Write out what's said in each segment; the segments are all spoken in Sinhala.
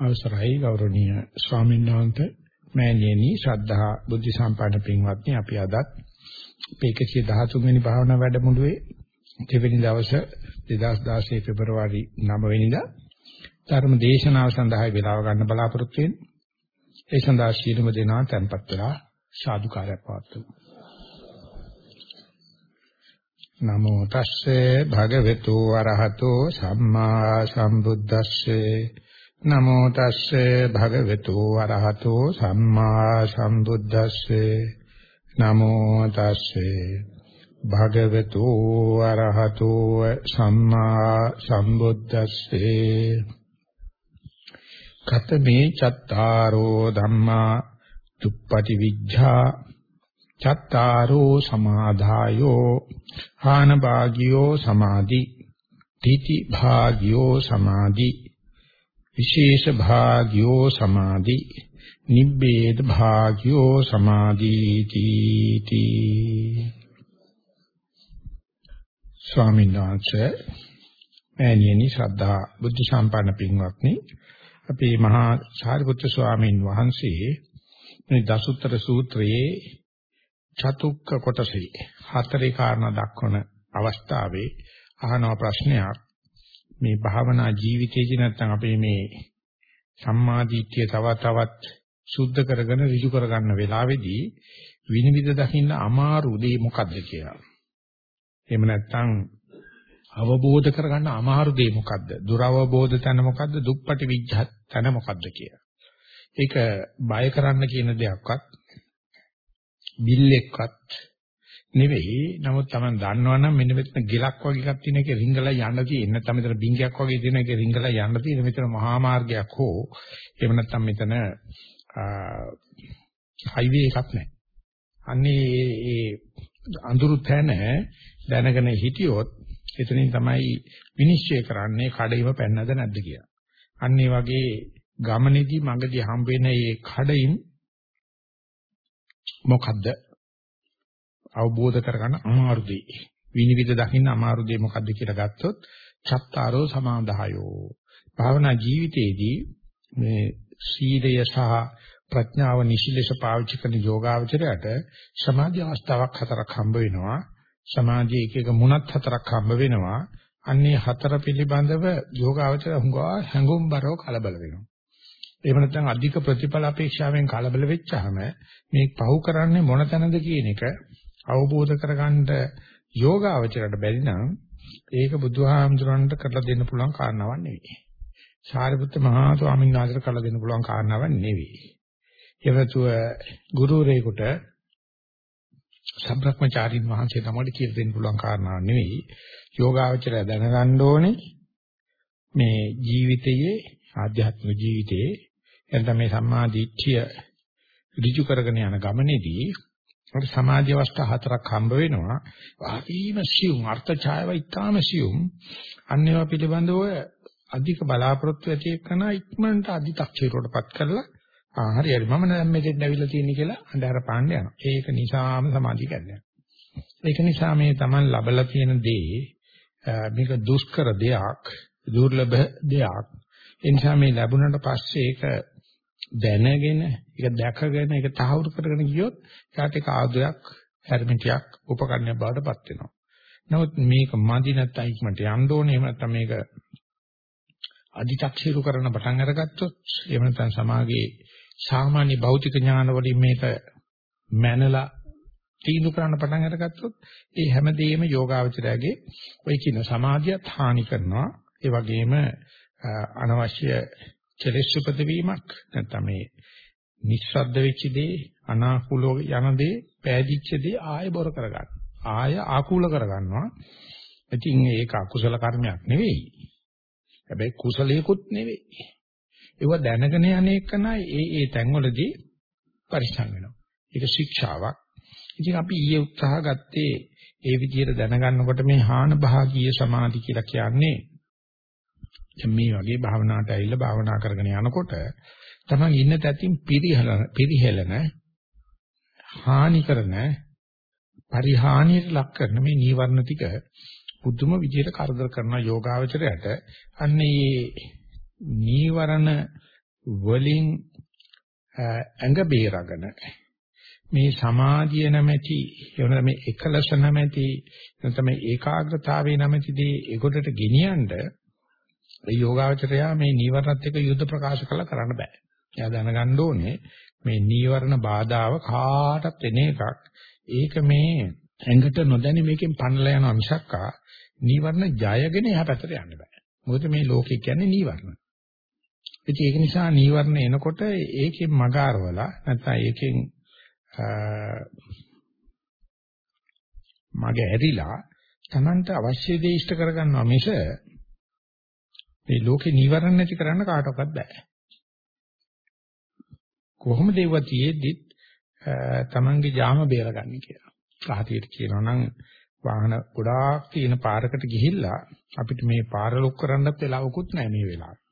අවසරයි ගෞරවනීය ස්වාමීන් වහන්සේ. මෑණියනි ශ්‍රද්ධා බුද්ධ සම්පන්න පින්වත්නි අපි අදත් අපේ 113 වෙනි භාවනා වැඩමුළුවේ දෙවෙනි දවසේ 2016 පෙබරවාරි 9 වෙනිදා ධර්ම දේශනාව සඳහා වේලාව ගන්න බලාපොරොත්තු වෙන්නේ ඒ සඳහා ශීලම දෙනා tempත් වෙලා සාදුකාරයක් පවත්වමු. නමෝ තස්සේ භගවතු වරහතෝ සම්මා සම්බුද්දස්සේ නමෝ තස්සේ භගවතු වරහතෝ සම්මා සම්බුද්දස්සේ. නමෝ තස්සේ භගවතු වරහතෝ සම්මා සම්බුද්දස්සේ. කතමේ චත්තාරෝ ධම්මා දුප්පටි විඥා චත්තාරෝ සමාදායෝ හාන භාගියෝ සමාධි. තීති භාගියෝ සමාධි. විශේෂ භාග්‍යෝ සමාධි. නිබ්බේද භාග්‍යෝ සමාධීති තී ස්වාමීන් වහන්සේ මෑණියනි ශ්‍රද්ධා බුද්ධ සම්පන්න පින්වත්නි අපි මහා සාරිපුත්‍ර ස්වාමීන් වහන්සේ මේ දසුත්තර සූත්‍රයේ චතුක්ක කොටසේ හතරේ කාරණා දක්වන අවස්ථාවේ අහන ප්‍රශ්නයක්. මේ භාවනා ජීවිතයේදී නැත්නම් අපේ මේ සම්මාදිට්ඨිය තව තවත් සුද්ධ කරගෙන ඍජු කරගන්න වෙලාවේදී විනිවිද දකින්න අමාරු දේ මොකද්ද කියලා. එහෙම නැත්නම් අවබෝධ කරගන්න අමාරු දේ මොකද්ද? දුරවබෝධ තැන මොකද්ද? දුප්පටි විඥාත තැන මොකද්ද කියලා. ඒක බය කරන්න කියන දෙයක්වත් බිල් එක්කත් නෙවෙයි. නමුත් Taman දන්නවනම් මෙන්න මෙතන ගිලක් වගේ එකක් තියෙන එක රිංගලා යන්න තියෙන. නැත්නම් මෙතන බින්ගයක් වගේ තියෙන එක රිංගලා යන්න තියෙන. මෙතන මහා මාර්ගයක් හෝ එහෙම නැත්නම් මෙතන හයිවේ එකක් නැහැ. අන්නේ ඒ අඳුරු තැන දැනගෙන හිටියොත් එතනින් තමයි විනිශ්චය කරන්නේ කඩේම පැන්නද නැද්ද කියලා. අන්න ඒ වගේ ගමනේදී මඟදී හම්බ වෙන මේ කඩින් මොකද්ද අවබෝධ කරගන්න අමාරු දෙයි. විනිවිද දකින්න අමාරු දෙය මොකද්ද කියලා ගත්තොත් චත්තාරෝ සමාදායෝ. භාවනා ජීවිතයේදී මේ සීලය සහ ප්‍රඥාව නිසිලෙස පාවිච්චි කරන යෝගාවචරයට සමාධි අවස්ථාවක් හතරක් හම්බ වෙනවා. සමාධියේ එක එක මුණත් හතරක් හම්බ වෙනවා. අන්නේ හතර පිළිබඳව යෝගාවචර හුඟා හැඟුම්overline කලබල වෙනවා. එහෙම නැත්නම් අධික ප්‍රතිඵල අපේක්ෂාවෙන් කලබල වෙච්චාම මේ පහු කරන්නේ මොන තැනද කියන එක අවබෝධ කරගන්න යෝගාවචරයට බැරි නම් ඒක බුදුහාමුදුරන්ට කරලා දෙන්න පුළුවන් කාරණාවක් නෙවෙයි. සාරිපුත්ත මහා ස්වාමීන් වහන්සේට කරලා දෙන්න පුළුවන් කාරණාවක් නෙවෙයි. එවතුව ගුරුරේකට සම්බ්‍රහ්මචාරින් වහන්සේ තමයි කියලා දෙන්න පුළුවන් කාරණාවක් නෙවෙයි. යෝගාවචරය දැනගන්න ඕනේ මේ ජීවිතයේ ආධ්‍යාත්මික ජීවිතයේ එතන මේ සම්මා දිට්ඨිය ඍජු කරගෙන යන ගමනේදී අපිට සමාධි අවස්ථා හතරක් හම්බ වෙනවා. වාපීම සියුම් අර්ථ ඡායව ඉතාම සියුම්. අන්නේවා පිළිබඳව අධික බලාපොරොත්තු ඇති එක්කන ඉක්මනට අධිතක්ෂේරයටපත් කරලා ආ හරි හරි මම දැන් මෙතෙන් ඇවිල්ලා තියෙන්නේ කියලා අnder පාන්න යනවා. ඒක නිසාම සමාධිය කැඩෙනවා. ඒක නිසා මේ Taman ලබලා තියෙන දේ මේක දුෂ්කර දෙයක්, දුර්ලභ දෙයක්. ඒ නිසා මේ ලැබුණාට පස්සේ ඒක දැනගෙන ඒක දැකගෙන ඒක තහවුරු කරගෙන ගියොත් එයාට ඒක ආයුධයක් හැරමිටියක් උපකරණයක් බවට පත් වෙනවා. නමුත් මේක මදි නැත්නම් ඉක්මනට යන්න ඕනේ. එහෙම නැත්නම් මේක අධිචක්ෂීරු කරන පටන් අරගත්තොත් එහෙම නැත්නම් සමාගයේ සාමාන්‍ය භෞතික ඥාන වලින් මේක මැනලා තීඳු කරන්න පටන් අරගත්තොත් ඒ හැමදේම යෝගාවචරයගේ ඔය කියන සමාධියත් හානි කරනවා. ඒ වගේම අනවශ්‍ය කෙලෙස් උපදවීමක් නැත්නම් මේ නිස්සද්ද වෙච්ච දේ අනාකූලව යන දේ පෑදිච්ච දේ ආය බොර කරගන්න. ආය ආකූල කරගන්නවා. ඉතින් ඒක අකුසල කර්මයක් නෙවෙයි. හැබැයි කුසලයකුත් නෙවෙයි. ඒව දැනගෙන යන්නේ කනයි ඒ ඒ තැන්වලදී පරිස්සම් වෙනවා. ඒක ශික්ෂාවක්. ඉතින් අපි ඊයේ උත්සාහ ගත්තේ ඒ විදිහට දැනගන්නකොට මේ හාන භාගීය සමාධි කියලා කියන්නේ මේ වගේ භාවනාවට ඇවිල්ලා භාවනා කරගෙන යනකොට තමයි ඉන්න තැතින් පිරිහෙලන පිරිහෙලන හානි කරන පරිහානියට ලක් කරන මේ නීවරණ ටික පුදුම විදියට කරදර කරන යෝගාවචරයට අන්න මේ නීවරණ වලින් ඇඟ බේරගෙන මේ සමාධිය නැමැති එවන මේ එකලස නැමැති නැත්නම් මේ ඒකාග්‍රතාවේ නැමැති දේ ඒකොටට ගෙනියනද ඒ යෝගාවචරයා මේ නීවරණත් එක්ක යුද්ධ ප්‍රකාශ කළා කරන්න බෑ. එයා දැනගන්න ඕනේ මේ නීවරණ බාධාව කාටත් එන එකක්. ඒක මේ ඇඟට නොදැනි මේකෙන් පන්නලා යනවා මිසක්කා නීවරණ ජයගෙන එහා පැත්තට යන්න බෑ. මොකද මේ ලෝකේ කියන්නේ නීවරණ. ඉතින් ඒක නිසා නීවරණ එනකොට ඒකෙන් මගාරවලා නැත්නම් ඒකෙන් මගේ ඇරිලා Tamanට අවශ්‍ය දේ ඉෂ්ට කරගන්නවා මිස මේ ලෝකේ නීවරණ නැති කරන්න කාටවත් බෑ. කොහොමද ඒව තියෙද්දිත් Tamanගේ ජාම බේරගන්නේ කියලා. සාහිතියට කියනවා නම් වාහන ගොඩාක් තියෙන පාරකට ගිහිල්ලා අපිට මේ පාර ලොක් කරන්නත් වෙලාවකුත් නැහැ මේ වෙලාවේ.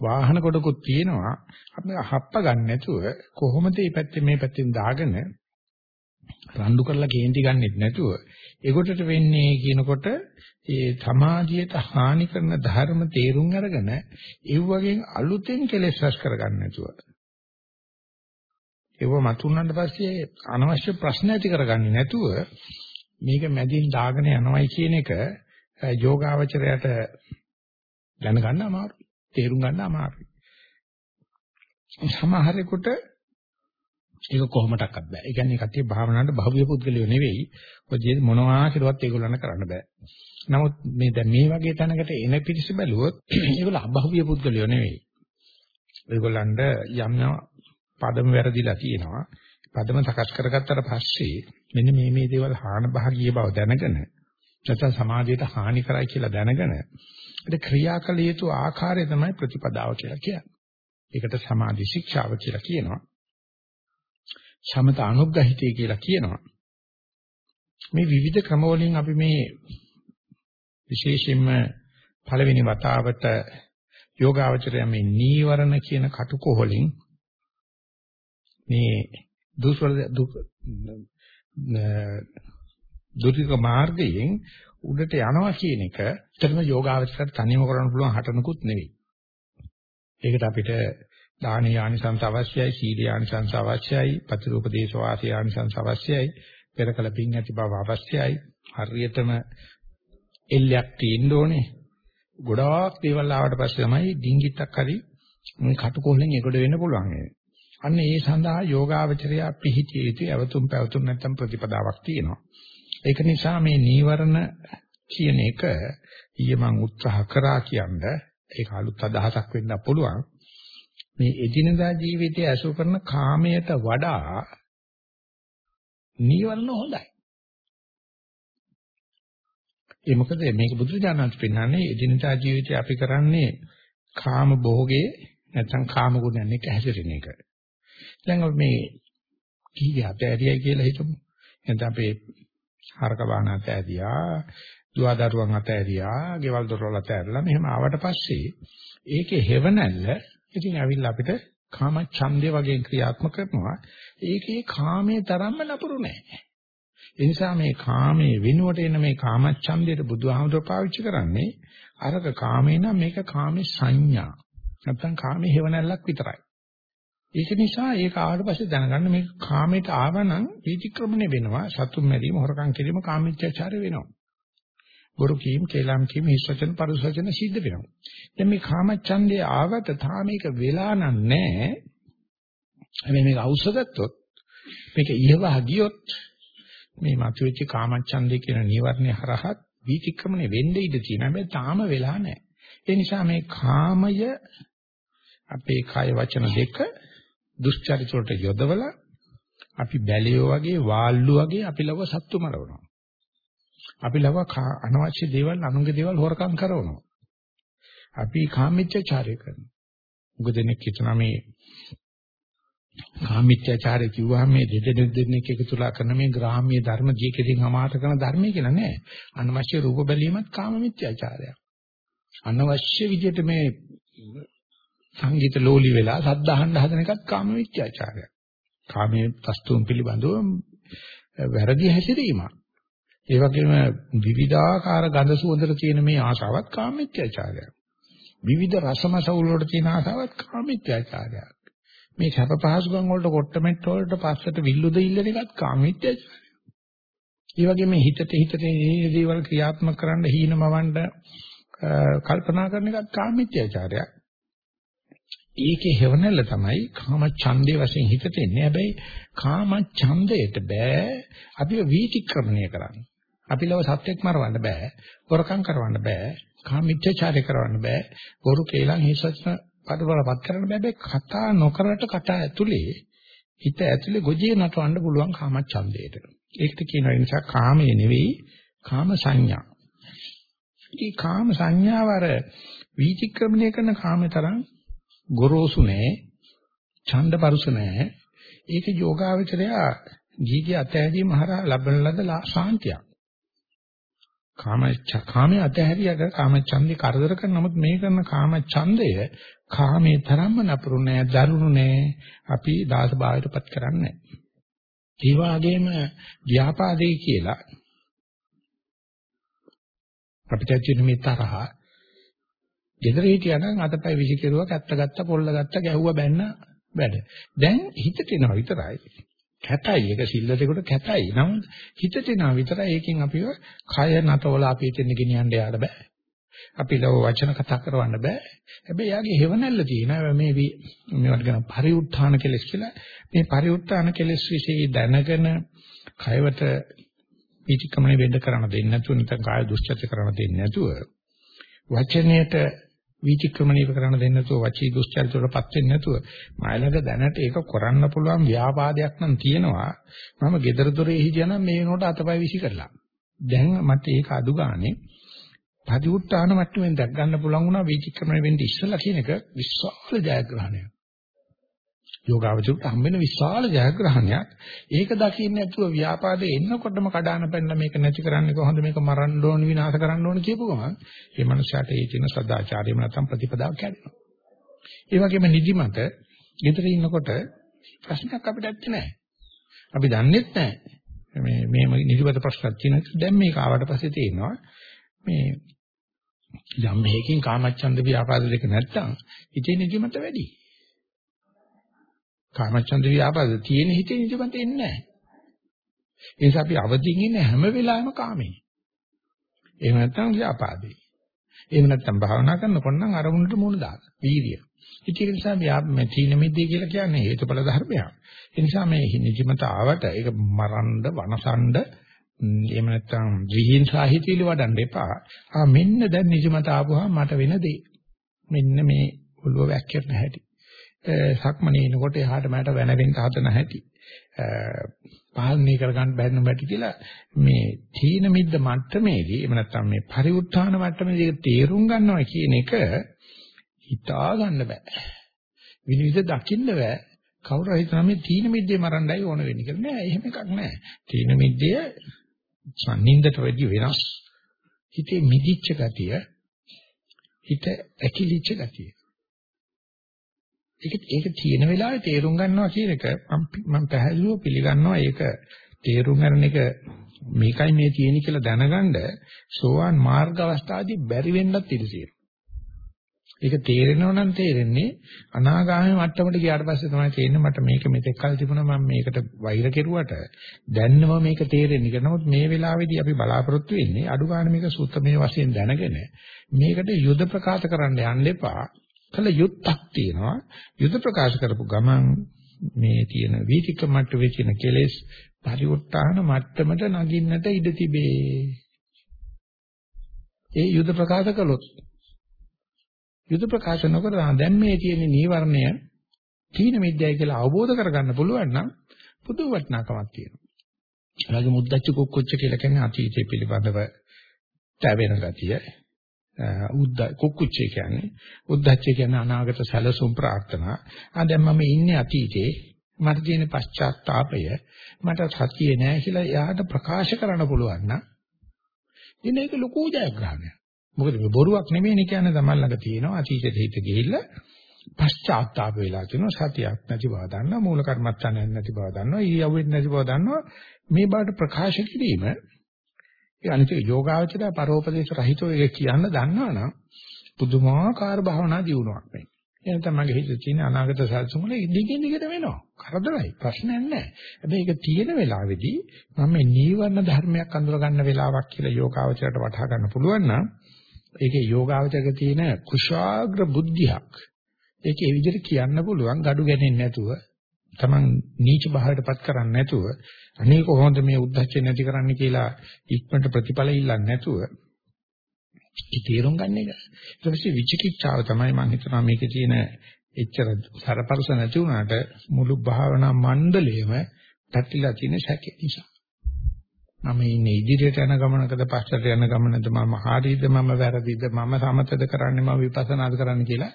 වාහන කොටකුත් තියෙනවා අපි හප්ප ගන්න නැතුව කොහොමද මේ පැත්තේ මේ පැත්තෙන් දාගෙන රණ්ඩු කරලා කේන්ති ගන්නෙත් නැතුව ඒකොටට වෙන්නේ කියනකොට ඒ සමාධියට හානි කරන ධර්ම තේරුම් අරගෙන ඒ වගේ අලුතෙන් කෙලෙස් රැස් කරගන්න නැතුව ඒව මතුනන්න පස්සේ අනවශ්‍ය ප්‍රශ්න ඇති කරගන්නේ නැතුව මේක මැදින් දාගෙන යනවයි කියන එක යෝගාවචරයට දැනගන්න අමාරුයි. තේරුම් ගන්න අමාරුයි. සමහරෙකුට ඒක කොහොමඩක්වත් බෑ. ඒ කියන්නේ කට්ටිය භාවනාවට භව්‍ය පුද්ගලයෝ නෙවෙයි. ඔය මොනවා කෙරුවත් ඒගොල්ලන්ට කරන්න බෑ. නමුත් මේ දැන් මේ වගේ තැනකට එන පිරිස බැලුවොත් ඒගොල්ලෝ අභව්‍ය පුද්ගලයෝ නෙවෙයි. ඒගොල්ලන්ට යම් යම් පදම වැරදිලා තියෙනවා. පදම සකස් කරගත්තට පස්සේ මෙන්න මේ මේ දේවල් හාන භාගීය බව දැනගෙන නැත්නම් සමාජයට හානි කරයි කියලා දැනගෙන ඒක ක්‍රියාකල යුතු ආකාරය තමයි ප්‍රතිපදාව කියලා කියන්නේ. ඒකට සමාධි ශික්ෂාව කියලා කියනවා. සමත අනුග්‍රහිතය කියලා කියනවා. මේ විවිධ ක්‍රම වලින් අපි මේ විශේෂයෙන්ම පළවෙනි වතාවට යෝගාවචරය මේ නීවරණ කියන කටුකොහලින් මේ දුස්වල දුතික මාර්ගයෙන් උඩට යනවා කියන එක ඇත්තටම යෝගාවචරයට තනියම කරන්න පුළුවන් හටනකුත් නෙවෙයි. ඒකට අපිට දාන යානිසංස අවශ්‍යයි, සීල යානිසංස අවශ්‍යයි, පතිරූපදේශ වාසී යානිසංස අවශ්‍යයි, පෙරකල පිං ඇති බව අවශ්‍යයි. හරියටම එල්ලයක් තියෙන්න ඕනේ. ගොඩාක් දේවල් ආවට පස්සේ තමයි ඩිංගිත්තක් හරි මේ කටුකොහලෙන් එගොඩ වෙන්න පුළුවන්. අන්න ඒ සඳහා යෝගාවචරය පිහිටිය යුතු අවතුම් පැවතුම් නැත්තම් ප්‍රතිපදාවක් තියෙනවා. ඒක නිසා මේ නීවරණ කියන එක ඊයේ මම උත්සාහ කරා කියන්නේ ඒක අලුත් අදහසක් වෙන්න පුළුවන්. මේ එදිනදා ජීවිතයේ ඇසු කරන කාමයට වඩා නීවරණ හොඳයි. ඒ මොකද මේක බුදුරජාණන් පෙන්නන්නේ එදිනදා ජීවිතේ අපි කරන්නේ කාම භෝගේ නැත්නම් කාම ගුණයන් එක්ක හැසිරෙන එක. දැන් අපි මේ කීය අපෑරියයි කියලා හිතමු. එතන අපේ හරක බාන අතෑරියා, දුවදරුවන් අතෑරියා, ගෙවල් දොරවල් අතෑරලා මෙහෙම ආවට පස්සේ ඒකේ හේවණල්ල ඉතින් ඇවිල්ලා අපිට කාම ඡන්දේ වගේ ක්‍රියාත්මක කරනවා. ඒකේ කාමයේ තරම්ම නපුරු නෑ. ඒ නිසා මේ කාමයේ වෙනුවට එන මේ කාම ඡන්දයට බුදුහාමුදුරුවෝ පාවිච්චි කරන්නේ අරක කාමේ නම් මේක කාමේ සංඥා. නැත්තම් කාමේ හේවණල්ලක් විතරයි. ඒක නිසා ඒක ආවට පස්සේ දැනගන්න මේක කාමයට ආවනම් විචක්‍රමණය වෙනවා. සතුම් මැරීම, හොරකම් කිරීම කාමීච්ඡාචාරය වෙනවා. බොරු කීම්, කේලම් කීම්, හිස්සචන, පරුසචන සිද්ධ වෙනවා. දැන් මේ කාමච්ඡන්දේ ආවත තාම මේක වෙලා නැහැ. හැබැයි මේක අවශ්‍යගත්තොත් මේක ඉහවහ ගියොත් මේ මතුවෙච්ච කාමච්ඡන්දේ කියන නිවර්ණය හරහත් විචක්‍රමණය වෙන්න ඉඩ තියෙනවා. හැබැයි තාම වෙලා නැහැ. ඒ නිසා මේ කාමය අපේ කය වචන දෙක දුෂ්චරිත වලට යොදවලා අපි බැලියෝ වගේ වාල්ලු වගේ අපි ලව සත්තු මරවනවා. අපි ලව අනවශ්‍ය දේවල් අනුන්ගේ දේවල් හොරකම් කරනවා. අපි කාමීච්ඡාචාරය කරනවා. මොකද දෙනෙක් හිතනවා මේ කාමීච්ඡාචාරය කිව්වහම මේ දෙදෙනෙක් දෙන්නෙක් එකතුලා කරන මේ ග්‍රාම්‍ය ධර්ම ජීකෙදින් අමාත කරන ධර්මය කියලා නෑ. අනවශ්‍ය රූප බැලීමත් කාමීච්ඡාචාරයක්. අනවශ්‍ය විදිහට මේ සංගීත ලෝලි වෙලා සද්ද අහන්න හදන එකත් කාමීච්ඡාචාරයක්. කාමයේ වස්තුන් පිළිබඳව වැරදි හැසිරීමක්. ඒ වගේම විවිධාකාර ගඳ සුවඳට තියෙන මේ ආශාවත් කාමීත්‍යචාරයක්. විවිධ රසමසවුල් වලට තියෙන ආසාවත් කාමීත්‍යාචාරයක්. මේ සැප පහසුකම් වලට කොට්ටමෙට්ට වලට පස්සට විල්ලුද ඉල්ලන එකත් කාමීත්‍යාචාරයක්. ඒ වගේම හිතට හිතට මේ දේවල් ක්‍රියාත්මක කරන්න හීනමවන්න කල්පනා කරන එකත් කාමීත්‍යාචාරයක්. ඒකේ හේවණල්ල තමයි කාම ඡන්දේ වශයෙන් හිතට එන්නේ. හැබැයි කාම ඡන්දයට බෑ අපිව වීතික්‍රමණය කරන්න. අපිලව සත්‍යක් මරවන්න බෑ. හොරකම් කරවන්න බෑ. කාමීත්‍යචාරය කරවන්න බෑ. බොරු කේලම් හිසස්න පදවලපත් කරන්න බෑ. කතා නොකරට කතා ඇතුලේ හිත ඇතුලේ ගොජේ නටවන්න පුළුවන් කාම ඡන්දයට. ඒකට කියනවා නිසා කාමයේ නෙවෙයි කාම සංඥා. මේ කාම සංඥාව අර වීතික්‍රමණය කරන කාමේ තරම් ගොරෝසු නෑ, ඡන්දපරුස නෑ. ඒක යෝගාවචරය ජීගේ අතහැරීම හරහා ලබන ලද ශාන්තියක්. කාම කාමයේ අතහැරියට කාම ඡන්දේ කරදර කරන නමුත් මේ කරන කාම ඡන්දය කාමයේ තරම්ම නපුරු නෑ, දරුණු නෑ. අපි දාස භාවයටපත් කරන්නේ ඒ වගේම ව්‍යාපාදේ කියලා අපිට තියෙන මේ තරහ ගෙදර හිටියානම් අතපය විසිකිරුවා කැත්ත ගත්ත පොල්ල ගත්ත ගැහුවා බැන්න වැඩ. දැන් හිතට එනවා විතරයි. කැතයි ඒක සිල්ල දෙකට කැතයි. නමුත් හිතට එනවා විතරයි ඒකෙන් අපිව කය නතවල අපි එතන ගෙනියන්න යාට බෑ. අපි ලව වචන කතා කරවන්න බෑ. හැබැයි යාගේ හේවණල්ල තියෙනවා මේ මේවට කියන පරිඋත්ථාන කෙලස් කියලා. මේ පරිඋත්ථාන කෙලස් વિશે දැනගෙන කයවට පිටිකමනේ වෙන්න කරන්න දෙන්නේ නැතුව නැත්නම් කාය දුස්චර්ය කරන්න දෙන්නේ නැතුව වචනයට විචක්‍රමණය කරන්න දෙන්නේ නැතුව වචී දුස්චරිත වලපත් වෙන්නේ නැතුව මයිලඟ දැනට ඒක කරන්න පුළුවන් ව්‍යාපාදයක් නම් තියෙනවා. මම gedara dore හිටියනම් මේ නෝට අතපය විසි කරලා. දැන් මට ඒක අඩු ගානේ පරිඋත්තාන මට්ටමින් දැක් ගන්න පුළුවන් වුණා විචක්‍රමණය වෙන්න ඉස්සලා කියන එක විශාල ජයග්‍රහණයක්. යෝගාවචරයට හම්බෙන විශාල ජයග්‍රහණයක්. ඒක දකින්න නැතුව ව්‍යාපාදේ එන්නකොටම කඩාන පැනලා මේක නැති කරන්නේ කොහොමද මේක මරන්න ඕන විනාශ කරන්න ඕන කියපු ගමන් ඒ මනුස්සයාට ඒ කියන සදාචාරයම නැත්තම් ප්‍රතිපදාව කැඩෙනවා. ඒ වගේම නිදිමත ගෙදර ඉන්නකොට ප්‍රශ්නයක් අපිට ඇත්තේ නැහැ. අපි දන්නේත් නැහැ. මේ මේ නිදිමත ප්‍රශ්නක් තියෙන දැන් මේක ආවට පස්සේ තේරෙනවා මේ යම් මේකකින් කාමච්ඡන්ද ව්‍යාපාද දෙක නැත්තම් ඉතින් නිදිමත වැඩි. කාමච්ඡන්ද ව්‍යාපාද තියෙන හිතේ නිදිමත එන්නේ නැහැ. ඒ නිසා අපි අවදිින් ඉන්න හැම වෙලාවෙම කාමේ. එහෙම නැත්නම් ව්‍යාපාදේ. එහෙම නැත්නම් භාවනා කරනකොට නම් අරමුණට මුණ දාන. වීර්ය. ඒක නිසා මේ තීන මිද්දේ කියලා කියන්නේ හේතුඵල ධර්මයක්. ඒ නිසා මේ නිදිමත ආවට ඒක මරන්න වනසන්න එහෙම නැත්නම් විහිං සාහිතීලි වඩන්න එපා. ආ මෙන්න දැන් නිදිමත ආපුවාම මට වෙන දේ. මෙන්න මේ ඔළුව වැක්කිරන හැටි. සක්මනේ ඉනකොට එහාට මට වෙනවෙන්න හදන හැටි. පාලනය කරගන්න බැරි නොබැටි කියලා මේ තීන මිද්ද මට්ටමේදී එහෙම නැත්නම් මේ පරිඋත්ථාන මට්ටමේදී ඒක තේරුම් ගන්නවා කියන එක හිතා ගන්න බෑ. විනිවිද දකින්න බෑ. කවුරු හිතනවා මේ තීන මිද්දේ මරණ්ඩයි ඕන වෙන්නේ කියලා. නෑ එහෙම එකක් නෑ. තීන මිද්දේ සම්නින්දට වැඩි වෙනස්. හිතේ මිදිච්ච ගතිය හිත ඇකිලිච්ච ගතිය. ඒක ඒක තියෙන වෙලාවේ තේරුම් ගන්නවා කියන එක මම පැහැදිලිව පිළිගන්නවා ඒක තේරුම් ගන්න එක මේකයි මේ තියෙන්නේ කියලා දැනගන්න සෝවාන් මාර්ග අවස්ථාවේදී බැරි වෙන්නත් ඉඩ ඒක තේරෙනව නම් තේරෙන්නේ අනාගාමී මට්ටමට ගියාට පස්සේ තමයි තේරෙන්නේ මට මේක මෙතෙක් කල් තිබුණා මම මේකට වෛර කෙරුවට දැන්නම මේක තේරෙන්නේ. ඒක නමුත් මේ වෙලාවේදී අපි බලාපොරොත්තු වෙන්නේ අඩු ගන්න මේක සූත්‍ර මේ වශයෙන් දැනගෙන මේකට යුද ප්‍රකාශ කරන්න යන්න එපා. කළ යුත්තක් තියෙනවා. යුද ප්‍රකාශ කරපු ගමන් මේ තියෙන වීතික මට්ටමේ තියෙන කෙලෙස් පරිවෘත්තාන මට්ටමට නගින්නට ඉඩ තිබේ. ඒ යුද ප්‍රකාශ කළොත් යුද ප්‍රකාශ නොකර දැන් මේ තියෙන නීවරණය තීන මිද්‍යයි කියලා අවබෝධ කරගන්න පුළුවන් නම් පුදුම වටිනාකමක් තියෙනවා. එලාගේ මුද්දච්ච කුක්කුච්ච කියලා කියන්නේ අතීතය පිළිබඳව තැවෙන ගතිය, උද්ද කුක්කුච්චේ කියන්නේ. උද්දච්චේ කියන්නේ අනාගත සැලසුම් ප්‍රාර්ථනා. ආ දැන් මම ඉන්නේ අතීතේ. මට තියෙන පශ්චාත්තාපය මට සතියේ නෑ කියලා එයාට ප්‍රකාශ කරන්න පුළුවන් නම් ඉතින් ඒක ලොකු ජයග්‍රහණයක්. මොකද මේ බොරුවක් නෙමෙයිනේ කියන්නේ තමයි ළඟ තියෙනවා. අතීතේ හිත ගිහිල්ලා පශ්චාත්තාප වෙලා තියෙනවා. සතියක් නැති බව දන්නවා. මූල කර්මත්තානයක් නැති බව දන්නවා. ඊයවෙත් නැති බව දන්නවා. මේ බාට ප්‍රකාශ කිරීම ඒ අනිත් යෝගාවචරය පරෝපදේශ රහිතව ඒක කියන්න දන්නවනම් පුදුමාකාර භාවනා දියුණුවක් මේ. එහෙනම් තමයි හිතේ තියෙන අනාගත සල්සුම වල දිගින් දිගට වෙනවා. කරදරයි ප්‍රශ්නයක් නැහැ. හැබැයි ඒක තියෙන වෙලාවේදී මම මේ නීවරණ ධර්මයක් අඳුර ගන්න වෙලාවක් කියලා යෝගාවචරයට වටහා ගන්න පුළුවන් නම් ඒකේ යෝගාවචරක තියෙන කුශාග්‍ර බුද්ධියක්. ඒකේ ඒ විදිහට කියන්න පුළුවන් gadu ගැනෙන්නේ නැතුව Taman නීච භාවයටපත් කරන්නේ නැතුව අනේ කොහොමද මේ උද්දච්චය නැති කරන්න කියලා ඉක්මනට ප්‍රතිඵල ඉල්ලන්නේ නැතුව ඒ තීරුම් ගන්න එක. ඊට පස්සේ විචිකිච්ඡාව තමයි මම හිතනවා මේකේ තියෙන එච්චර සරපරස නැති වුණාට මුළු භාවනා මණ්ඩලයේම පැතිලා තියෙන සැකේ නිසා. මම ඉන්නේ ඉදිරියට යන ගමනකද පස්සට යන ගමනද මම හරියද මම වැරදිද මම සමතද කරන්නේ මම විපස්සනාද කරන්නේ කියලා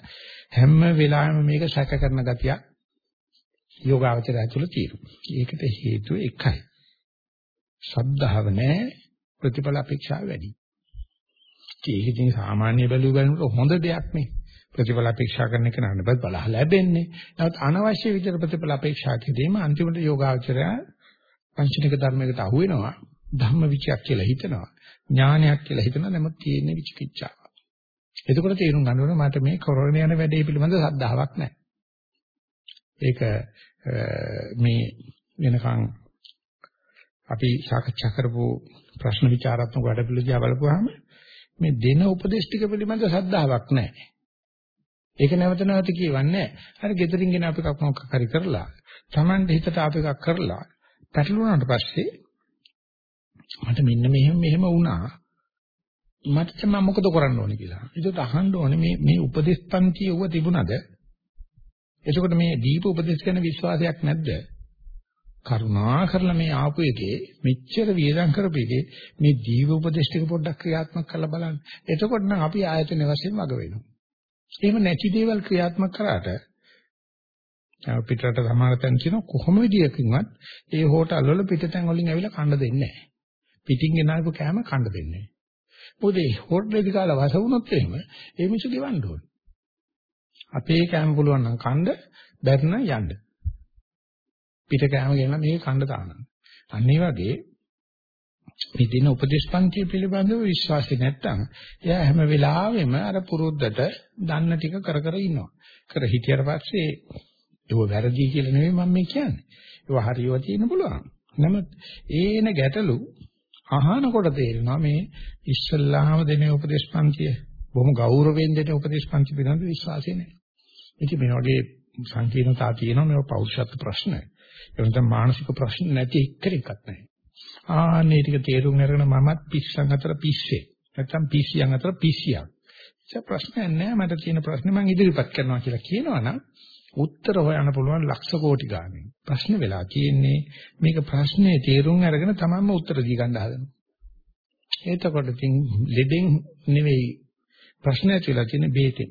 හැම වෙලාවෙම මේක සැක කරන ගතියක් යෝගාවචරය ඇතුළේ තියෙනවා. ඒකට හේතුව එකයි. ශබ්දාව නැහැ ප්‍රතිඵල අපේක්ෂාව වැඩි. ඒක ඉතින් සාමාන්‍ය බැලු බැලනකොට හොඳ දෙයක් නේ. ප්‍රතිඵල අපේක්ෂා කරන කෙනාට බල ලැබෙන්නේ. නමුත් අනවශ්‍ය විදිහට ප්‍රතිඵල අපේක්ෂා කිරීම අන්තිමට යෝගාචරය පංචනික ධර්මයකට අහු වෙනවා. ධම්ම විචයක් කියලා හිතනවා. ඥානයක් කියලා හිතනවා. නමුත් තියෙන්නේ විචිකිච්ඡාව. එතකොට තේරුම් ගන්න ඕනේ මට මේ කොරෝනා යන වැඩේ පිළිබඳ සද්ධාාවක් නැහැ. ඒක මේ වෙනකන් අපි සාකච්ඡා කරපු ප්‍රශ්න විචාරාත්මක වැඩ පිළිවිදියා බලපුවාම මේ දෙන උපදේශ ටික පිළිබඳ සද්ධාාවක් නැහැ. ඒක නැවත නැවත කියවන්නේ අර gederin ගෙන අපි කක්මක් හරි කරලා Tamande හිතට අපි එකක් කරලා පැටලුණාට පස්සේ මට මෙන්න මෙහෙම මෙහෙම වුණා මට මම මොකද කරන්න ඕනේ කියලා. ඒකට අහන්න ඕනේ මේ මේ උපදේශ පන්ති උව තිබුණද? එතකොට මේ දීප උපදේශ ගැන විශ්වාසයක් නැද්ද? කරුණා කරලා මේ ආපු එකේ මෙච්චර වියදම් කරපු එකේ මේ දීව උපදේශ ටික පොඩ්ඩක් ක්‍රියාත්මක කරලා බලන්න. එතකොට නම් අපි ආයතන වශයෙන් වග වෙනවා. එහෙම නැති දේවල් ක්‍රියාත්මක කරාට පිටරට සමහර තැන් කියන කොහොම විදියකින්වත් ඒ හෝටල් වල පිටතැන් වලින් ඇවිල්ලා කන්න දෙන්නේ නැහැ. පිටින් ගෙනාවු කෑම කන්න දෙන්නේ නැහැ. මොකද ඒ හෝටලේදී කාලා වස වුණොත් එහෙම ඒ මිනිස්සු ගෙවන්න ඕනේ. අපේ කෑම පුළුවන් නම් කන්න බැරි නම් යන්න. පිට කෑම ගෙනලා මේක කන්න දානවා. අන්න ඒ වගේ මේ දින උපදේශ පන්ති පිළිබඳව විශ්වාසය නැත්තම් එයා හැම වෙලාවෙම අර පුරුද්දට දන්න ටික කර කර ඉන්නවා. කර හිටියට පස්සේ ඒව වැරදි කියලා නෙමෙයි මම මේ කියන්නේ. ඒව හරියව තියෙන පුළුවන්. නමුත් ඒන ගැටලු අහනකොට තේරෙනවා මේ ඉස්සල්ලාම දෙන උපදේශ පන්තිය බොහොම ගෞරවයෙන් දෙන උපදේශ පන්ති පිළිබඳ විශ්වාසය නැහැ. ඉතින් මේ වගේ සංකීර්ණතා තියෙනවා මේව පෞරුෂත්ව ප්‍රශ්න. ඒ වෙනතම මානසික ප්‍රශ්න නැති එක්කෙනෙක්වත් නැහැ. ආන්නේ ටික තේරුම් අරගෙන මමත් පිස්සන් අතර පිස්සේ. නැත්තම් පිස්සියන් අතර පිස්සියක්. ඒක ප්‍රශ්නයක් නෑ මට තියෙන ප්‍රශ්නේ මම ඉදිරිපත් කරනවා කියලා කියනවනම් උත්තර හොයන්න පුළුවන් ලක්ෂ කෝටි ගානේ. ප්‍රශ්න වෙලා තියෙන්නේ මේක ප්‍රශ්නේ තේරුම් අරගෙන තමන්ම උත්තර දී ගන්න හදනවා. එතකොට තින් ලෙඩෙන් නෙවෙයි ප්‍රශ්නය ඇතිලා තියෙන බේතෙන්.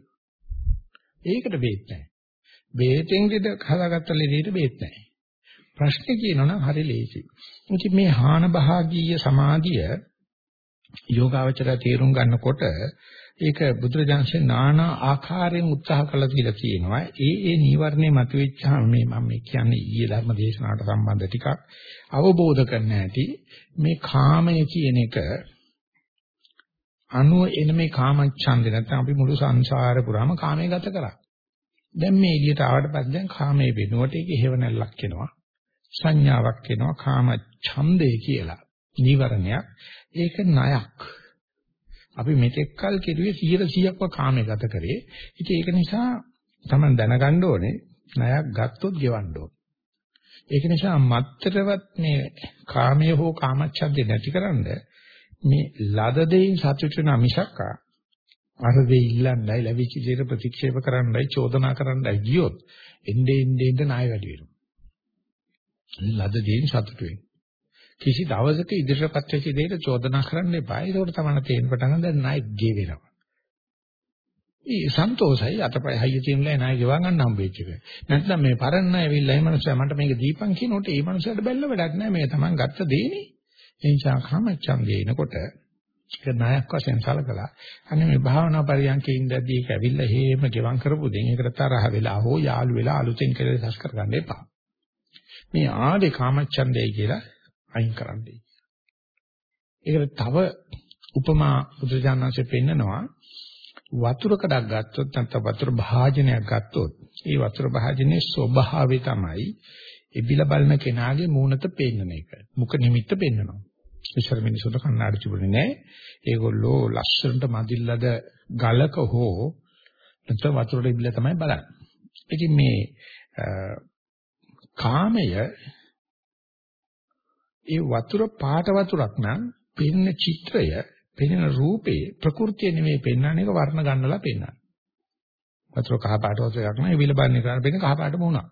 ඒකට බේත් නැහැ. බේතෙන් දෙද හදාගත්ත ලෙඩේට බේත් නැහැ. ප්‍රශ්නේ කියනවනම් හරි ලේසි. ඉතින් මේ හාන භාගීය සමාධිය යෝගාවචරය තේරුම් ගන්නකොට ඒක බුදුරජාන්සේ নানা ආකාරයෙන් උත්සාහ කළා කියලා තියෙනවා. ඒ ඒ නීවරණේ මතුවෙච්චාම මේ මම මේ කියන්නේ ඊයේ ධර්ම දේශනාවට සම්බන්ධ ටිකක් අවබෝධ කරන්න ඇති මේ කාමය කියන එක අනුව එන මේ කාමච්ඡන්දේ නැත්නම් අපි මුළු සංසාර පුරාම කාමයේ ගත කරා. දැන් මේ එළියට ආවට පස්සේ දැන් කාමයේ වෙනුවට ඒක හේවණල්ලක් වෙනවා. සංඥාවක් වෙනවා කාම ඡන්දේ කියලා. නීවරණයක්. ඒක ණයක්. අපි මෙතෙක්කල් කෙරුවේ 100%ක්ව කාමයේ ගත කරේ. ඉතින් ඒක නිසා Taman දැනගන්න ඕනේ ණයක් ගත්තොත් ගෙවන්න ඕනේ. ඒක නිසා මත්තරවත් මේ කාමයේ හෝ කාමච්ඡන්දේ නැතිකරන්න මේ ලද දෙයින් සතුට වෙන මිසක් අර දෙය ඉල්ලන්නයි ලැබිච්ච දේට ප්‍රතික්ෂේප කරන්නයි චෝදනා කරන්නයි ගියොත් එnde ende ende ණය වැඩි වෙනවා. ලද දෙයින් සතුට වෙන්න. කිසි දවසක ඉදිරියටපත් වෙච්ච දෙයකට චෝදනා කරන්න එපා. ඒකට තමයි තේරෙන්න පටන් ගන්න දැන් ණය ගේ වෙනවා. ඒ සන්තෝෂයි අතපය හයිය තියෙනලා ණය ගෙවා ගන්න හම්බෙච්ච එක. නැත්නම් මේ පරණ ණය ඇවිල්ලා මේ මනුස්සයා මට මේක දීපන් කියනකොට ඒ මනුස්සයාට බැල්ල වැඩක් නැහැ. මේ තමන් ගත්ත දෙයනේ. ඒ නිසා කාමච්ඡන්දේ එනකොට ඒක ණයක් වශයෙන් සලකලා අනේ මේ භාවනා පරියන්කේ ඉඳදී ඒක ඇවිල්ලා හේම ගෙවම් කරපු දෙන් ඒකට තරහ වෙලා හෝ යාළු වෙලා අලුතෙන් කියලා සස් කරගන්න එපා. මේ ආවේ කාමච්ඡන්දේ කියලා අයින් කරන්නයි. ඒකට තව උපමා බුදුජානනාංශයෙන් පෙන්නනවා වතුර කඩක් ගත්තොත් නැත්නම් වතුර භාජනයක් ගත්තොත් ඒ වතුර භාජනයේ ස්වභාවය තමයි එබිලා බලන කෙනාගේ මූණත පෙන්නන එක. මුඛ නිමිත්ත පෙන්නනවා. ඉස්සර මිනිසුන්ට කන්නාඩි තිබුණේ නැහැ. ඒගොල්ලෝ ලස්සනට මදිල්ලද ගලක හෝ නැත්නම් වතුරට ඉබිලා තමයි බලන්නේ. ඉතින් මේ කාමය ඒ වතුර පාට වතුරක් නම් පෙන්න චිත්‍රය, පෙනෙන රූපේ ප්‍රകൃතිය නෙමෙයි පෙන්වන්නේ ඒක වර්ණ ගන්නලා පෙන්වන්නේ. වතුර කහ පාට වතුරක් නම් ඉවිල බන්නේ කරා පෙන්න කහ පාට වුණා.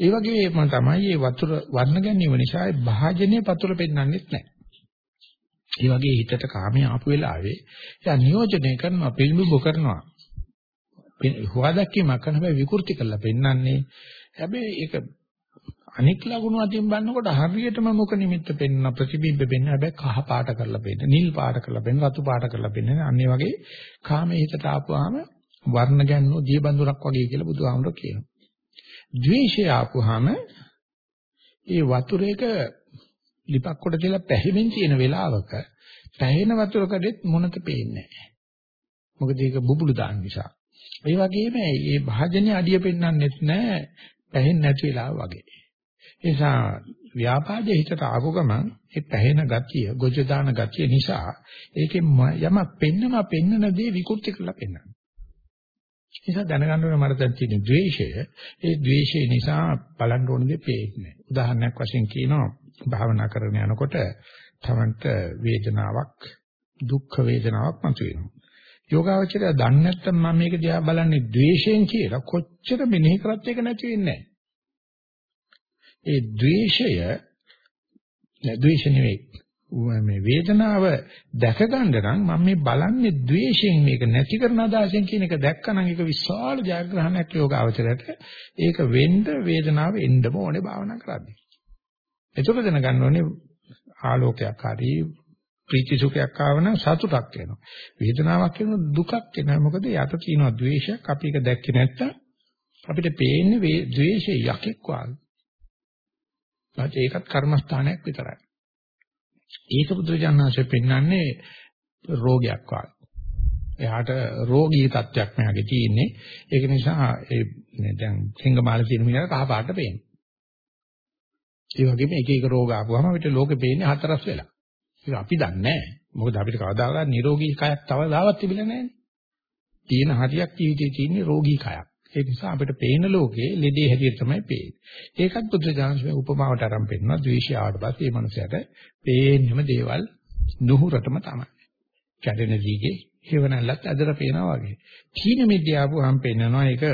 ඒ වගේම තමයි මේ වතුර වර්ණ ගැනීම නිසා භාජනයේ වතුර පෙන්වන්නෙත් නැහැ. ඒ වගේ හිතට කාමයේ ආපු වෙලාවේ එයා නියෝජනය කරනවා පිළිඹු කරනවා. හුවදක්කීමක් කරන හැබැයි විකෘති කරලා පෙන්වන්නේ. හැබැයි ඒක අනික් ලකුණු අතින් බලනකොට හරියටම මුඛ නිමිත්ත පෙන්වන ප්‍රතිබිම්බ පෙන්වන හැබැයි කහ පාට කරලා පෙන්නන නිල් පාට කරලා පෙන්නන රතු පාට කරලා පෙන්නන අන්නේ වගේ කාමයේ හිතට ආපුවාම වර්ණ ගැන්නෝ දිය බඳුරක් වගේ කියලා බුදුහාමුදුරුවෝ කියනවා. ද්වේෂය ආපුවාම ඒ වතුරේක ලිපක් කොට තියලා පැහිමින් තියෙන වෙලාවක පැහෙන වතුර කඩෙත් මොනත පේන්නේ නැහැ. මොකද ඒක බුබුලු දාන නිසා. ඒ වගේම මේ භාජනයේ අඩිය පෙන්වන්නෙත් නැහැ පැහෙන්නේ නැති වෙලාව වගේ. ඒ නිසා ව්‍යාපාදයේ හිතට ආපු ගමන් ඒ පැහෙන ගතිය, ගොජ දාන ගතිය නිසා ඒකෙන් යමක් පෙන්නනවා පෙන්නන දේ විකෘති කරලා පෙන්නනවා. නිසා දැනගන්න ඕනේ මට දැන් තියෙන ද්වේෂය. ඒ ද්වේෂය නිසා බලන්න ඕන දේ පේන්නේ. උදාහරණයක් වශයෙන් කියනවා භාවනා කරගෙන යනකොට තමන්ට වේදනාවක් දුක්ඛ වේදනාවක් මතුවෙනවා. යෝගාවචරය දන්නේ නැත්නම් මම මේක දිහා බලන්නේ ද්වේෂයෙන් කියලා කොච්චර මෙනෙහි කරත් ඒක නැති වෙන්නේ නැහැ. ඒ ද්වේෂය ද්වේෂ නෙවෙයි මේ වේදනාව දැක ගන්න නම් මම මේ බලන්නේ ද්වේෂයෙන් මේක නැති කරන අදහසෙන් කියන එක දැක්කනම් ඒක විශාල ජයග්‍රහණයක් යෝගාවචරයට ඒක වෙන්න වේදනාව එන්නම ඕනේ භාවනා කරද්දී. එතකොට දැනගන්න ඕනේ ආලෝකයක් හරි ප්‍රීති සුඛයක් ආවන සතුටක් වෙනවා. වේදනාවක් වෙන දුකක් වෙනවා. මොකද යට තියෙනවා ද්වේෂයක් අපි ඒක දැක්කේ නැත්තම් අපිට පේන්නේ ද්වේෂය යකෙක් වගේ. නැත්නම් ඒකත් කර්මස්ථානයක් විතරයි. ඒක බුදුරජාණන්සේ පෙන්වන්නේ රෝගයක් වගේ. එයාට රෝගී තත්ත්වයක් මෙයාගේ තියෙන්නේ. ඒක නිසා ඒ දැන් සිංගමාල තියෙන මිනිහට කහ පාට පේනවා. ඒ වගේම එක එක රෝග ආපුවම අපිට ලෝකෙ පේන්නේ හතරස් වෙලා. ඒක අපි දන්නේ නැහැ. මොකද අපිට කවදාකවත් නිරෝගී කයක් තව දාවත් තිබිලා නැහැ. තියෙන හරියක් ජීවිතේ තියෙන්නේ රෝගී කයක්. ඒ නිසා අපිට පේන ලෝකේ ලෙඩේ හැටියට තමයි පේන්නේ. ඒකත් බුදුජානකගේ උපමාවට අරන් පෙන්නනවා ද්වේෂය ආවට පස්සේ මේ මනුස්සයාට පේන්නම දේවල් නුහුරටම තමයි. කැඩෙන දීගේ හේවණල්ලත් ඇදලා පේනවා වගේ. කීන මිද්‍ය ආපුවාම පෙන්නනවා ඒක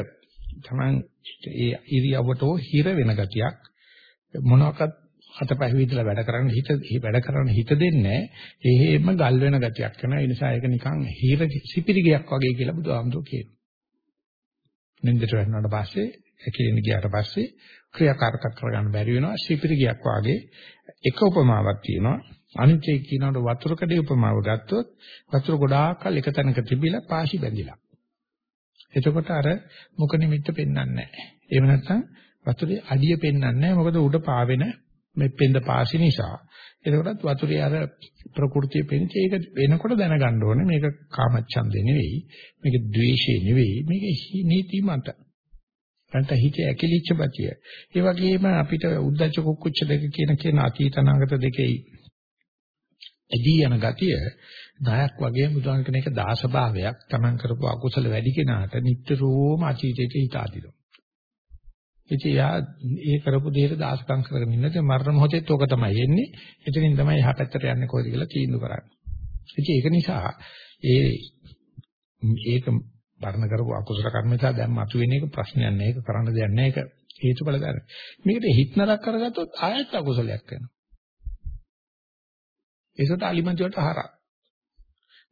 තමයි ඒ ඉරියව්වට හිර වෙන ගතියක්. මොනවාක්වත් අතපහ විදලා වැඩ කරන්න හිත වැඩ කරන්න හිත දෙන්නේ එහෙම ගල් වෙන ගතියක් වෙනවා. ඒ නිසා ඒක නිකන් හිර සිපිරිගයක් වගේ කියලා බුදුහාමුදුරුවෝ කියනවා. නින්දට වැටුණාට පස්සේ ඇකිලෙන ගියාට පස්සේ ක්‍රියාකාරකම් කරගන්න බැරි වෙනවා. ශිපිරිගයක් වාගේ එක උපමාවක් තියෙනවා. අනිත් එක කියනකොට වතුර කඩේ උපමාව ගත්තොත් වතුර ගොඩාක් කල් එක තැනක තිබිලා පාසි බැඳිලා. එතකොට අර මුඛ නිමිත්ත පෙන්වන්නේ නැහැ. එහෙම නැත්නම් වතුරේ අඩිය පෙන්වන්නේ නැහැ. මොකද උඩ පාවෙන මේ පෙන්ද පාසි නිසා. එතකොටත් වතුරේ අර ප්‍රകൃතිය පෙනිච්ච ඒක වෙනකොට දැනගන්න ඕනේ. මේක කාමච්ඡන්දේ නෙවෙයි. මේක ද්වේෂේ නෙවෙයි. මේක නීති මත. නැත්නම් හිතේ ඇකිලිච්ච බතිය. ඒ වගේම අපිට උද්දච්ච කුක්කුච්ච දෙක කියන කියන අතීත අනාගත දෙකේ එදී යන ගතිය ණයක් වගේ බුදුන් කියන එක දාස භාවයක් Taman කරපු අකුසල වැඩි කෙනාට නිට්ටරෝම අතීතයට හිත අදිනවා ඉතින් යා ඒ කරපු දෙයට දාසකම් කරගෙන ඉන්න. ඉතින් මරණ මොහොතේත් ඕක තමයි එන්නේ. එතනින් තමයි එහා පැත්තට යන්නේ කොහෙද කියලා තීන්දුව කරන්නේ. ඉතින් ඒක නිසා ඒ ඒක වර්ණ කරපු අකුසල කර්ම නිසා දැන් මතුවෙන එක ප්‍රශ්නයක් නෑ. ඒක කරන්න දෙයක් නෑ. ඒක හේතුඵල ධර්ම. මේකට හිත නරක කරගත්තොත් ආයත් අකුසලයක් වෙනවා. ඒකට අලිමන්ති වලට හරක්.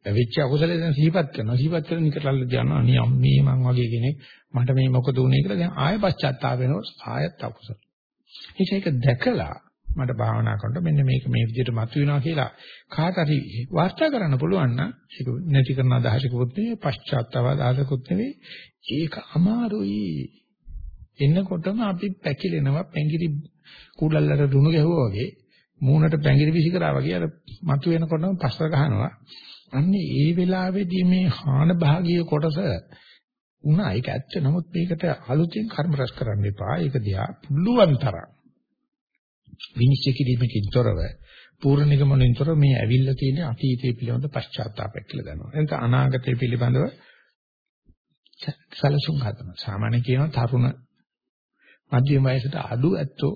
වෙච්ච අකුසලේ දැන් සිහිපත් කරනවා. සිහිපත් කරන නිකටල්ල කියනවා අනේ අම්මේ මං වගේ කෙනෙක් මට මේ මොකද උනේ කියලා දැන් ආය පශ්චාත්තාප වෙනොත් ආයත් අකුසල. ඒක දැකලා මට භාවනා කරනකොට මෙන්න මේක මේ විදිහට මතුවෙනවා කියලා කාට හරි වාර්තා කරන්න පුළුවන් නම් ඒක නැති කරන අදහසකුත් නෙවෙයි පශ්චාත්තාප අදහසකුත් නෙවෙයි ඒක අමාරුයි. එන්නකොටම අපි පැකිලෙනවා පැංගිරි කුඩල්ලට දුණු ගැහුවා වගේ මූණට පැංගිරි විසි කරා වගේ අර මතුවෙනකොටම පස්ස ගහනවා අන්නේ ඒ වෙලාවේදී මේ හාන භාගීය කොටස උනා ඒක ඇත්ත. නමුත් මේකට අලුතෙන් කර්ම රැස් කරන්න එපා. ඒක දිහා පුළුවන් තරම්. විනිශ්චය කිරීමකින් තොරව පූර්ණ නිගමනින් තොරව මේ ඇවිල්ලා තියෙන අතීතය පිළිබඳ පශ්චාත්තාපයක් කියලා දන්නවා එතන අනාගතය පිළිබඳව සැලසුම් හදනවා. සාමාන්‍ය කියනවා තරුණ මධ්‍යම වයසට අඩු ඇත්තෝ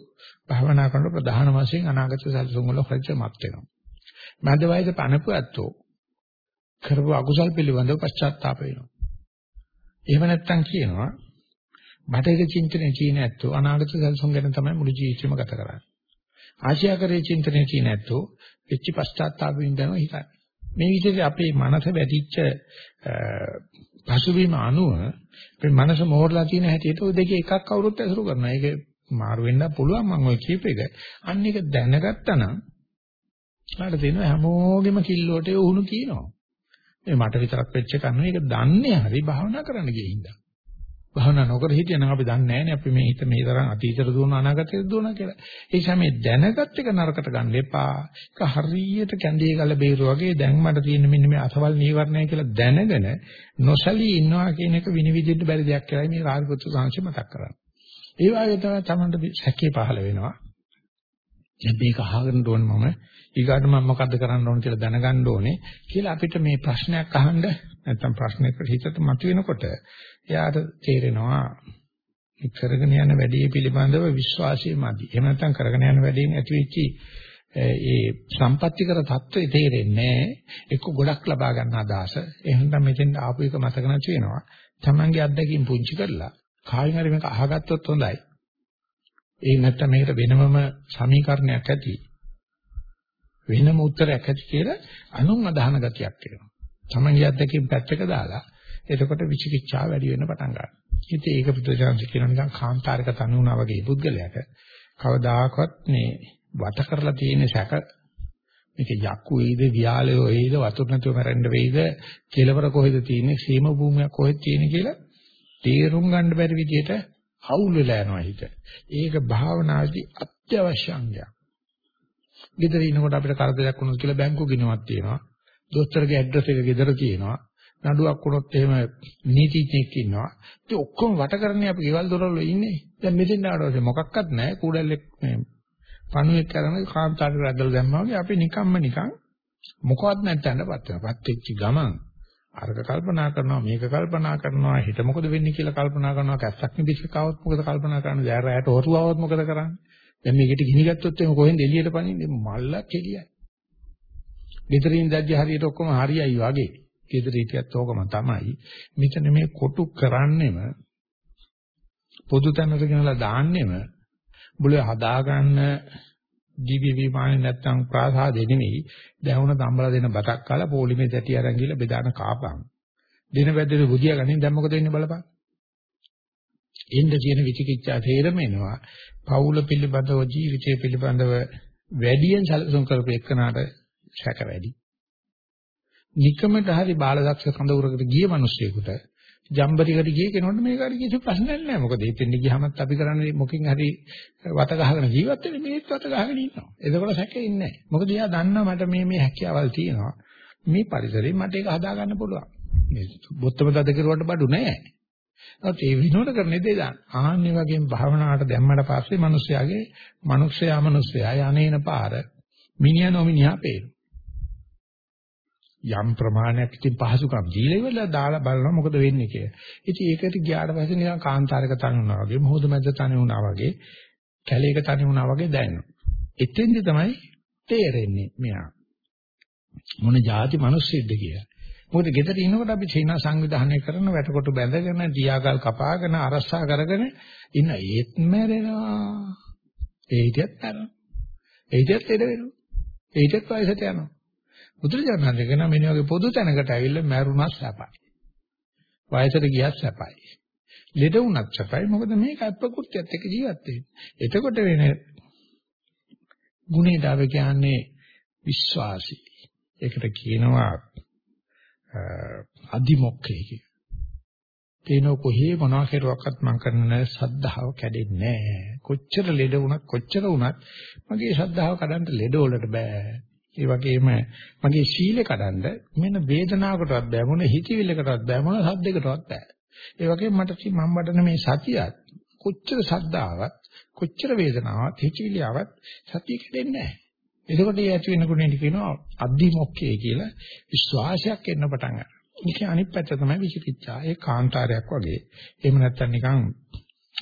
භාවනා කරන ප්‍රධාන වශයෙන් අනාගත සැලසුම් වල හරියටමත් වෙනවා. මධ්‍ය වයස පනපු ඇත්තෝ කරපු අකුසල් පිළිබඳව පශ්චාත්තාප වෙනවා. එහෙම නැත්නම් කියනවා බටහිර චින්තනයේ චීන ඇත්තෝ අනාගත සැලසුම් ගැන තමයි මුළු ජීවිතේම ගත කරන්නේ. ආශ්‍යාකරයේ චින්තනයේ චීන ඇත්තෝ වෙච්ච පශ්චාත්තාපයෙන් දනවා හිතන්නේ. මේ විදිහට අපේ මනස වැටිච්ච පසුබිම අනුව අපේ මනස මෝරලා තියෙන හැටියට ওই දෙකේ එකක් කවුරුත් ඇසුරු කරනවා. ඒක මාරු වෙන්න පුළුවන් මම ওই කීප එක. අන්න ඒක දැනගත්තා නම් ආට දෙනවා හැමෝගෙම කිල්ලෝට උහුණු කියනවා. මේ මට විතරක් වෙච්ච එකක් නෙවෙයි ඒක දන්නේ හරි භාවනා කරන්න ගියේ හින්දා. භාවනා නොකර හිටියනම් අපි දන්නේ නැහැනේ අපි මේ හිත මේ තරම් අතීතයට දුවන අනාගතයට දුවන කියලා. ඒ නිසා මේ දැනගත් එක නරකට ගන්න එපා. ඒක හරියට කැඳේ ගල බේරුව වගේ දැන් මට තියෙන මෙන්න මේ අසවල් නීවරණය කියලා දැනගෙන නොසලී ඉන්නවා කියන එක විනිවිදින්න බැරි දෙයක් කියලා මේ රාගපුත්‍ර සාංශය මතක් කරන්නේ. ඒ වගේ තමයි Tamanට සැකේ පහළ වෙනවා. දැන් මේක අහගෙන ඕන මම ඊගාට මම මොකද්ද කරන්න ඕන කියලා දැනගන්න ඕනේ කියලා අපිට මේ ප්‍රශ්නයක් අහන්න නැත්නම් ප්‍රශ්නයකට හිතට මතුවෙනකොට එයාට තේරෙනවා කරගෙන යන වැඩේ පිළිබඳව විශ්වාසය මදි. එහෙම නැත්නම් කරගෙන යන වැඩේ නැතිවෙච්ච ඒ සම්පත්‍තිකර தত্ত্বය තේරෙන්නේ එක්ක ගොඩක් ලබා ගන්න අදහස. එහෙනම් මෙතෙන් ආපු එක මතක නැති වෙනවා. Tamange අත්දැකීම් පුංචි කරලා කායින් හරි මේක අහගත්තොත් හොඳයි. ඒ නැත්නම් මේකට වෙනමම සමීකරණයක් ඇති. වෙනම උත්තරයක් ඇති කියලා අනුන් අදහන ගතියක් එනවා. තමන්ගේ අත්දැකීම් පැත්තක දාලා එතකොට විචිකිච්ඡාව වැඩි වෙන්න පටන් ගන්නවා. ඉතින් ඒක පුදුජාන්ති කියන නිකන් කාන්තාරක තනුණා වගේ පුද්ගලයාට කවදාකවත් මේ වට කරලා තියෙන සැක මේක යක්කු වේද වියාලය වේද වතුර නැතුව මැරෙන්න වේද කෙලවර කොහෙද තියෙන්නේ සීම භූමියක් කොහෙද තියෙන්නේ කියලා තේරුම් ගන්න බැරි විදිහට අවුල් වෙලා යනවා හිත. ඒක භාවනාදී අත්‍යවශ්‍ය අංගයක්. ගෙදර ඉනකොට අපිට කරදරයක් වුණොත් කියලා බැංකුව ගිණුවක් තියෙනවා. දොස්තරගේ ඇඩ්‍රස් එක ගෙදර තියෙනවා. නඩුවක් වුණොත් එහෙම නීතිඥයෙක් ඉන්නවා. ඉතින් ඔක්කොම වට කරන්නේ අපි ගෙවල් දොරවල ඉන්නේ. දැන් මෙතෙන් ආවට මොකක්වත් නැහැ. කූඩල්ලෙක් මේ පණුවෙක් කරන කාන්තාරේ ඇදලා දැම්මා වගේ අපි නිකම්ම නිකන් මොකවත් නැත්තඳපත් වෙනවා. පත් වෙච්ච ගමන් අරක කල්පනා කරනවා මේක කල්පනා කරනවා හිත මොකද වෙන්නේ කියලා කල්පනා කරනවා කැස්සක් නිදිස්සකවවත් මොකද කල්පනා කරන්නේ දැන් රැයට හොරුවවත් මොකද කරන්නේ දැන් මේකට ගිනි ගත්තොත් එහෙම කොහෙන්ද එළියට පනින්නේ මල්ල කෙලියයි. ගෙදරින් දැජ්ජ හරියට ඔක්කොම හරියයි වගේ. ගෙදර හිටියත් ඕකම තමයි. මෙතන මේ කොටු කරන්නෙම පොදු තැනට ගෙනලා දාන්නෙම බුල හදාගන්න දිව්‍ය විමානේ නැත්තම් ප්‍රාසාදෙ නෙමෙයි දැවුන තම්බලා දෙන බතක් කාලා පොලිමේ තැටි අරන් ගිහලා බෙදාන කාපම්. දින වැදේ බුදියා ගනින් දැන් මොකද වෙන්නේ බලපන්. එන්න කියන විචිකිච්ඡා තේරම එනවා. පෞල පිළිබඳව ජීවිතය පිළිබඳව වැඩියෙන් සැලසුම් කරපු එකනට සැක වැඩි. නිකමට හරි බාලදක්ෂ කඳවුරකට ගිය මිනිස්සෙකුට ජම්බරිකට ගිය කෙනෙකුට මේකට කිසි ප්‍රශ්නයක් නැහැ. මොකද එතෙන්ට ගියාමත් අපි කරන්නේ මොකකින් හරි වත ගහගෙන ජීවත් වෙන්නේ මේත් වත ගහගෙන ඉන්නවා. එතකොට සැකෙන්නේ නැහැ. මොකද එයා දන්නවා මට මේ මේ හැකියාවල් තියෙනවා. මේ පරිසරයෙන් මට ඒක හදාගන්න පුළුවන්. මේ බොත්තම දද කෙරුවට බඩු නැහැ. ඒත් ඒ විනෝඩ කරන්නේ දෙය දාන්න. ආන්නේ වගේම භාවනාවට දැම්මට පස්සේ මිනිස්යාගේ මිනිස්යා මිනිස්යා යන්නේන පාර මිනිහා නොමිනිහා පේන. යම් ප්‍රමාණයක් ඉතින් පහසුකම් දීලා ඉවරලා දාලා බලනවා මොකද වෙන්නේ කියලා. ඉතින් ඒකට ගියාට පස්සේ නිකන් කාන්තාරයක තනුනා වගේ මොහොත මැද තනුනා වගේ කැලේක තනුනා වගේ දැනෙනවා. එතෙන්දි තමයි තේරෙන්නේ මෙයා. මොන જાති මිනිස්සෙක්ද කියලා. මොකද ගෙදර ඉන්නකොට අපි සීනා සංවිධානය කරන වැටකොට බැඳගෙන දියාගල් කපාගෙන අරස්සා කරගෙන ඉන්න ඒත් මැරෙනවා. ඒ හිටියත් මැරෙනවා. ඒ හිටියත් ලෙඩ වෙනවා. ඒ හිටියත් වයසට යනවා. බුදුරජාණන් දෙකන මෙන්න වගේ පොදු තැනකට ඇවිල්ලා මැරුණා සැපයි. වයසට ගියත් සැපයි. ලෙඩ වුණත් සැපයි. මොකද මේක අප්‍රකෘතියත් එක්ක ජීවත් වෙන්නේ. එතකොට වෙන ගුණේදාව කියන්නේ විශ්වාසී. ඒකට කියනවා අදිමොක්ඛේ කිය. තේන කොහේ මොනවා කෙරුවක්වත් මම කරන සද්ධාව කැඩෙන්නේ නැහැ. කොච්චර ලෙඩ වුණත් කොච්චර වුණත් මගේ ශ්‍රද්ධාව කඩන්න ලෙඩ වලට බෑ. ඒ වගේම මගේ සීලය කඩන්න මෙන්න වේදනාවකටවත් බෑ මොන හිතවිල්ලකටවත් බෑ මොන සද්දයකටවත් බෑ. ඒ වගේම මට මම වඩන මේ සතියත් කොච්චර සද්දාවත් කොච්චර වේදනාවක් හිතවිලියාවක් සතිය කැඩෙන්නේ නැහැ. එතකොට ඒ ඇති වෙන ගුණෙට කියනවා අද්දිමොක්කේ කියලා විශ්වාසයක් එන්න පටන් ගන්නවා. ඒකේ අනිත් පැත්ත තමයි විචිකිච්ඡා. ඒ කාන්තාරයක් වගේ. එහෙම නැත්නම් නිකන්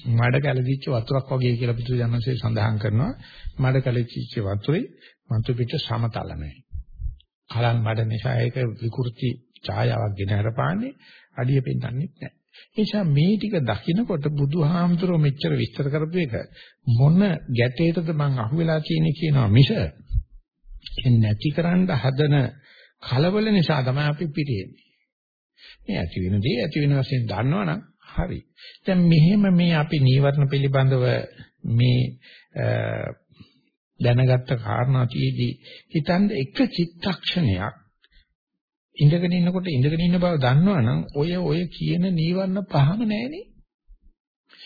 මඩ කැළදිච්ච වතුරක් වගේ කියලා බුදුජානකසේ සඳහන් කරනවා. මඩ කැළදිච්ච වතුරේ වතු පිට සමතල නැහැ. කලන් මඩ නිසා ඒක විකෘති ඡායාවක් ගෙන හරපාන්නේ අඩිය පෙන්වන්නේ නැහැ. නිසා මේ ටික දකිනකොට බුදුහාමුදුරුව මෙච්චර විස්තර කරපු එක මොන ගැටේටද මං අහුවෙලා තියෙන්නේ කියනවා මිස නැතිකරන්න හදන කලබල නිසා තමයි අපි පිටියෙන්නේ. මේ ඇති වෙන දේ ඇති වෙන වශයෙන් දන්නවනම් හරි. දැන් මෙහෙම මේ අපි නීවරණ පිළිබඳව මේ දැනගත්ත කාරණා තියේදී හිතන්න එක චිත්තක්ෂණයක් ඉඳගෙන ඉන්නකොට ඉඳගෙන ඉන්න බව දන්නවනම් ඔය ඔය කියන නීවරණ පහම නැහැනේ.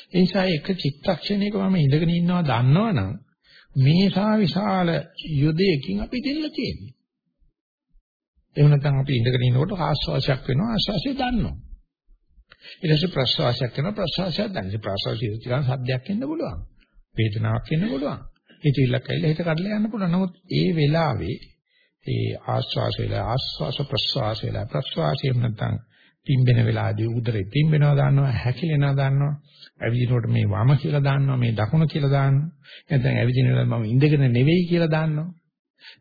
ඒ නිසා එක චිත්තක්ෂණයක මම ඉඳගෙන ඉන්නවා දන්නවනම් මේසා විශාල යුදයකින් අපි දෙන්න තියෙන්නේ. එහෙම නැත්නම් අපි ඉඳගෙන ඉන්නකොට ආශ්වාසයක් වෙනවා ආශ්වාසය දන්නවා. ඊට පස්සේ ප්‍රශ්වාසයක් වෙනවා ප්‍රශ්වාසයක් දන්නේ. ප්‍රශ්වාසය ඉතින් සද්දයක් එන්න පුළුවන්. වේදනාවක් එන්න පුළුවන්. හිතවිල්ලක් ඇවිල්ලා හිත කඩලා යන්න පුළුවන්. නමුත් ඒ වෙලාවේ ඒ ආශ්වාස වෙලා ආශ්වාස ප්‍රශ්වාස වෙලා ප්‍රශ්වාසයෙන් නැත්නම් පිම්බෙන වෙලාවදී උදරේ පිම්බෙනවා දාන්නවා හැකිලෙනවා දාන්නවා ඇවිදිනකොට මේ වම කියලා දාන්නවා මේ දකුණ කියලා දාන්නවා. නැත්නම් ඇවිදින වෙලාව මම ඉඳගෙන නෙවෙයි කියලා දාන්නවා.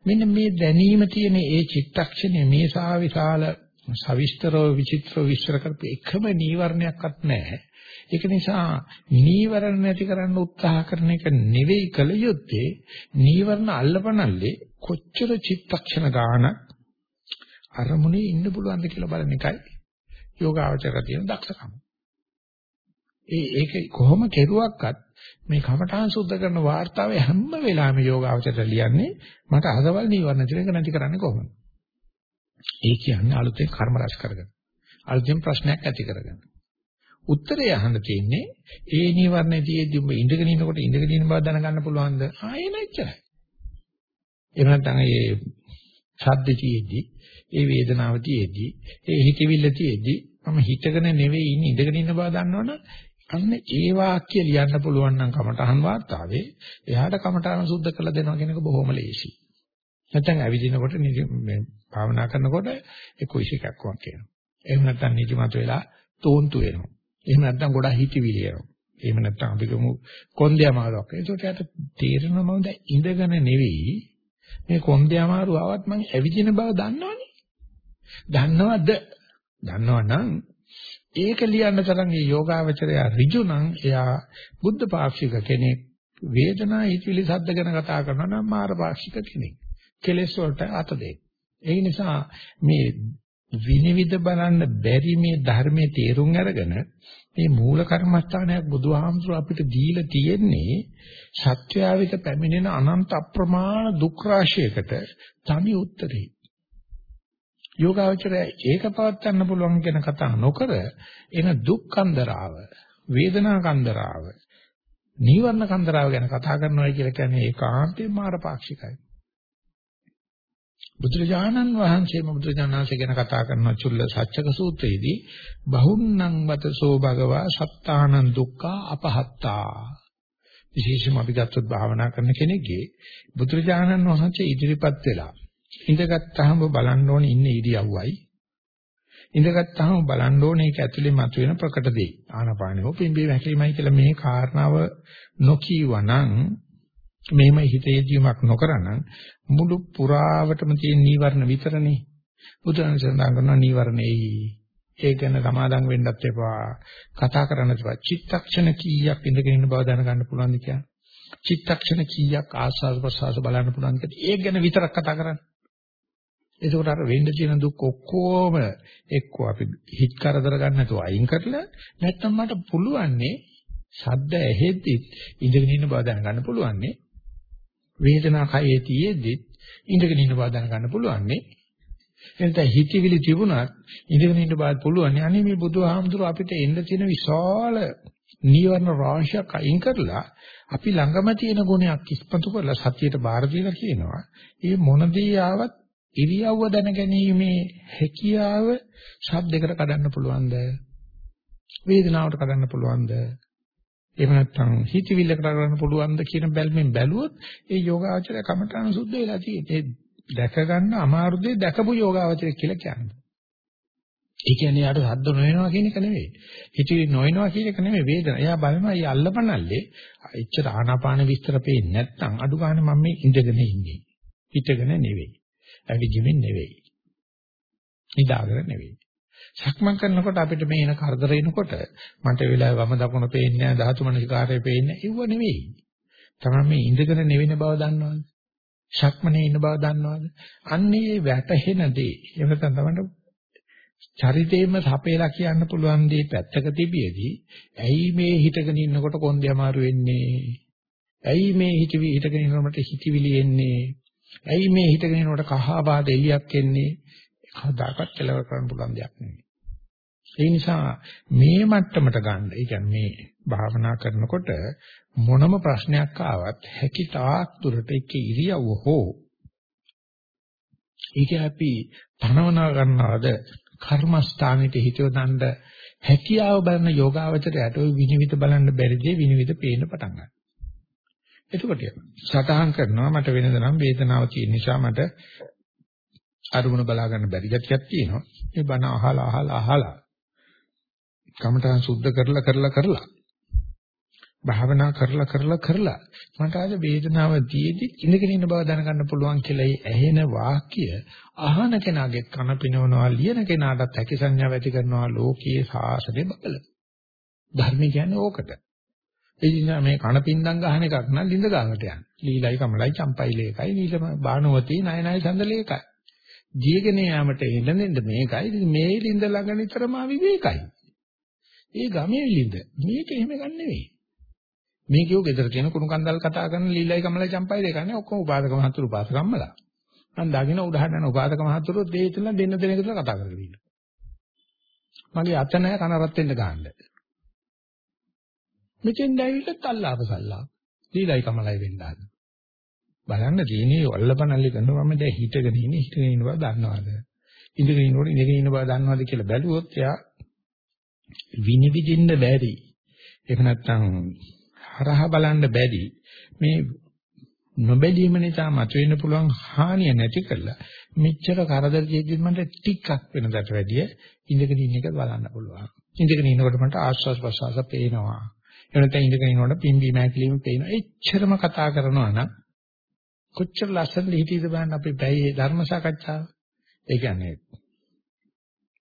මෙන්න මේ දැනීම තියෙන ඒ චිත්තක්ෂණය මේ සා විශාල සවිස්තරව විචිත්‍රව විස්තර කරපු එකම නීවරණයක්වත් නැහැ. ඒක නිසා නීවරණ නැති කරන්න උත්සාහ කරන එක නෙවෙයි කල යුත්තේ නීවරණ අල්ලපනල්ලේ කොච්චර චිත්තක්ෂණ ගානක් අරමුණේ ඉන්න පුළුවන්ද කියලා බලන එකයි යෝගාවචර තියෙන දක්ෂකම. ඒ ඒක කොහොම කෙරුවක්වත් මේ කමඨාන් සුද්ධ කරන වාර්තාවේ හැම වෙලාවෙම යෝගාවචරයට ලියන්නේ මට අහසවල් නීවරණ ටික නැති කරන්නේ කොහොමද? ඒ කියන්නේ අලුතෙන් කර්ම රැස් කරගෙන. අලුතෙන් ප්‍රශ්නයක් ඇති කරගෙන. උත්තරය අහන්න තියෙන්නේ ඒ නීවරණයේදී ඔබ ඉඳගෙන ඉනකොට ඉඳගෙන ඉන්න බව දැනගන්න පුළුවන්ද? ආයෙ නැච්චරයි. එහෙම නැත්නම් ඒ ශබ්දතියෙදී, ඒ වේදනාවතියෙදී, ඒ හිතවිල්ලතියෙදී මම හිතගෙන නෙවෙයි ඉන්නේ ඉඳගෙන ඉන්න බව දන්නවනම් අන්න ඒ වාක්‍ය ලියන්න පුළුවන් නම් කමටහන් වාර්තාවේ එයාට කමටහන සුද්ධ කරලා දෙනවා කියන එක බොහොම ලේසි. නැත්නම් ඇවිදිනකොට මේ භාවනා කරනකොට ඒ කුයිසිකක් වක් කියනවා. එහෙම නැත්නම් නිදිමත වෙලා තෝන්තු වෙනවා. එහෙම නැත්නම් ගොඩාක් හිතවිලි එනවා. එහෙම නැත්නම් අපි ගමු කොන්දේ අමාරුවක්. ඒකට යට තේරෙනවා මම දැන් ඉඳගෙන නෙවෙයි මේ කොන්දේ අමාරු ආවත් මං ඇවිදින බව දන්නවනේ. දන්නවද? දන්නවනම් ඒක ලියන්න තරම් මේ යෝගාවචරය ඍජු නම් එයා බුද්ධ පාක්ෂික කෙනෙක් වේදනා හිතවිලි සද්ද ගැන කතා කරනවා නම් මාර පාක්ෂික කෙනෙක්. කෙලෙස් වලට අත දෙයි. ඒ නිසා මේ විනිවිද බලන්න බැරි මේ ධර්මයේ තේරුම් අරගෙන මේ මූල කර්මස්ථානයක් බුදුහාමුදුර අපිට දීලා තියෙන්නේ සත්‍යාවිත පැමිණෙන අනන්ත අප්‍රමාණ දුක් රාශියකට තනි උත්තරේ. යෝගාවචරය ඒක පවත්වන්න පුළුවන් කියන කතා නොකර එන දුක් කන්දරාව, වේදනා කන්දරාව, නීවරණ කන්දරාව ගැන කතා කරනවා කියලා කියන්නේ ඒකාන්තයෙන් මාරපාක්ෂිකයි. බුදුරජාණන් වහන්සේම බුදුරජාණන්සේ ගැන කතා කරන චුල්ල සත්‍යක සූත්‍රයේදී බහුන්නං වතසෝ භගවා සත්තානං දුක්ඛා අපහත්තා විශේෂම අපි ගත්තොත් භාවනා කරන කෙනෙක්ගේ බුදුරජාණන් වහන්සේ ඉදිරිපත් වෙලා ඉඳගත්tාම බලන්න ඕනේ ඉන්නේ ඉරියව්වයි. ඉඳගත්tාම බලන්න ඕනේ ඒක ඇතුලේ මතුවෙන ප්‍රකට දෙයි ආනපානෙ හෝ පිම්බේ වැකිලිමයි කියලා මේ කාරණාව නොකීවනම් මෙහෙම හිතේදීමක් නොකරනම් මුළු පුරාවටම තියෙන නීවරණ විතරනේ. බුදුන් සඳහන් කරනවා නීවරණෙයි ඒ ගැන සමාදම් වෙන්නත් එපා. කතා කරන්නත් එපා. චිත්තක්ෂණ කීයක් ඉඳගෙන ඉන්න බව දැනගන්න පුළුවන්ද කියන්නේ චිත්තක්ෂණ කීයක් ආස්වාද ප්‍රසආස බලන්න පුළුවන්ද ඒක ගැන විතරක් කතා කරන්න. එතකොට අර වෙන්න තියෙන දුක් ඔක්කොම එක්ක අපි හිත කරදර ගන්න නැතුව අයින් කරලා නැත්තම් මට පුළුවන්නේ ශබ්ද ඇහෙද්දි ඉඳගෙන ඉන්න බව දැනගන්න පුළුවන්නේ වේදනා කයේ තියෙද්දි ඉඳගෙන ඉන්න බව දැනගන්න පුළුවන් නේ. එතන හිතවිලි තිබුණත් ඉඳගෙන ඉන්න බව පුළුවන්. අනේ මේ බුදුහාමුදුරුව අපිට එන්න තියෙන විශාල නීවරණ රාශියක් අයින් කරලා අපි ළඟම තියෙන ගුණයක් ඉස්පතු කරලා සතියට බාර දීලා කියනවා. මේ මොන දේ ආවත් ඉරියව්ව දැනගැනීමේ හැකියාව ශබ්දයකට කඩන්න පුළුවන්ද? වේදනාවට කඩන්න පුළුවන්ද? එහෙම නැත්නම් හිතවිල්ලකට කඩන්න පුළුවන්ද කියන බැල්මෙන් බැලුවොත් ඒ යෝගාචරය කමඨාන සුද්ධ වෙලා තියෙන්නේ. දැක ගන්න අමාරු දෙයක් දැකපු යෝගාචරය කියලා කියන්නේ. ඒ කියන්නේ යාට සද්ද නොවෙනවා කියන එක නෙවෙයි. හිතවිලි නොවෙනවා කියන එක නෙවෙයි වේදන. එයා බලනවා ඊ අල්ලපනල්ලේ එච්චර ආනාපාන විස්තර පේන්නේ නැත්නම් අඩු ගන්න මම මේ ඉඳගෙන ඉන්නේ. හිතගෙන නෙවෙයි. ඇවිදිමින් නෙවෙයි. නිදාගෙන නෙවෙයි. සක්මන් කරනකොට අපිට මේ එන කරදර එනකොට මට වෙලාව වම දකුණ පේන්නේ නැහැ ධාතු මනසිකාරය පේන්නේ ඉව නෙවෙයි. තමයි මේ ඉඳගෙන නෙවෙන බව දන්නවද? සක්මනේ ඉන්න බව දන්නවද? අන්නේ වැටහෙන දේ. එහෙම නැත්නම් තමයි චරිතේම සපේලා කියන්න පුළුවන් දේ පැත්තක තිබියදී ඇයි මේ හිතගෙන ඉන්නකොට කොන්දේ අමාරු වෙන්නේ? ඇයි මේ හිතවි හිතගෙන ඉන්නකොට හිතවිලි එන්නේ? ඇයි මේ හිතගෙන ඉන්නකොට කහපාද එලියක් එන්නේ? කවදාකවත් කෙලවර කරන්න පුළුවන් දෙයක් නෙවෙයි. ඒ නිසා මේ මට්ටමට ගන්න, ඒ කියන්නේ මේ භාවනා කරනකොට මොනම ප්‍රශ්නයක් ආවත් හැකි තාක් දුරට එක්ක ඉරියව්ව හෝ ඒක අපි තනවනා ගන්නවද කර්මස්ථානෙට හිතව දඬ හැකියාව බලන යෝගාවචරයට ওই විනිවිද බලන්න බැරි දේ විනිවිද පේන්න පටන් ගන්නවා. එතකොට සටහන් කරනවා මට වෙනද නම් වේදනාව තියෙන නිසා මට අරමුණ බලා ගන්න බැරි ගැටියක් තියෙනවා. මේ බණ අහලා අහලා අහලා කමඨයන් සුද්ධ කරලා කරලා කරලා භාවනා කරලා කරලා කරලා මට අද වේදනාව දීදී ඉඳගෙන ඉන්න බව දැනගන්න පුළුවන් කියලා ඒ ඇහෙන වාක්‍ය අහන කෙනාගේ කන පිනවනවා ලියන කෙනාටත් හැකි සංඥාව ඇති කරනවා ලෝකයේ සාසනේ බබල. ධර්ම කියන්නේ ඕකට. ඒ නිසා මේ කන පින්දම් ගහන එකක් නම් ලිඳ ගාවට යන ලීලයි කමලයි චම්පයි ලේකයි නීලම බානුවති නයනයි සඳලේකයි ජීගෙන යාමට එළනෙන්න මේකයි. මේ ලිඳ ළඟ නිතරම අවිවේකයි. ඒ ගමේ ලිඳ. මේක එහෙම ගන්න නෙවෙයි. මේ කියෝ ගෙදර තියෙන කුණු කන්දල් කතා කරන ලීලයි කමලයි චම්පයි දෙකන්නේ ඔක්කොම උපාදක මහතුරු උපාසකම්මලා. මම දකින්න උදාහරණ උපාදක මහතුරු දෙය තුන දෙන්න දෙන එක තුන කතා කරගෙන ඉන්නවා. මගේ අත නැහැ කන රත් වෙන්න ගන්න. මෙතෙන් දැවිලා තල්ලාප සල්ලා. ලීලයි කමලයි වෙන්න හද. බලන්න දිනේ ඔල්ලපනල්ලි කරනවා මම දැන් හිටගෙන ඉන්නේ හිටගෙන ඉන්න බව දන්නවද? ඉඳගෙන ඉන්නකොට ඉඳගෙන ඉන්න බව දන්නවද කියලා බැලුවොත් එයා විනිවිදින්න බැරි. ඒක නැත්තම් හරහා බලන්න බැරි මේ නොබැලීම නිසා මතුවෙන්න පුළුවන් හානිය නැති කරලා මෙච්චර කරදර දෙද්දි මට ටිකක් වෙනදට වැඩිය ඉඳගෙන ඉන්න එක බලන්න පුළුවන්. ඉඳගෙන ඉන්නකොට මට ආස්වාස් ප්‍රසවාස පේනවා. එනත ඉඳගෙන ඉන්නකොට පිම්බි මෑකිලිම පේනවා. එච්චරම කතා කරනවා නම් කොච්චර ලස්සනද හිතීද බලන්න අපි බැයි ධර්ම සාකච්ඡාව. ඒ කියන්නේ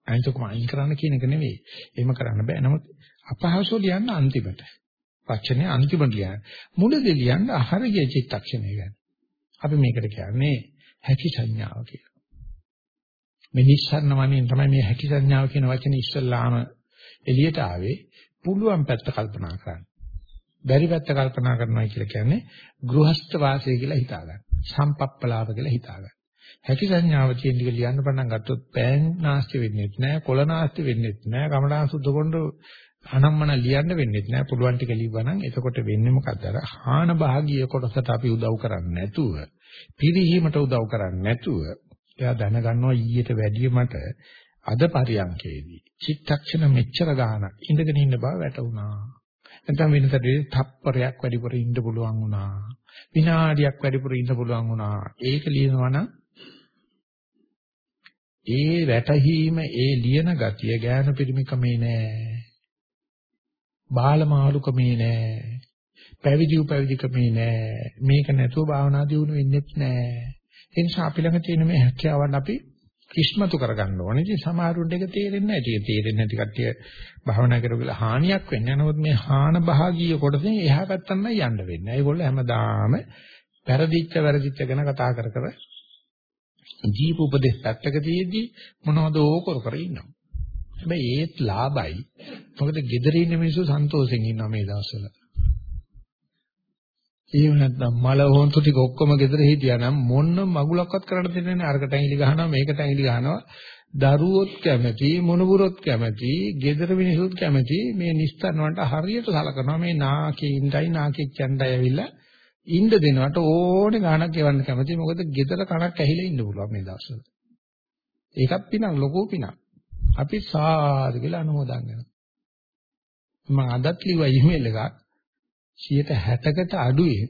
අනිතකම අයින් කරන්න කියන එක නෙවෙයි. එහෙම කරන්න බෑ. නමුත් අපහසු ලියන්න අන්තිමට. වචනේ අන්තිමට ලියන්න. මුලදී ලියන්න අහරගේ චිත්තක්ෂණය ගැන. අපි මේකට කියන්නේ හැකි සංඥාව කියලා. මේ නිස්සාරණ වණෙන් තමයි මේ හැකි සංඥාව කියන වචනේ ඉස්සල්ලාම එළියට ආවේ. පුළුවන් පැත්ත කල්පනා කරන්න. බැරි පැත්ත කල්පනා කරනවා කියලා කියන්නේ ගෘහස්ත වාසය කියලා හිතාගන්න. සම්පප්පලාව කියලා හිතාගන්න. හැකි සංඥාව තියෙන ටික ලියන්න පටන් ගත්තොත් පෑන් නාස්ති වෙන්නේ නැහැ, කොළ නාස්ති වෙන්නේ නැහැ, කමඩාන් සුද්ධ කොණ්ඩ අනම්මන ලියන්න වෙන්නේ නැහැ. පුළුවන් ටික ලිව්වනම් එතකොට වෙන්නේ මොකද? අර හාන භාගීය කොටසට අපි උදව් කරන්නේ නැතුව, පිරිහීමට උදව් කරන්නේ නැතුව, එයා දැනගන්නවා ඊට වැඩිය මට අද පරියන්කේදී චිත්තක්ෂණ මෙච්චර ගාණක් ඉඳගෙන ඉන්න බව වැටුණා. නැත්නම් වෙනසට තප්පරයක් වැඩිපුර ඉන්න පුළුවන් වුණා. විනාඩියක් වැඩිපුර ඉන්න පුළුවන් වුණා. ඒක ලියනවා නම් ඒ වැටහීම ඒ ලියන ගතිය ඥාන පිරිමිකමේ නෑ. බාලමාලුකමේ නෑ. පැවිදි උපවිදිකමේ නෑ. මේක නැතුව භාවනා දියුණු වෙන්නේත් නෑ. ඒ නිසා අපි ළඟ තියෙන මේ හැකියාවන් අපි ඉස්මතු කරගන්න ඕනේ. ඉතින් සමහරුන්ට ඒක තේරෙන්නේ නැහැ. ඒක තේරෙන්නේ නැති කට්ටිය භාවනා කරගලා හානියක් වෙන්නේ. නමුත් මේ හාන භාගීය කොටසෙන් එහා පැත්තට නම් යන්න වෙන්නේ. ඒගොල්ලෝ හැමදාම වැරදිච්ච වැරදිච්ච ගැන කතා කර කර ජීව උපදේශ පැත්තක තියේදී මොනවද ඕකර කර ඉන්නවා. හැබැයි ඒත් ලාභයි. මොකද gedare ඉන්න මිනිස්සු සන්තෝෂෙන් ඉන්නවා මේ දවස්වල. එහෙම නැත්නම් මල හොන්තු ටික ඔක්කොම gedare හිටියා නම් මොන්න මගුලක්වත් කරන්න දෙන්නේ නැහැ. අරකට ඇඟිලි ගහනවා මේකට ඇඟිලි ගහනවා. දරුවොත් කැමති, මොනුබුරොත් කැමති, gedara මිනිසුත් කැමති මේ නිස්තරණ වලට හරියට සලකනවා මේ නාකින්ටයි නාකිච්චන්ටයි ඇවිල්ලා ඉන්න දෙනවට ඕනේ ගාණක් ගෙවන්න කැමති. මොකද gedara කණක් ඇහිලා ඉන්න පුළුවන් මේ දවස්වල. ඒකත් පිනක් ලොකු පිනක්. අපි සාදු කියලා අනුමෝදන් වෙනවා. මම අදත් ලිව්වා ඊමේල් එකක් 60කට අඩුවේ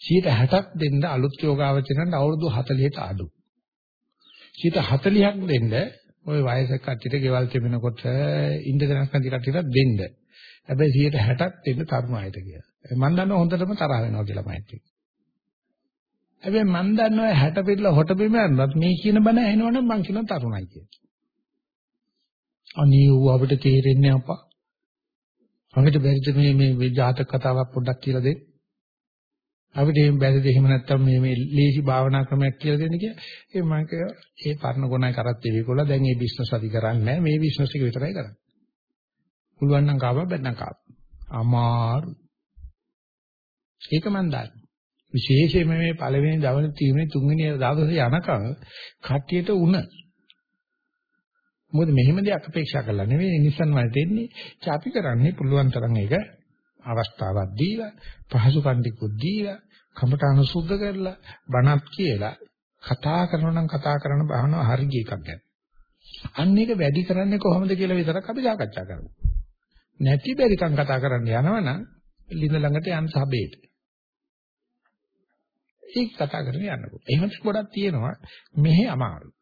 60ක් දෙන්න අලුත් යෝගාවචරයන්ට අවුරුදු 40ට අඩු. 40ක් දෙන්න ওই වයසක කට්ටියට ගෙවල් තිබෙනකොට ඉන්දනක් නැති කට්ටියට දෙන්න. හැබැයි 60ක් දෙන්න තරුණ අයට කියලා. මම දන්නවා හොඳටම තරහ වෙනවා කියලා මයිත් එක්ක. හැබැයි මම දන්නවා 60 පිටලා හොට බිම යනවත් මේ කියන බණ ඇහෙනවනම් මං කියන තරුණයි කියලා. අනේ ඌ අපිට තේරෙන්නේ අපා. අපිට බැරිද මේ මේ ජාතක කතාවක් පොඩ්ඩක් කියලා දෙන්න? අපිට එහෙම බැරිද එහෙම නැත්තම් මේ මේ ලේසි භාවනා ක්‍රමයක් කියලා දෙන්න කියලා. ඒ මම කිය ඒ පරණ ගුණයි කරත් ඒකෝලා දැන් මේ බිස්නස් අපි කරන්නේ නැහැ. මේ බිස්නස් එක විතරයි කරන්නේ. පුළුවන් නම් කාපා බැන්නම් කාපා. අමාරු. ඒක මන් දන්නවා. විශේෂයෙන්ම මේ පළවෙනි දවන තීවනේ තුන්වෙනි දවසේ යනකම් කට්ටියට උණ මොකද මෙහෙම දෙයක් අපේක්ෂා කරලා නෙවෙයි නිසන් වලට එන්නේ. අපි කරන්නේ පුළුවන් තරම් ඒක අවස්ථාවක් දීලා, පහසු කණ්ඩිකුත් දීලා, කමඨාන සුද්ධ කරලා, බණක් කියලා කතා කරනවා නම් කතා කරන බහනවා හරිය එකක් ගැන. අන්න ඒක වැඩි කරන්නේ කොහොමද කියලා විතරක් අපි සාකච්ඡා කරමු. නැති බැරිකම් කතා කරන්න යනවනම් ලිඳ ළඟට යන්න සබේට. ඒක කතා කරගෙන යන්නකො. එහෙම ගොඩක් තියෙනවා මෙහි අමාරුයි.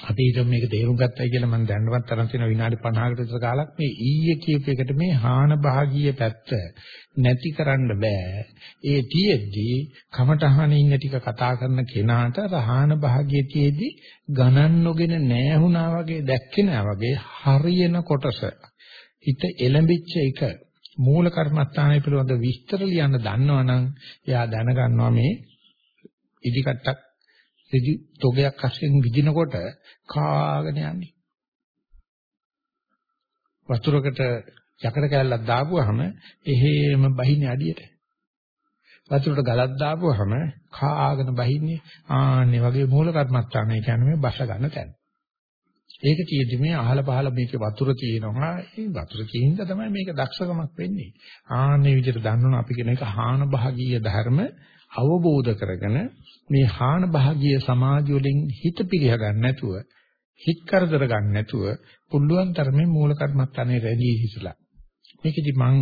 අපි හිතමු මේක තේරුම් ගත්තයි කියලා මම දැනවත් තරම් තියෙන විනාඩි 50කට විතර කාලක් මේ ඊයේ කියපු එකට මේ හාන භාගීය පැත්ත නැති කරන්න බෑ. ඒ තියෙද්දි කමටහන ඉන්න ටික කතා කරන කෙනාට රහාන භාගීය තියේදී ගණන් නොගෙන නෑහුණා වගේ දැක්කේ නෑ වගේ හරියන කොටස හිත එළඹිච්ච එක මූල කර්මස්ථානය පිළිබඳ විස්තර ලියන්න දන්නවනම් එයා දැනගන්නවා මේ ඉදිකට්ටක් රිදි තොගයක් අස්සෙන් විදිනකොට කාගෙන යන්නේ. වතුරකට යකඩ කැල්ලක් දාපුවාම එහෙම බහින්නේ අඩියට. වතුරට ගලක් දාපුවාම කාගෙන බහින්නේ ආන්නේ වගේ මූල කර්මස්ථානය කියන්නේ මේ බස ගන්න තැන. ඒක තියෙදි මේ අහල පහල මේකේ වතුර තියෙනවා. ඒ වතුර තියෙනද තමයි මේක දක්ෂකමක් වෙන්නේ. ආන්නේ විදිහට දන්නවනේ අපි කියන එක හාන භාගීය ධර්ම අවබෝධ කරගෙන මේ හාන භාගීය සමාජ වලින් හිත පිරිහ ගන්න නැතුව හිත කරදර ගන්න නැතුව පුළුවන් තරමේ මූල කර්මස්ථානේ රැඳී හිටලා මේකෙදි මං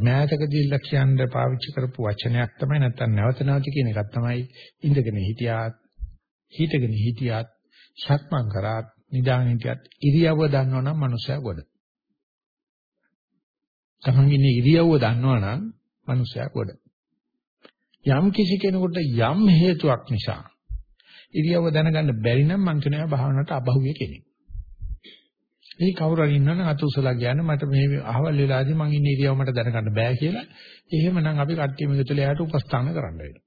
මෑතකදී ලක්ෂයන්ද පාවිච්චි කරපු වචනයක් තමයි නැත්තම් නැවත නැවත කියන එකක් තමයි ඉඳගෙන හිටියාත් හිටගෙන හිටියාත් සක්මන් කරාත් නිදාගෙන හිටියත් ඉරියව්ව දන්නවනම් මනුස්සයා ගොඩ. තමන් ඉන්නේ ඉරියව්ව දන්නවනම් මනුස්සයා ගොඩ. යම් කිසි කෙනෙකුට යම් හේතුවක් නිසා ඉරියව්ව දැනගන්න බැරි නම් මං කියනවා භාවනාවට අබහුවේ කෙනෙක්. මේ කවුරු හරි ඉන්නවනම් අත උසලා කියන්නේ මට මේ අහවල් වෙලාවේදී මං ඉන්නේ ඉරියව්ව මට දැනගන්න බෑ කියලා. එහෙමනම් අපි කට්ටිය මේකතුල එයාට උපස්ථාන කරන්න වෙනවා.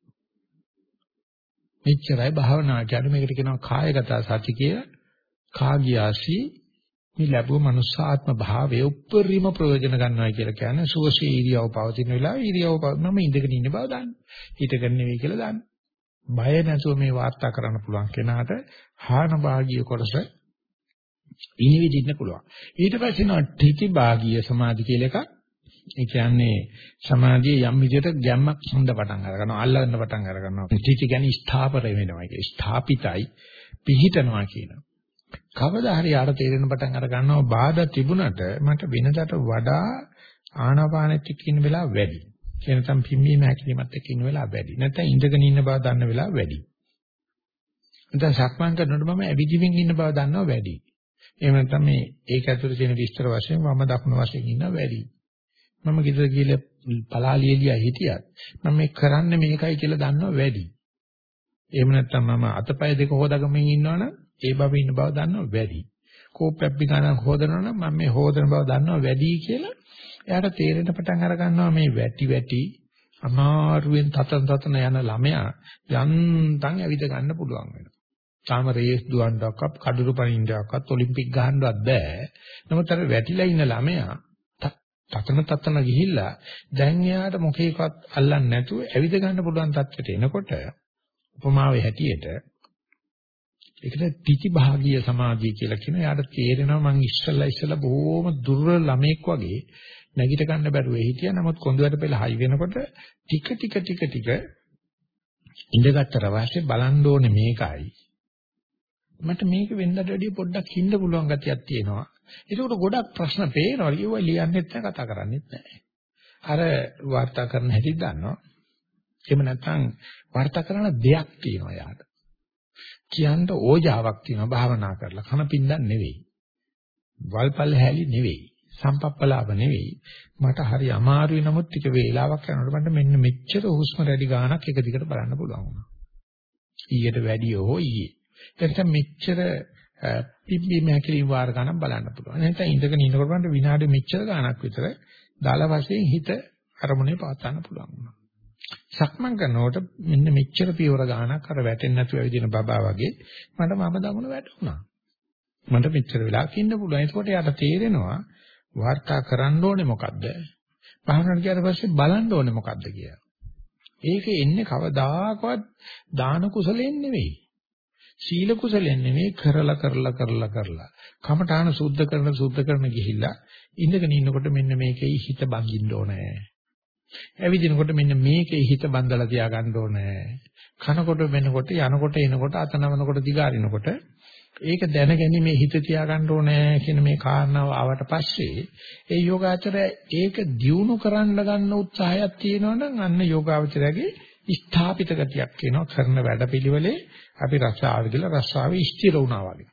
මෙච්චරයි භාවනා කියන්නේ මේකට කියනවා කායගත සති කියලා. කාගියාසි මේ ලැබුව මනුස්සාත්ම භාවයේ උප්පරිම ප්‍රයෝජන ගන්නවා කියලා කියන්නේ සුවසේ ඉරියව් පවතින වෙලාවේ ඉරියව් මම ඉඳගෙන ඉන්න බව දාන්න. හිටගෙන නෙවෙයි කියලා දාන්න. බය නැතුව මේ වාර්තා කරන්න පුළුවන් කෙනාට හාන භාගීය කොටස ඉනිවිදින්න පුළුවන්. ඊට පස්සේ නෝ ඨිති භාගීය සමාධි කියලා එකක්. ඒ කියන්නේ සමාධියේ යම් විදිහට ගැම්මක් හොඳ පටන් අර ගන්නවා අල්ලන්න පටන් අර ගන්නවා. ඨිති කියන්නේ ස්ථාපර වෙනවා කියන්නේ ස්ථාපිතයි පිහිටනවා කියනවා. කවදා හරි ආර තේරෙන පටන් අර ගන්නවා බාධා තිබුණට මට වෙනදාට වඩා ආනාපානෙත් එක්ක ඉන්න වෙලාව වැඩි. ඒ නැත්නම් පිම්බීම හැකිලිමත් එක්ක ඉන්න වෙලාව වැඩි. නැත්නම් ඉඳගෙන ඉන්න බව දන්න වෙලාව වැඩි. නැත්නම් සක්මන් කරනකොට මම ඇවිදිමින් ඉන්න බව දන්නවා වැඩි. එහෙම නැත්නම් මේ ඒක ඇතුළේ තියෙන විස්තර වශයෙන් වම දකුණු වශයෙන් ඉන්න වැඩි. මම ගෙදර ගිහලා පලාලියලියා හිටියත් මම මේ කරන්නේ මේකයි කියලා දන්නවා වැඩි. එහෙම නැත්නම් මම අතපය දෙක හොදාගමින් ඉන්නවනම් ඒ බව ඉන්න බව දන්නව වැඩි. කෝපයක් පිටානම් හොදනවනම් මම මේ හොදන බව දන්නව වැඩි කියලා එයාට තේරෙන පටන් අර ගන්නවා මේ වැටි වැටි අමාරුවෙන් තතන තතන යන ළමයා යන්තම් ඇවිද ගන්න පුළුවන් වෙනවා. තාම රේස් දුවන්නවක්වත් කඩුරු පනින්නවක්වත් ඔලිම්පික් ගහන්නවත් බෑ. නමුත් අර වැටිලා ඉන්න ළමයා තතන තතන ගිහිල්ලා දැන් එයාට මොකේකවත් අල්ලන්නේ නැතුව ඇවිද ගන්න පුළුවන් තත්ත්වයට එනකොට උපමාවේ හැටියට ඒකට තිති භාගීය සමාධිය කියලා කියනවා. යාට තේරෙනවා මං ඉස්සල්ලා ඉස්සල්ලා බොහොම දුර්වල ළමෙක් වගේ නැගිට ගන්න බැරුව හිටියා. නමුත් කොඳුරට පෙළ හයි වෙනකොට ටික ටික ටික ටික ඉඳගත්තර වාසේ බලන්න ඕනේ මේකයි. මට මේක වෙන්නට වැඩිය පොඩ්ඩක් හින්න පුළුවන් ගතියක් තියෙනවා. ඒකට ගොඩක් ප්‍රශ්න පේනවා. ඒව ලියන්නෙත් නැහැ කතා කරන්නෙත් නැහැ. අර වාර්තා කරන හැටි දන්නවා. එහෙම නැත්නම් වාර්තා කරන දෙයක් තියෙනවා යාට. කියන්න ඕජාවක් තියෙනවා භාවනා කරලා. කන පින්දක් නෙවෙයි. වල්පල් හැලි නෙවෙයි. සම්පප්පලාව නෙවෙයි. මට හරි අමාරුයි නමුත් ටික වේලාවක් යනකොට මට මෙන්න මෙච්චර හුස්ම රැලි ගානක් එක දිගට බලන්න පුළුවන් වුණා. ඊට වැඩිය හෝ ඊයේ. එතන මෙච්චර පිම්බි මහැකිලි වාර ගණන් බලන්න පුළුවන්. නැත්නම් ඉඳගෙන ඉන්නකොට මට විනාඩි මෙච්චර ගානක් විතර දාල වශයෙන් හිත අරමුණේ පවත්වන්න පුළුවන් වුණා. සක්මන් කරනකොට මෙන්න මෙච්චර පියවර ගානක් අර වැටෙන්නේ නැතුව ඇවිදින බබා වගේ මට මම දකුණ වැටුණා. මට මෙච්චර වෙලාවක් ඉන්න පුළුවන්. ඒකෝට යට තේරෙනවා වාර්තා කරන්න ඕනේ මොකද්ද? භාවනාවට ගියාට පස්සේ බලන්න ඕනේ මොකද්ද කියලා. ඒක එන්නේ කවදාකවත් දාන කුසලෙන් නෙවෙයි. සීල කුසලෙන් නෙවෙයි කරලා කරලා කරලා කරලා. කමඨාන සුද්ධ කරන සුද්ධ කරන ගිහිල්ලා ඉඳගෙන ඉන්නකොට මෙන්න මේකේ හිත බඳින්න ඕනේ. ඇවිදිනකොට මෙන්න මේකේ හිත බඳලා තියාගන්න ඕනේ. කනකොට වෙනකොට යනකොට එනකොට අතනවනකොට දිගාරිනකොට ඒක දැනගැනීමේ හිත තියාගන්න ඕනේ කියන මේ කාරණාව ආවට පස්සේ ඒ යෝගාචරය ඒක දියුණු කරන්න ගන්න උත්සාහයක් තියෙනවනම් අන්න යෝගාචරයගේ ස්ථාපිත ගතියක් කියනවා කරන වැඩපිළිවෙලේ අපි රසාව කියලා රසාවේ ස්ථිර වුණා වගේ.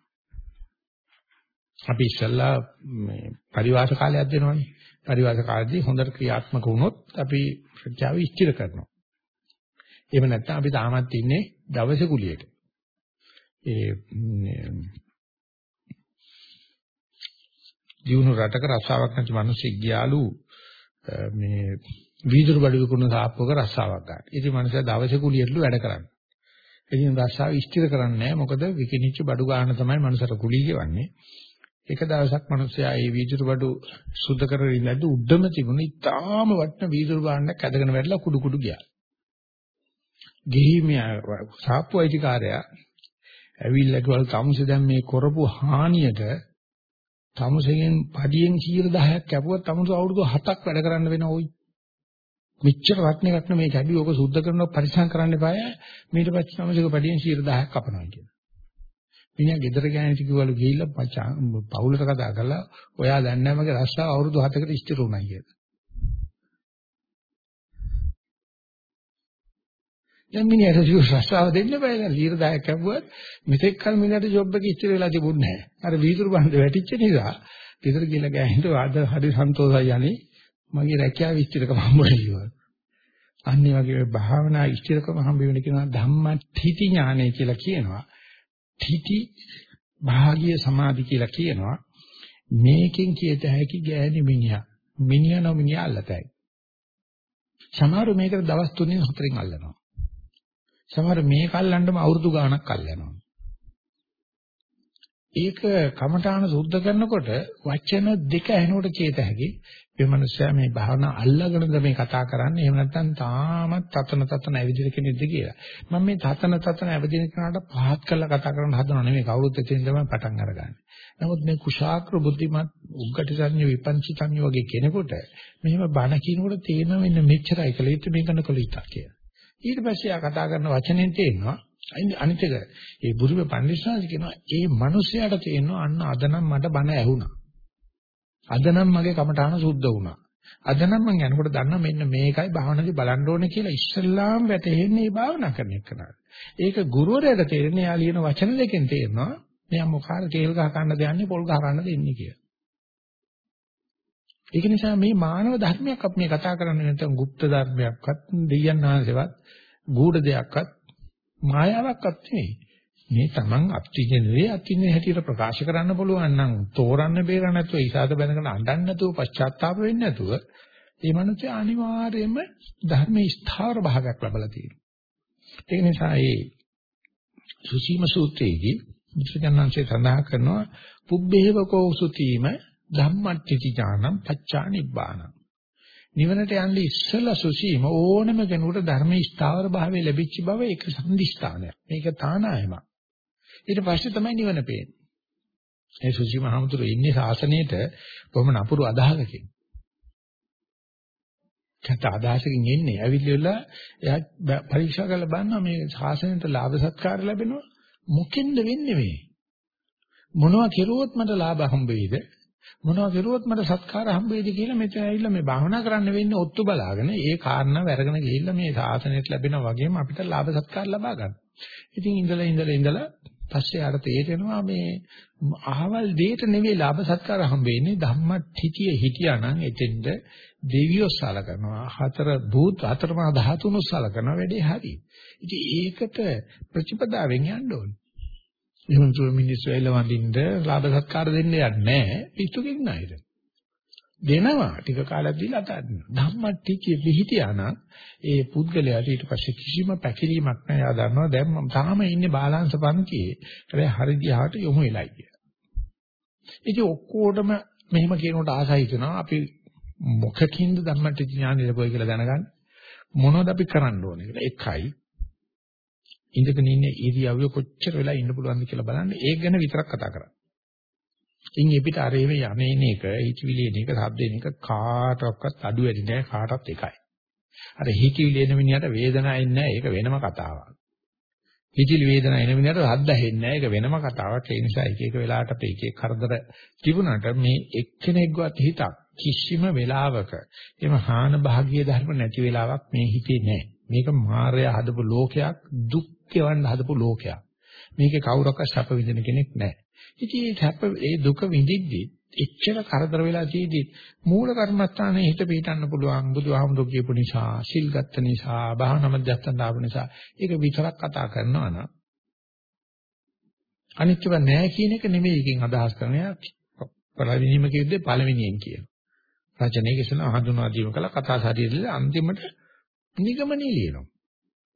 අපි ඉස්සල්ලා මේ පරිවාස කාලයක් දෙනවනේ. පරිවාස කාලෙදී හොඳට ක්‍රියාත්මක වුණොත් අපි ප්‍රත්‍යාව ස්ථිර කරනවා. එහෙම නැත්නම් අපි තාමත් ඉන්නේ දවසේ කුලියට. ඒ ජීවුන රටක රස්සාවක් නැති මිනිස්සෙක් ගියාලු මේ වීදුරු බඩු විකුණන සාප්පුවක රස්සාවක් ගන්න. ඉතින් මිනිස්සයා දවසේ කුලියටලු වැඩ කරන්නේ. ඉතින් රස්සාව ඉෂ්ටිර කරන්නේ නැහැ. මොකද විකිනිච්ච බඩු ගන්න තමයි මනුස්සර කුලිය ගෙවන්නේ. එක දවසක් මිනිස්සයා මේ වීදුරු බඩු සුද්ධ කරගෙන ඉඳද්දි උඩම තිබුණ ඉතාම වටන වීදුරු භාණ්ඩයක් ඇදගෙන වැටලා කුඩු කුඩු ගියා. ගෙහිමිය සාප්පු අයිතිකාරයා ඇවිල්ලා කිව්වල තමුසේ දැන් මේ කරපු හානියට තමුසෙන් පඩියෙන් 10ක් කැපුවා තමුස අවුරුදු 7ක් වැඩ කරන්න වෙන ඕයි. මෙච්චර වටන එකක් නෙමේ කැඩි ඔක සුද්ධ කරනවා පරිසම් කරන්න එපාය. ඊට පස්සේ තමුසෙක පඩියෙන් 10ක් කපනවා කියන. මිනිහා ගෙදර ගෑනිට කිව්වලු ගිහිල්ලා පවුලට කතා කරලා ඔයා දන්නේ නැහැ මගේ රස්සාව අවුරුදු 7කට ඉස්තර උනායි කියලා. දැන් මිනිහට ජීව රස්සාව දෙන්න බෑ නේද? ලීර 10ක් කැපුවත් මෙතෙක් කල මිනිහට ජොබ් එක ඉස්තර වෙලා තිබුණේ නැහැ. අර වීදුරු බන්ද වැටිච්ච නිසා ගෙදර ගිහලා ගෑනිට ආද හරි සන්තෝෂයි යන්නේ මගේ රැකියාව ඉස්තරකම හම්බුනේ අන්න ඒ වගේ භාවනා ඉස්තරකම හම්බ වෙන කෙනා ධම්මඨිති ඥානය කියලා කියනවා. ඨිති භාගීය සමාධි කියලා කියනවා. මේකෙන් කියත හැකි ගෑණි මිනිහා. මිනිහා නෝ මිනිහා අල්ලතයි. සමහර මේකට දවස් 3න් 4න් අල්ලනවා. සමහර මේක අල්ලන්නම අවුරුදු ගාණක් අල්ලනවා. ඒක කමඨාන සුද්ධ කරනකොට වචන දෙක ඇහෙනකොට චේත හැකි මේ මනුස්සයා මේ භාවනා අල්ලගෙනද මේ කතා කරන්නේ එහෙම නැත්නම් තාමත් තතන තතන ඇවිදින කෙනෙක්ද කියලා. මම මේ තතන තතන ඇවිදින කෙනාට පහත් කරලා කතා කරන්න හදනව නෙමෙයි. කවුරුත් එතෙන් තමයි පටන් අරගන්නේ. නමුත් මේ කුශාග්‍ර බුද්ධිමත් උග්ගටි සංඤ්ඤ විපංචි සංඤ්ඤ වගේ කෙනෙකුට මෙහෙම බණ කියනකොට තේරෙනවා මෙන්න මෙච්චරයි කළ යුත්තේ මේක නකල යුත්තක් කියලා. ඊට පස්සේ ආ කතා කරන වචනෙන් තේරෙනවා. අනිත් එක. ඒ බුදුම පඬිස්සාසි කියනවා ඒ මිනිස්යාට තේරෙනවා අන්න අද නම් මට බණ ඇහුණා. අද නම් මගේ කමඨාන සුද්ධ වුණා. අද නම් මම යනකොට දන්නා මෙන්න මේකයි භාවනාවේ බලන්න ඕනේ කියලා ඉස්සල්ලාම වැටෙන්නේ මේ භාවනා කරන එක නාද. ඒක ගුරුවරයාට තේරෙන්නේ යා ලියන වචන දෙකෙන් තේරෙනවා මෙයා මොකාර තේල් ගහ ගන්න දෙන්නේ පොල් ගහ ගන්න දෙන්නේ කියලා. ඒක නිසා මේ මානව ධර්මයක් අපි මේ කතා කරන්නේ නැත්නම් গুপ্ত ධර්මයක්වත් දෙයයන් ආංශවත් ගුඪ දෙයක්වත් මායාවක්වත් නෙවෙයි. මේ Taman අත්විඳිනේ අත්විඳින හැටියට ප්‍රකාශ කරන්න පුළුවන් නම් තෝරන්න බේරන්න නැතුව ඉසాత බැඳගෙන අඬන්න නැතුව පශ්චාත්තාප වෙන්නේ නැතුව ඒ මනුස්සය අනිවාර්යයෙන්ම ධර්මයේ ස්ථාවර භාගයක් ලබලා තියෙනවා. ඒ නිසා මේ සුසීම සූත්‍රයේදී මුචකන්නංශය සඳහන් කරනවා පුබ්බේවකෝ සුතීම ධම්මට්ඨිති ඥානම් පච්චා නිබ්බානං නිවනට යන්නේ ඉස්සෙල්ලා සුසීම ඕනම කෙනෙකුට ධර්මයේ ස්ථාවර භාවය ලැබිච්ච බව ඒක සම්දිස්ථානයක්. මේක තානායමක්. ඊට පස්සේ තමයි නිවන පේන්නේ. ඒ සුචි මහමුතුරු ඉන්නේ ශාසනයේට බොහොම නපුරු අදහසකින්. කත අදහසකින් එන්නේ. ඇවිල්ලා එයා පරීක්ෂා කරලා බලනවා මේ ශාසනයට ලාභ සත්කාර ලැබෙනවා. මොකෙන්ද වෙන්නේ මේ? මොනවා කෙරුවොත් මට ලාභ හම්බ වෙයිද? මොනවා කෙරුවොත් මට සත්කාර හම්බ වෙයිද කියලා මෙතන ඇවිල්ලා මේ භාවනා කරන්න වෙන්නේ ඔත්තු බලාගෙන ඒ කාරණාව අරගෙන ගිහිල්ලා මේ ශාසනයට ලැබෙනා වගේම අපිට ලාභ සත්කාර ලබා ගන්න. ඉතින් ඉඳලා ඉඳලා ඉඳලා පස්සේ ආර තේරෙනවා මේ අහවල් දෙයට නෙවෙයි ලාභ සත්කාර හම්බෙන්නේ ධම්මටිතිය හිටියානම් එතෙන්ද දෙවියෝ සලකනවා හතර භූත හතරමා ධාතුන් සලකනවා වැඩේ හරි. ඉතින් ඒකට ප්‍රතිපදාවෙන් යන්න ඕනේ. එහෙම තුර මිනිස්සු ඇවිල්ලා වඳින්න ලාභ සත්කාර දෙන්න යන්නේ නැහැ. පිස්සුකින් නයිද? දෙනවා ටික කාලයක් දීලා අතාරිනවා. ධම්මටිතිය විහිතියානම් ඒ පුද්ගලයාට ඊට පස්සේ කිසිම පැකිලීමක් නැහැ. එයා දන්නවා දැන් මම තාම ඉන්නේ බාලාංශ පන්තියේ. හැබැයි හරි දිහාට යොමු වෙලයි කියලා. ඉතින් ඔක්කොටම මෙහෙම කියනකොට ආසයි හිතනවා අපි මොකකින්ද ධම්මටිති ඥාන ලැබුවා කියලා දැනගන්න මොනවද අපි කරන්න ඕනේ කියලා. එකයි ඉඳගෙන ඉන්න ඉරියව්ව කොච්චර වෙලා ඉන්න පුළුවන්ද කියලා බලන්න ඒක ගැන විතරක් කතා කරා. ඉන් එපිට අර එමේ යමේන එක, හිතවිලි එන එක, ශබ්ද එන එක කාටවත් අඩු වැඩි නෑ කාටවත් එකයි. අර හිතවිලි එන මිනිහට වේදනාවක් එන්නේ නෑ ඒක වෙනම කතාවක්. හිතවිලි වේදනාවක් එන මිනිහට රද්ද හෙන්නේ නෑ ඒක වෙනම කතාවක්. ඒ නිසා එක එක වෙලාවට අපේ එක එක කරදර තිබුණාට මේ එක්කෙනෙක්වත් හිතක් කිසිම වෙලාවක එම හාන භාගීය ධර්ම නැති වෙලාවක් මේ හිතේ නෑ. මේක මායя හදපු ලෝකයක් දුක් කෙවන්න හදපු ලෝකයක්. මේකේ කවුරක්වත් සැප විඳින කෙනෙක් නැහැ. ඉතින් මේ සැප ඒ දුක විඳිද්දී එච්චර කරදර වෙලා තියෙද්දි මූල කර්මස්ථානයේ හිත පිටන්න පුළුවන් බුදුහාමුදුරු කියපු නිසා, සිල් ගත්ත නිසා, භාවනා මධ්‍යස්ථාන ආපු නිසා ඒක විතරක් කතා කරනවා නම් අනිත්‍යව නැහැ කියන එක නෙමෙයි එකකින් අදහස් කරන්නේ. පළවෙනිම කිව්වේ පළවෙනියෙන් කියන. රචනයේ කිසිම හඳුනා දීම කළ කතා ශරීරයේ අන්තිමට නිගමනීය ලියනවා.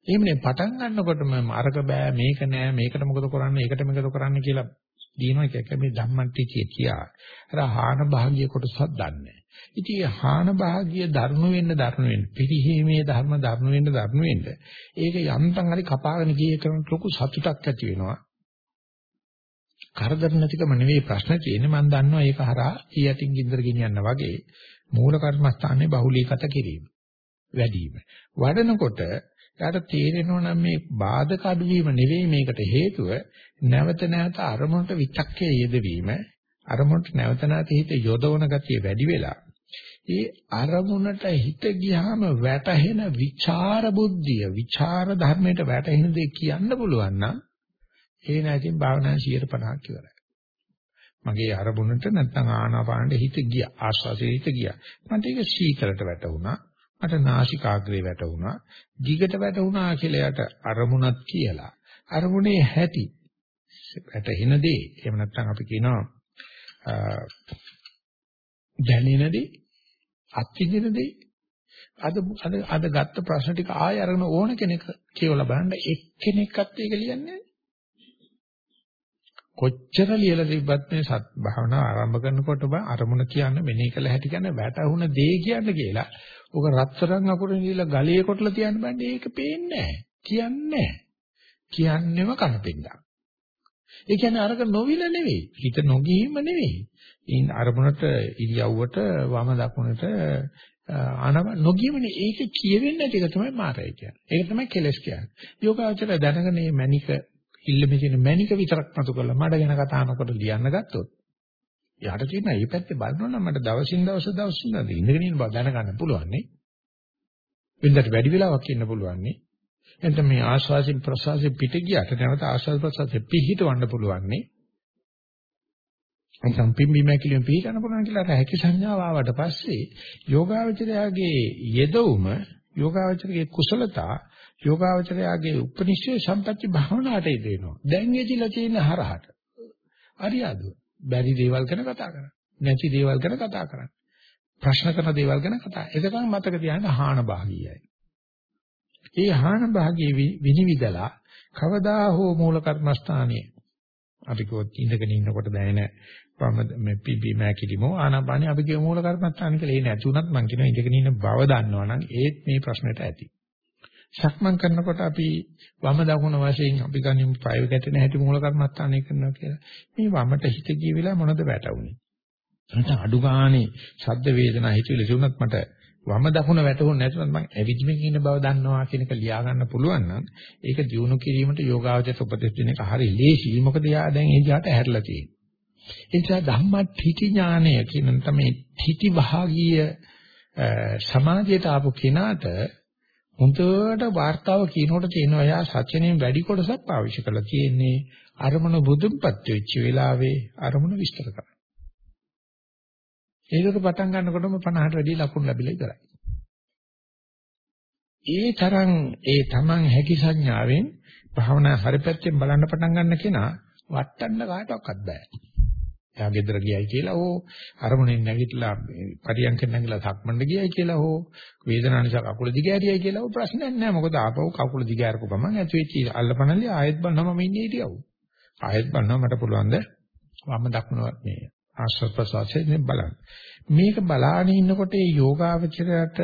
එහෙමනේ පටන් ගන්නකොටම අරක බෑ මේක නෑ මේකට මොකද කරන්නේ ඒකට මොකද කරන්නේ කියලා දිනන එක මේ ධම්මන්ටි කියා. අර හාන භාගිය කොටසක් දන්නේ. ඉතින් මේ හාන භාගිය ධර්ම වෙන්න ධර්ම වෙන්න පිරිහීමේ ධර්ම ධර්ම වෙන්න ධර්ම වෙන්න ඒක යන්තම් හරි කපාගෙන ගියේ කරන ලොකු සතුටක් ඇති වෙනවා. කරදර නැතිකම නෙවෙයි ප්‍රශ්න තියෙන්නේ මම දන්නවා ඒක හරහා ඊයටින් ගින්දර ගෙනියන්න වගේ මූල කර්මස්ථානයේ බහුලීගත කිරීම වැඩි වීම. වඩනකොට එයාට තේරෙනවා නම් මේ බාධක අඩුවීම නෙවෙයි මේකට හේතුව. නැවත නැවත අරමුණට විචක්කයේ යෙදවීම අරමුණට නැවත නැවත හිත යොදවන ගතිය වැඩි වෙලා ඒ අරමුණට හිත ගියාම වැටහෙන විචාර බුද්ධිය විචාර ධර්මයට වැටහෙන දේ කියන්න පුළුවන් නම් ඒ නැතිනම් භාවනා 150ක් ඉවරයි. මගේ අරමුණට නැත්නම් ආනාපානෙ හිත ගියා ආස්වාදයේ හිත ගියා. මට ඒක සීතලට වැටුණා. මට නාසිකාග්‍රේ වැටුණා, දිගට වැටුණා කියලා යට අරමුණක් කියලා. අරමුණේ හැටි වැටෙන දේ. එහෙම නැත්නම් අපි කියනවා දැනෙන දේ, අත්විඳින දේ. අද අද අද ගත්ත ප්‍රශ්න ටික ආයෙ අරගෙන ඕන කෙනෙක් කියවලා බලන්න එක්කෙනෙක්වත් ඒක ලියන්නේ කොච්චර ලියලා තිබ්බත් මේ සත් භාවනාව ආරම්භ කරනකොට බා අරමුණ කියන්නේ මෙනෙහි කළ හැටි කියන්නේ වැටහුණ දේ කියන්න කියලා ඔක රත්තරන් අකුරෙන් දීලා ගලියේ කොටලා තියන්න බෑ ඒක පේන්නේ නැහැ. කියන්නේ කියන්නේම කනපින්දා. ඒ කියන්නේ අරක නොවිල නෙවෙයි. හිත නොගිහිම නෙවෙයි. ඉන් අරමුණට ඉරියව්වට වම දකුණට අනව නොගියමනේ ඒක කියවෙන්නේ නැති එක තමයි මාරය කියන්නේ. ඒක තමයි කෙලස් කියන්නේ. යෝගාචර දැනගෙන මේ මණික ඉල්ලෙමේ තියෙන මණික විතරක් මතු කරලා මඩ ගැන කතා නොකර ලියන්න ගත්තොත් යාට තියෙන මේ පැත්තේ බලනවා නම් මට දවසින් දවස දවසින් දවස ඉඳගෙන ඉන්න බව දැනගන්න පුළුවන් නේ. වෙනදට වැඩි වෙලාවක් ඉන්න පුළුවන් නේ. එතන මේ ආස්වාසින් ප්‍රසවාසයෙන් පිට ගියට නැවත ආස්වාද ප්‍රසවාසයෙන් පිහිටවන්න පුළුවන් නේ. අන්තම් පිම්බීම කිලියම් පිහිටන්න පුළුවන් කියලා අර හැකි සංඥාව ආවට පස්සේ යෝගාවචරයාගේ යෙදවුම යෝගාවචරයේ කුසලතා යෝගාවචරයාගේ උපනිෂේ සම්පatti භාවනාවට එදෙනවා. දැන් එදිලා තියෙන හරහට. හරියද? බැරි දේවල් ගැන කතා කරන්නේ. නැති දේවල් ගැන කතා කරන්නේ. ප්‍රශ්න කරන දේවල් ගැන කතා. එතකන් මතක තියාගන්න හාන භාගීයයි. ඒ හාන භාගී විනිවිදලා කවදා හෝ මූල කර්මස්ථානයේ අපි කොත් ඉඳගෙන ඉන්නකොට දැනෙන මේ පිබි මෑකිලිමෝ ආනාපානිය අපි කිය මූල කර්මස්ථාන කියලා ඒ නැතුණත් මං කියන ඉඳගෙන ඉන්න බව දන්නවනම් ඒත් මේ ප්‍රශ්නෙට ඇති. සක්මන් කරනකොට අපි වම දකුණ වශයෙන් අපි ගනිමු පය ගැටෙන හැටි මූල කර්මස්ථානය කරනවා කියලා. මේ වමට හිත ගිය වෙලාව මොනවද වැටුනේ? නැත්නම් අඩු ගානේ ශබ්ද වේදනා හිතවිලි තිබුණත් මට වම දකුණ වැටුනේ නැතුනත් මම ඇවිදින්මින් ඉන්න බව දන්නවා කියන එක ලියා ගන්න පුළුවන් නම් ඒක දිනු කිරීමට යෝගාවචර උපදෙස් දෙන එක හරිය ලේසි. මොකද යා දැන් එහාට ඇහැරලා තියෙන්නේ. ඒ නිසා ධම්මටිටි ඥානය කියන තමයි ඨිටි භාගීය සමාධියට ආපු කෙනාට හොඳට වார்த்தාව කියනකොට තියෙනවා එයා සත්‍යයෙන් වැඩි කොටසක් පාවිච්චි කරලා තියෙන්නේ අරමුණ බුදුන්පත් වෙච්ච වෙලාවේ අරමුණ විස්තර කරන්න. ඒකට පටන් ගන්නකොටම 50ට වැඩි ලකුණු ලැබිලා ඉවරයි. ඒ තරම් ඒ Taman හැකි සංඥාවෙන් භාවනා හරි පැත්තෙන් බලන්න පටන් ගන්න කෙනා වටන්න කාටවත් බෑ. එයා ගෙදර ගියයි කියලා හෝ අරමුණෙන් නැගිටලා පරියන්කෙන් නැගිටලා සක්මණට ගියයි කියලා හෝ වේදනාව නිසා කකුල දිග ඇරියයි කියලා හෝ ප්‍රශ්නයක් නැහැ. මොකද ආපහු කකුල දිග ඇරපු ගමන් ඇති වෙච්ච අල්ලපනල්ලි ආයෙත් බලනවා මම ඉන්නේ හිටියව. ආයෙත් බලනවා මට පුළුවන් ද වම් දකුණ මේ ආශ්‍රව ප්‍රසවාසයෙන් බලන්න. මේක බලාගෙන ඉන්නකොට මේ යෝගාවචරයට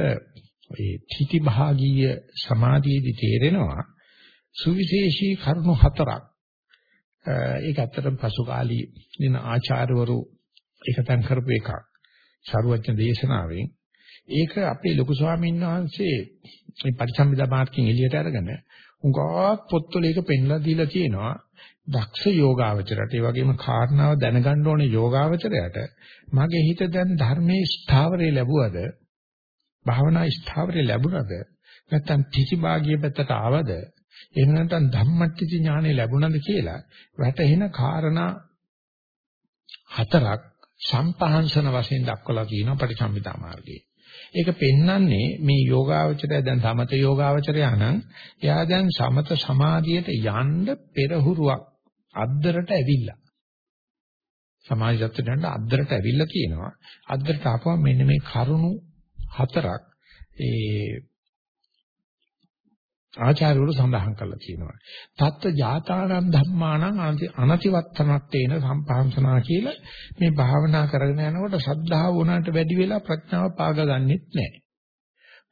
ඒ තితి භාගීය සමාධියේදී තේරෙනවා සුවිශේෂී කරුණු හතරක් ඒක ඇත්තටම පසුකාලී දින ආචාර්යවරු එකතෙන් කරපු එකක්. ශරුවච්ච දේශනාවෙන්. ඒක අපේ ලොකු ස්වාමීන් වහන්සේ මේ පරිසම්පදා මාර්ගයෙන් එළියට අරගෙන උගාවක් පොත්වල ඒක පෙන්ලා දීලා තියෙනවා. දක්ෂ යෝගාවචරයට. ඒ වගේම කාරණාව දැනගන්න ඕනේ යෝගාවචරයට. මගේ හිත දැන් ධර්මයේ ස්ථාවරය ලැබුවද? භාවනා ස්ථාවරය ලැබුණද? නැත්නම් තිසි භාගිය පැත්තට ආවද? එහෙම නැත්නම් ධම්මට්ටිච ඥානෙ ලැබුණද කියලා වැටහෙන කාරණා හතරක් සම්පහන්සන වශයෙන් දක්වලා තියෙනවා පටිසම්භිදා මාර්ගයේ. ඒක පෙන්වන්නේ මේ යෝගාවචරය දැන් සමත යෝගාවචරය නම් එයා දැන් සමත සමාධියට යන්න පෙරහුරුවක් අද්දරට ඇවිල්ලා. සමාජයත් දැන් අද්දරට ඇවිල්ලා කියනවා. අද්දරට ආපුවම මෙන්න මේ කරුණු හතරක් ඒ ආචාර්යවරු සඳහන් කරලා තියෙනවා. තත්ත්ව ජාතානම් ධම්මානම් අනතිවත්තනක් තේන සම්පහන්සනා කියලා මේ භාවනා කරගෙන යනකොට සද්ධාව උනාට වැඩි වෙලා ප්‍රඥාව පාග ගන්නෙත් නැහැ.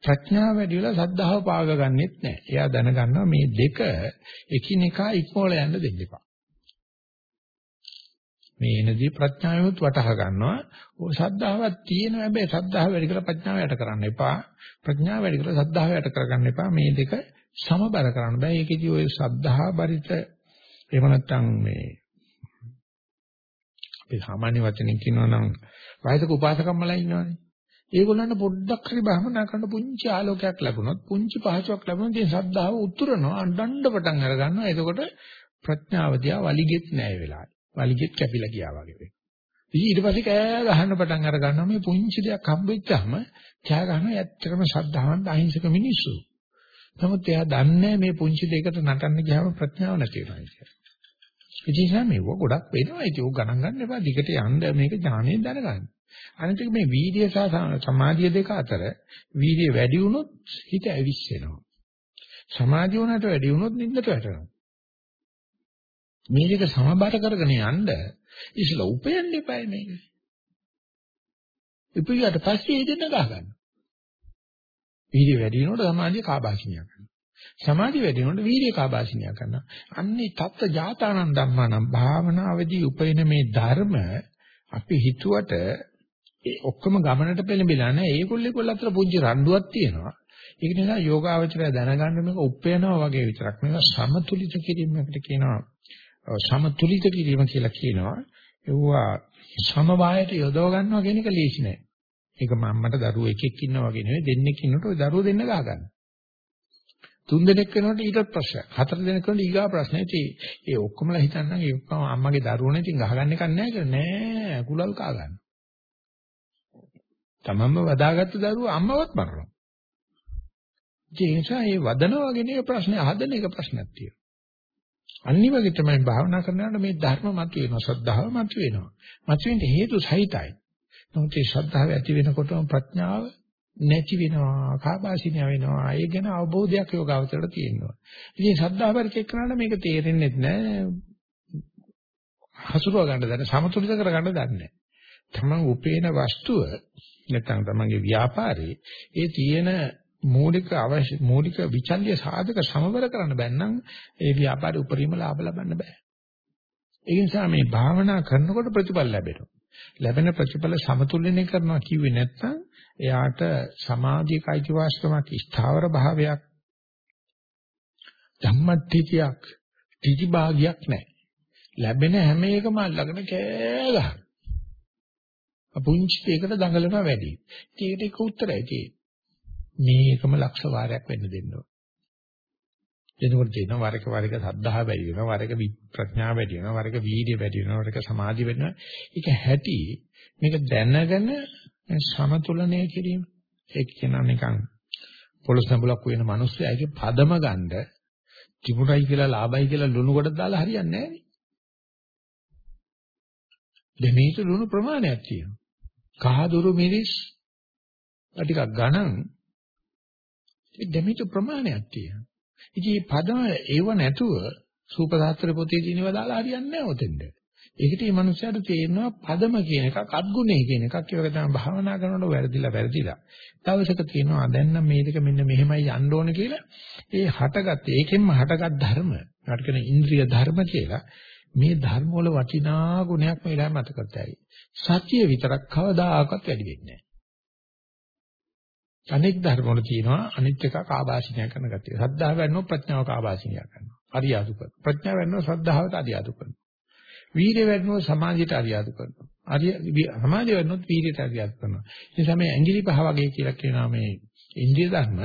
ප්‍රඥාව වැඩි වෙලා සද්ධාව පාග ගන්නෙත් නැහැ. එයා දැනගන්නවා මේ දෙක එකිනෙකා ඉක්මවල යන්න දෙන්න එපා. මේ එනදී ප්‍රඥාවෙත් වටහා ගන්නවා. ඔය සද්ධාවක් තියෙන හැබැයි සද්ධාව වැඩි කරලා ප්‍රඥාව යට කරන්න එපා. ප්‍රඥාව වැඩි කරලා සද්ධාව යට කරගන්න එපා. මේ දෙක සමබර කරන්න බෑ. ඒකෙදි ඔය සද්ධා බරිත එහෙම නැත්නම් මේ අපි සාමාන්‍ය වචනෙන් කියනවා නම් වයසක උපාසකම්මලා ඉන්නවනේ. ඒගොල්ලන්ට පොඩ්ඩක් හරි භවනා කරන පුංචි ආලෝකයක් ලැබුණොත් පුංචි පහසුවක් ලැබුණොත් ඒ ශ්‍රද්ධාව උතුරනවා අඬන්න පටන් අර ගන්නවා. එතකොට ප්‍රඥාව දිහා වලිගෙත් නැහැ වෙලාවේ. වලිගෙත් කැපිලා ගියා වගේ වෙනවා. ඉතින් ඊට පස්සේ කෑ ගහන්න පටන් අර ගන්නවා මේ පුංචි දෙයක් හම්බෙච්චාම කෑ ගහනවා ඇත්තටම ශ්‍රද්ධාවන්ත අහිංසක මිනිස්සු. නමුත් එයා දන්නේ මේ පුංචි දෙයකට නටන්න ගියාම ප්‍රඥාව නැති වෙනවා කියලා. ඉතින් මේව ගොඩක් වෙනවා. ඒක ගණන් ගන්න එපා. දිගට යන්න මේක ඥාණයෙන් දැනගන්න. අනිත් එක මේ වීර්ය සහ සමාධිය දෙක අතර වීර්ය වැඩි වුණොත් හිත ඇවිස්සෙනවා. සමාධිය උනට වැඩි වුණොත් නිින්දට වැටෙනවා. මේ දෙක සමබර කරගෙන යන්න ඉස්සලා උපයන්න එපායි මේක. ඉපියට පස්සේ ඒ දෙන්න ගහගන්න. වීර්ය වැඩි වෙනකොට සමාධිය කාබාසිනිය කරනවා. සමාධිය වැඩි වෙනකොට වීර්ය කාබාසිනිය කරනවා. අන්නේ තත්ත්ව ජාතානන් ධම්මානම් භාවනාවේදී උපයන මේ ධර්ම අපි හිතුවට ඒ ඔක්කොම ගමනට පෙළඹිලා නැහැ. ඒගොල්ලෝ ඒගොල්ලෝ අතර පුංචි රණ්ඩුවක් තියෙනවා. ඒක නිසා යෝගාවචරය දැනගන්න මේක උපයනවා වගේ විතරක් නෙවෙයි සමතුලිත කිරීමකට කියනවා. සමතුලිත කිරීම කියලා කියනවා. ඒවා සමவாயයට යොදව ගන්නවා කියන එක ලේසි නෑ. ඒක මම්මට දරුවෝ එකෙක් ඉන්නා වගේ නෙවෙයි දෙන්නෙක් ඉන්නකොට ওই දරුවෝ දෙන්න ගහ ගන්න. තුන් දෙනෙක් වෙනකොට ඊටත් ප්‍රශ්නයක්. හතර දෙනෙක් වෙනකොට ඊගා ප්‍රශ්නේ. ඉතින් ඒ ඔක්කොමලා හිතන්නම් ඒ ඔක්කොම අම්මගේ දරුවෝනේ ඉතින් ගහගන්න එකක් නෑ කියලා නෑ කුලල් කා ගන්න. තමන්ම වදාගත්ත දරුවෝ අම්මවත් මරනවා. ඒ නිසා මේ වදනවා වගේ නේ ප්‍රශ්නේ හදන එක ප්‍රශ්නක් තියෙනවා. අනිත් වගේ තමයි භාවනා කරනකොට මේ ධර්ම මත වෙනවා ශ්‍රද්ධාව මත වෙනවා. මත වෙන්න හේතු සහිතයි. නමුත් ඒ ශ්‍රද්ධාව ඇති වෙනකොටම ප්‍රඥාව නැති වෙනවා, කාබාසිනිය වෙනවා. ඒ ගැන අවබෝධයක් යෝගාවචරයට තියෙනවා. ඉතින් ශ්‍රද්ධාව පරිචය කරනකොට මේක තේරෙන්නේ නැහැ. හසුරුව ගන්න දන්නේ, සමතුලිත කර ගන්න දන්නේ තමන් උපේන වස්තුව නැත්නම් තමන්ගේ ව්‍යාපාරේ ඒ තියෙන මූලික අවශ්‍ය මූලික විචල්්‍ය සාධක සමවර කරන්න බැන්නම් ඒ ව්‍යාපාරේ උපරිම ලාභ ලබන්න බෑ. ඒ නිසා මේ භාවනා කරනකොට ප්‍රතිඵල ලැබෙනවා. ලැබෙන ප්‍රතිඵල සමතුලනය කරනවා කිව්වේ නැත්නම් එයාට සමාධියක අයිතිවාසිකමක් ස්ථාවර භාවයක් ධම්මත්‍ත්‍යයක් ත්‍ිටි භාගයක් නැහැ. ලැබෙන හැම එකම අල්ලගෙන කෑ ගහන. අපුංචි දෙයකට දඟලනවා වැඩි. ඒකට එක උත්තරයි තියෙන්නේ. මේකම ලක්ෂ වාරයක් වෙන්න දෙන්න ඕන. එතකොට තියෙනවා වරක වරක සද්ධා වැඩි වෙනවා වරක ප්‍රඥා වැඩි වෙනවා වරක වීර්ය වැඩි වෙනවා වරක සමාධි වෙනවා. ඒක හැටි මේක දැනගෙන සමතුලනය කිරීම. ඒක කියන නිකන් පොළොස් සම්බලක් වෙන මිනිස්සයාගේ පදම ගන්න තිබුණයි කියලා ලාභයි කියලා ලුණු කොට දාලා හරියන්නේ නැහැ දෙමේට ලුණු ප්‍රමාණයක් තියෙනවා. කහදුරු මිරිස් ටිකක් ගණන්. දෙමේට ප්‍රමාණයක් තියෙනවා. ඉතින් මේ පදම ඒව නැතුව සූපසාස්ත්‍ර පොතේ දිනව දාලා හරියන්නේ නැහැ ඔතෙන්ද. ඒකට මේ මනුස්සයාට තේරෙනවා පදම කියන එකක් අත්ගුණේ කියන එකක් ඒක තමයි භාවනා කරනකොට වැරදිලා වැරදිලා. දවසක තියෙනවා දැන් නම් මේ දෙක මෙන්න මෙහෙමයි යන්න ඕන කියලා ඒ හටගත් ඒකෙන්ම හටගත් ධර්ම. ඒකට කියන ඉන්ද්‍රිය ධර්ම කියලා. මේ ධර්ම වල වටිනා ගුණයක් මේ ළම මතක කරගන්නයි. සත්‍ය විතරක් කවදාකවත් වැඩි වෙන්නේ නැහැ. අනෙක් ධර්ම වල තියෙනවා අනිත් එක කාබාසිනිය කරන ගතිය. සද්ධාව වෙන්නෝ ප්‍රඥාව කාබාසිනිය කරනවා. අරියාදු කරනවා. ප්‍රඥාව වෙන්නෝ සද්ධාවට අරියාදු කරනවා. වීර්ය වෙන්නෝ සමාධියට අරියාදු කරනවා. අරිය සමාධිය වෙන්නෝ වීර්යයට අරියාදු කරනවා. ඒ නිසා මේ ඇඟිලි පහ වගේ කියලා කියනවා මේ ඉන්ද්‍රිය ධර්ම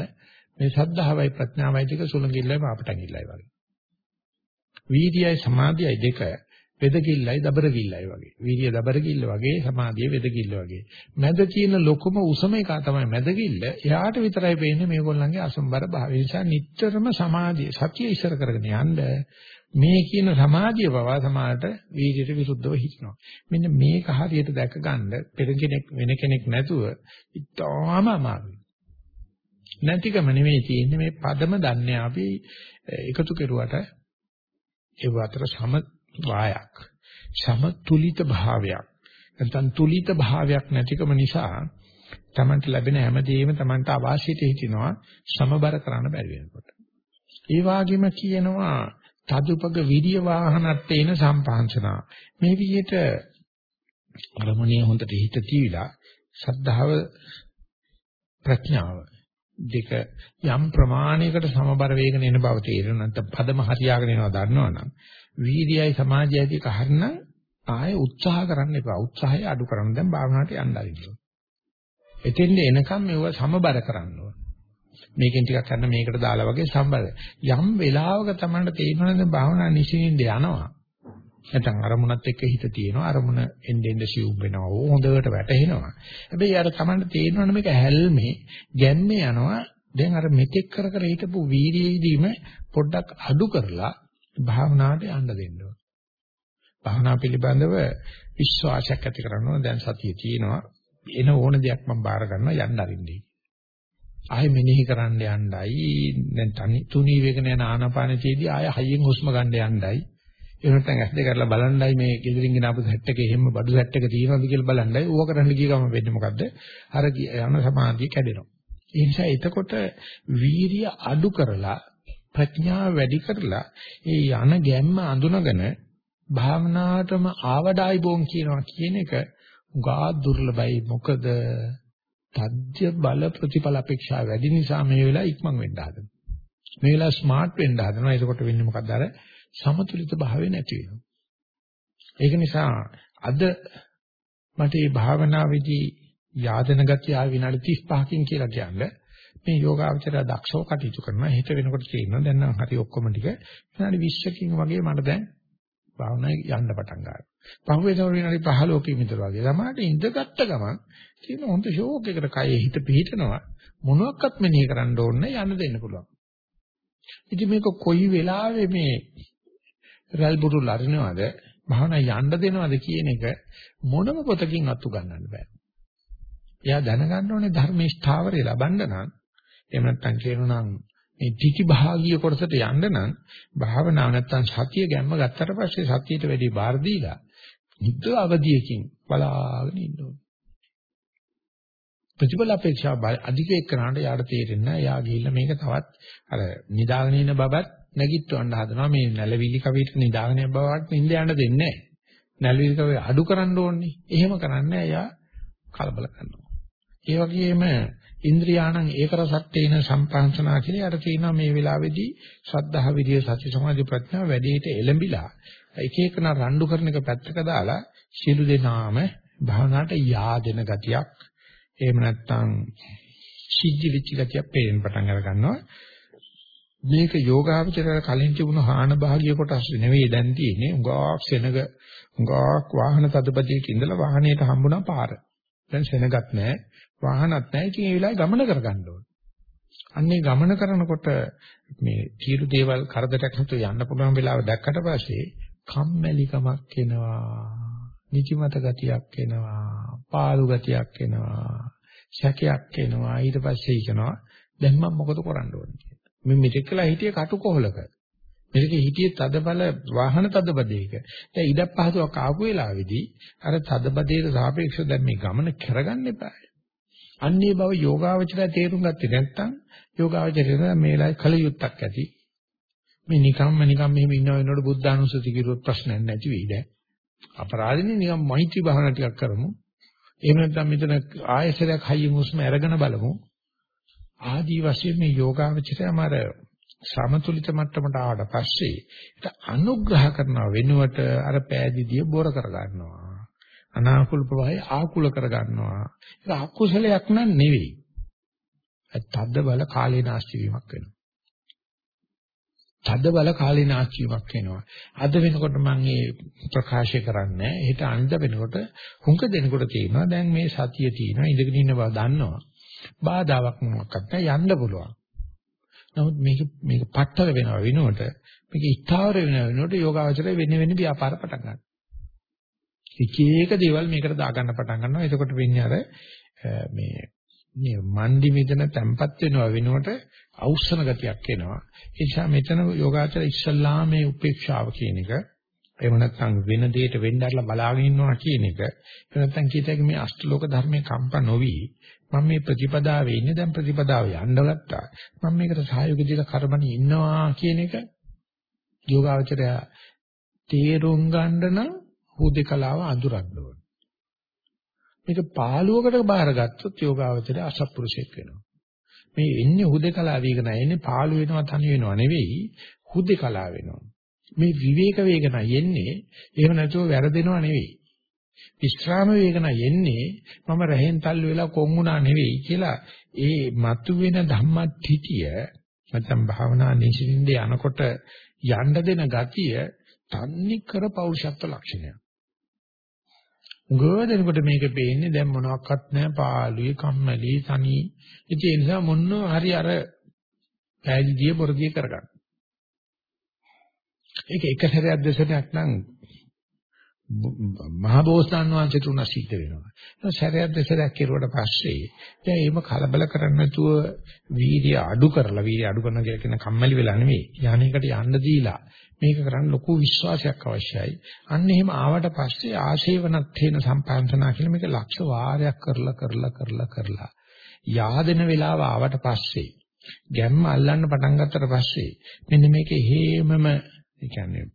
මේ සද්ධාවයි ප්‍රඥාවයි දෙක සුලංගිල්ලයි පාපටංගිල්ලයි වගේ. වීර්යයි සමාධියයි දෙක වෙදකිල්ලයි දබරකිල්ලයි වගේ. වීර්ය දබරකිල්ල වගේ සමාධිය වෙදකිල්ල වගේ. මැද තියෙන ලොකුම උසම එක තමයි මැදකිල්ල. එයාට විතරයි පේන්නේ මේගොල්ලන්ගේ අසම්බර භාවය. ඒ නිසා නිටතරම සමාධිය සතිය ඉස්සර කරගෙන යන්න මේ කියන සමාධිය පවා සමානට වීර්යයට විරුද්ධව හිටිනවා. මෙන්න මේක හරියට දැක ගන්න පෙර කෙනෙක් වෙන කෙනෙක් නැතුව ඉතාම අමාරුයි. නැතිකම නෙමෙයි තියෙන්නේ මේ පදම දන්නේ අපි එකතු කෙරුවට ඒ අතර සම වායක් සමතුලිත භාවයක් නැත්නම් තුලිත භාවයක් නැතිකම නිසා Tamanට ලැබෙන හැමදේම Tamanට අවාසියට හිටිනවා සමබර කරන්න බැරි වෙනකොට. ඒ වගේම කියනවා තදුපග විරිය වාහනත්තේන සම්පාංශනා. මේ විදිහට අරමුණේ හොඳට හිත තීවිලා සද්ධාව ප්‍රඥාව දෙක යම් ප්‍රමාණයකට සමබර වේගන එන බව තේරෙන නැත්නම් පදම හරියාගෙන එනවා දන්නවනම් වීර්යයි සමාධියයි දෙක හරිනම් ආයෙ උත්සාහ කරන්න එපා. උත්සාහය අඩු කරන්න දැන් භාවනාවට යන්න ආරින්න. එතෙන්ද එනකම් මේව සමබර කරන්න ඕන. මේකෙන් ටිකක් ගන්න මේකට දාලා වගේ සම්බර. යම් වෙලාවක තමයි තේරෙනවද භාවනා නිසින්ද යනවා. නැත්නම් අරමුණත් එක්ක හිත තියෙනවා අරමුණ එන්නේ එන්නේ සිව් වෙනවා හොඳට වැටහෙනවා හැබැයි අර Tamanට තේරෙනවනේ මේක හැල්මේ ගැන්නේ යනවා දැන් අර මෙතෙක් කර කර හිටපු වීර්යයේදීම පොඩ්ඩක් අඩු කරලා භාවනාවට යන්න දෙන්න ඕන. භාවනා පිළිබඳව විශ්වාසයක් ඇති කරගන්න ඕන. දැන් සතිය තියෙනවා. එන ඕන දෙයක් මම බාර ගන්නවා යන්න අරින්නේ. ආයෙ මෙනෙහි කරන්න යන්නයි. දැන් තනි තුනී වේගන යන ආනාපානතියදී ආයෙ හයියෙන් හුස්ම ගන්න යන්නයි. ඒ නැත්නම් ඇස් දෙක කරලා බලන්නයි මේ ගෙදරින් ගෙන ආපු සෙට් එකේ එහෙම බඩු සෙට් එක තියෙනවද කියලා බලන්නයි. ඌව කරන්න ගිය ගමන් වෙන්නේ මොකද්ද? අර යන සමාධිය කැඩෙනවා. ඒ නිසා එතකොට වීරිය අඩු කරලා ප්‍රඥාව වැඩි කරලා ඒ යන ගැම්ම අඳුනගෙන භාවනාවටම ආවඩායි බොන් කියනවා කියන එක උගා දුර්ලභයි. මොකද තද්‍ය බල ප්‍රතිඵල අපේක්ෂා වැඩි නිසා මේ වෙලාව ඉක්මන් වෙන්න හදනවා. මේ වෙලාව ස්මාර්ට් වෙන්න හදනවා. එතකොට වෙන්නේ මොකද්ද? අර සමතුලිත භාවය නැති වෙනවා. ඒක නිසා අද මට මේ භාවනාවේදී යාදන ගතිය ආ විනාඩි 35කින් කියලා කියන්නේ මේ යෝගාවචරය දක්ෂව කටයුතු කරනවා. හිත වෙනකොට තේරෙනවා දැන් නම් හරි ඔක්කොම ටික විනාඩි 20කින් වගේ මට දැන් භාවනාවේ යන්න පටන් ගන්නවා. පහුවෙනකොට විනාඩි 15කින් විතර වගේ. ළමාට ඉඳගත්ත ගමන් තියෙන හොඳ ෂෝක් එකකට කයේ හිත පිහිටනවා. මොනවත් මෙනෙහි කරන්න ඕනේ යන්න දෙන්න පුළුවන්. ඉතින් මේක කොයි වෙලාවෙ මේ රැල් බුරු ලරිනවද භාවනා යන්න දෙනවද කියන එක මොනම පොතකින් අතු ගන්නන්න බෑ. එයා දැනගන්න ඕනේ ධර්මයේ ස්ථාවරය ලබන්න නම් එහෙම නැත්නම් කියනවා නම් මේ ත්‍ිටි භාගීය කොටසට යන්න නම් භාවනාව නැත්නම් සතිය ගැම්ම ගත්තට පස්සේ සතියට වැඩි බාර දීලා බුද්ධ අවධියකින් බලාගෙන ඉන්න ඕනේ. ප්‍රතිඵල අපේක්ෂාව අධික එක්කනට යාට තේරෙන්නේ නැහැ. යා ගිහිල්ලා මේක තවත් අර නිදාගෙන ඉන්න බබත් නැගිටවන්න හදනවා. මේ නැලවිලි කවියට නිදාගෙන යන බබට නිින්ද යන්න දෙන්නේ නැහැ. නැලවිලි කවිය අඩු කරන්න ඕනේ. එහෙම කරන්නේ යා කලබල කරනවා. ඒ වගේම ඉන්ද්‍රියාණං ඒකරසත්තේන සම්පංසනා කියලා යට තියෙනවා මේ වෙලාවේදී ශ්‍රද්ධා විරිය සති සමාධි ප්‍රඥා වැඩිහිට එළඹිලා එක එකන රණ්ඩු කරන එක පැත්තක දාලා සියලු දෙනාම භාවනාවට yaadෙන ගතියක් එහෙම නැත්නම් සිද්ධි වෙච්ච ගතියක් පේන්න පටන් අර ගන්නවා මේක යෝගාවචරය කලින් තිබුණු හාන භාගිය කොටස් නෙවෙයි දැන් තියෙන්නේ. උගාක් සෙනග උගාක් වාහන තදබදියක ඉඳලා වාහනයට හම්බුණා පාර. දැන් සෙනගත් නැහැ වාහනත් නැහැ ඉතින් ඒ වෙලාවේ ගමන කරගන්න ඕනේ අන්නේ ගමන කරනකොට මේ තීරු දේවල් කරදරයක් නැතුව යන්න පුළුවන් වෙලාව දැක්කට පස්සේ කම්මැලිකමක් එනවා නිදිමත ගතියක් එනවා, පාළු ගතියක් එනවා, සැකයක් එනවා. ඊට පස්සේ කියනවා දැන් මම මොකද කරන්න ඕනේ කියලා. මේ මෙතෙක්ලා හිටියේ කටුකොහලක. මේක හිටියේ තදබල වාහන තදබදයක. දැන් ඉඩක් පහසුවක් ආපු වෙලාවේදී අර තදබදයට සාපේක්ෂව දැන් මේ ගමන කරගන්න එපා. අන්නේ බව යෝගාවචරය තේරුම් ගත්තේ නැත්නම් යෝගාවචරය මේ වෙලාවේ කල යුත්තක් ඇති. මේ නිකම්ම නිකම් මෙහෙම ඉන්න වෙනකොට බුද්ධානුස්සති කිරුවොත් ප්‍රශ්නයක් නැති වෙයි දැන්. අපරාධනේ නිකන් මෛත්‍රී භාවනා ටිකක් කරමු. එහෙම නැත්නම් මෙතන ආයසරයක් හයිය මුස්ම අරගෙන බලමු. ආදී වශයෙන් මේ යෝගාවචරයම අර සමතුලිත මට්ටමට ආවට පස්සේ ඒක අනුග්‍රහ කරන වෙනුවට අර පෑදීදිය බොර කර ගන්නවා. අනාකූල ප්‍රවාහය ආකූල කර ගන්නවා. ඒක අකුසලයක් නන් නෙවෙයි. ඒ තද්ද බල කාලේ නාස්ති වීමක් වෙනවා. තද බල කාලීනාචීවක් වෙනවා. අද වෙනකොට මම මේ ප්‍රකාශය කරන්නේ හෙට අනිද වෙනකොට හුඟ දෙනකොට තියෙනවා දැන් මේ සතිය තියෙනවා ඉඳගෙන ඉන්න බව දන්නවා. බාධාවක් මොකක්වත් නැහැ යන්න පුළුවන්. නමුත් මේක මේක පట్టල වෙනවා වෙනකොට මේක ස්ථාවර වෙනවා වෙනකොට යෝගාවචරය වෙන වෙන ව්‍යාපාර පටන් ගන්නවා. එක එක දේවල් මේකට දාගන්න පටන් ගන්නවා. එතකොට වෙන්නේ අර මේ මේ මන්දි මෙතන තැම්පත් වෙනවා වෙනකොට අවුස්සන ගතියක් එනවා. ඒ නිසා මෙතන යෝගාචර ඉස්සල්ලා මේ උපේක්ෂාව කියන එක එහෙම නැත්නම් වෙන දෙයකට වෙන්නarලා බලාගෙන ඉන්නවා කියන එක එහෙම නැත්නම් කීතක මේ අෂ්ටලෝක ධර්මයේ කම්ප නොවි මම මේ ප්‍රතිපදාවේ ඉන්නේ දැන් ප්‍රතිපදාව යන්න ගත්තා. මම මේකට සහයෝගය දීලා කරබනේ ඉන්නවා කියන එක යෝගාචරය තේරුම් ගන්න නම් හුදේකලාව අඳුරන්න ඕන. මේක පාළුවකට බාරගත්තොත් යෝගාවචරය අසත්පුරුෂයෙක් වෙනවා. මේ එන්නේ හුදේකලා වේගන එන්නේ පාළු වෙනවා තනි වෙනවා නෙවෙයි හුදේකලා වෙනවා. මේ විවේක වේගන යන්නේ එහෙම නැතුව වැරදෙනවා නෙවෙයි. විස්්‍රාම වේගන යන්නේ මම රහෙන් තල්ලු වෙලා කොම්ුණා නෙවෙයි කියලා ඒ මතුවෙන ධම්මටිතිය නැත්නම් භාවනා නිසින්ද යනකොට යන්න දෙන ගතිය තන්නේ කර පෞරුෂත්ව ලක්ෂණයක්. ගොඩනකොට මේක පේන්නේ දැන් මොනවත් නැහැ පාළුවේ කම්මැලි තනි ඉතින් ඒ නිසා මොන්නෝ හරි අර පැහැදිලිය බොරදිය කරගන්න. ඒක එක සැරයක් දෙසරයක් නම් මහා බෝසතාණන් වහන්සේට උනා සිද්ධ වෙනවා. ඒක සැරයක් දෙසරයක් කෙරුවට පස්සේ දැන් එහෙම කලබල කරන්නේ නැතුව වීර්ය අඩු කරලා වීර්ය අඩු කරන කියලා කියන කම්මැලි වෙලා නෙවෙයි. යන්නේකට යන්න දීලා මේක කරන්න ලොකු විශ්වාසයක් අවශ්‍යයි. අන්න එහෙම ආවට පස්සේ ආශේවනත් තේන සම්පන්සනා කියලා මේක ලක්ෂ වාරයක් කරලා කරලා කරලා කරලා yaadena වෙලාව ආවට පස්සේ ගැම්ම අල්ලන්න පටන් ගත්තට පස්සේ මෙන්න මේක හේමම ඒ කියන්නේ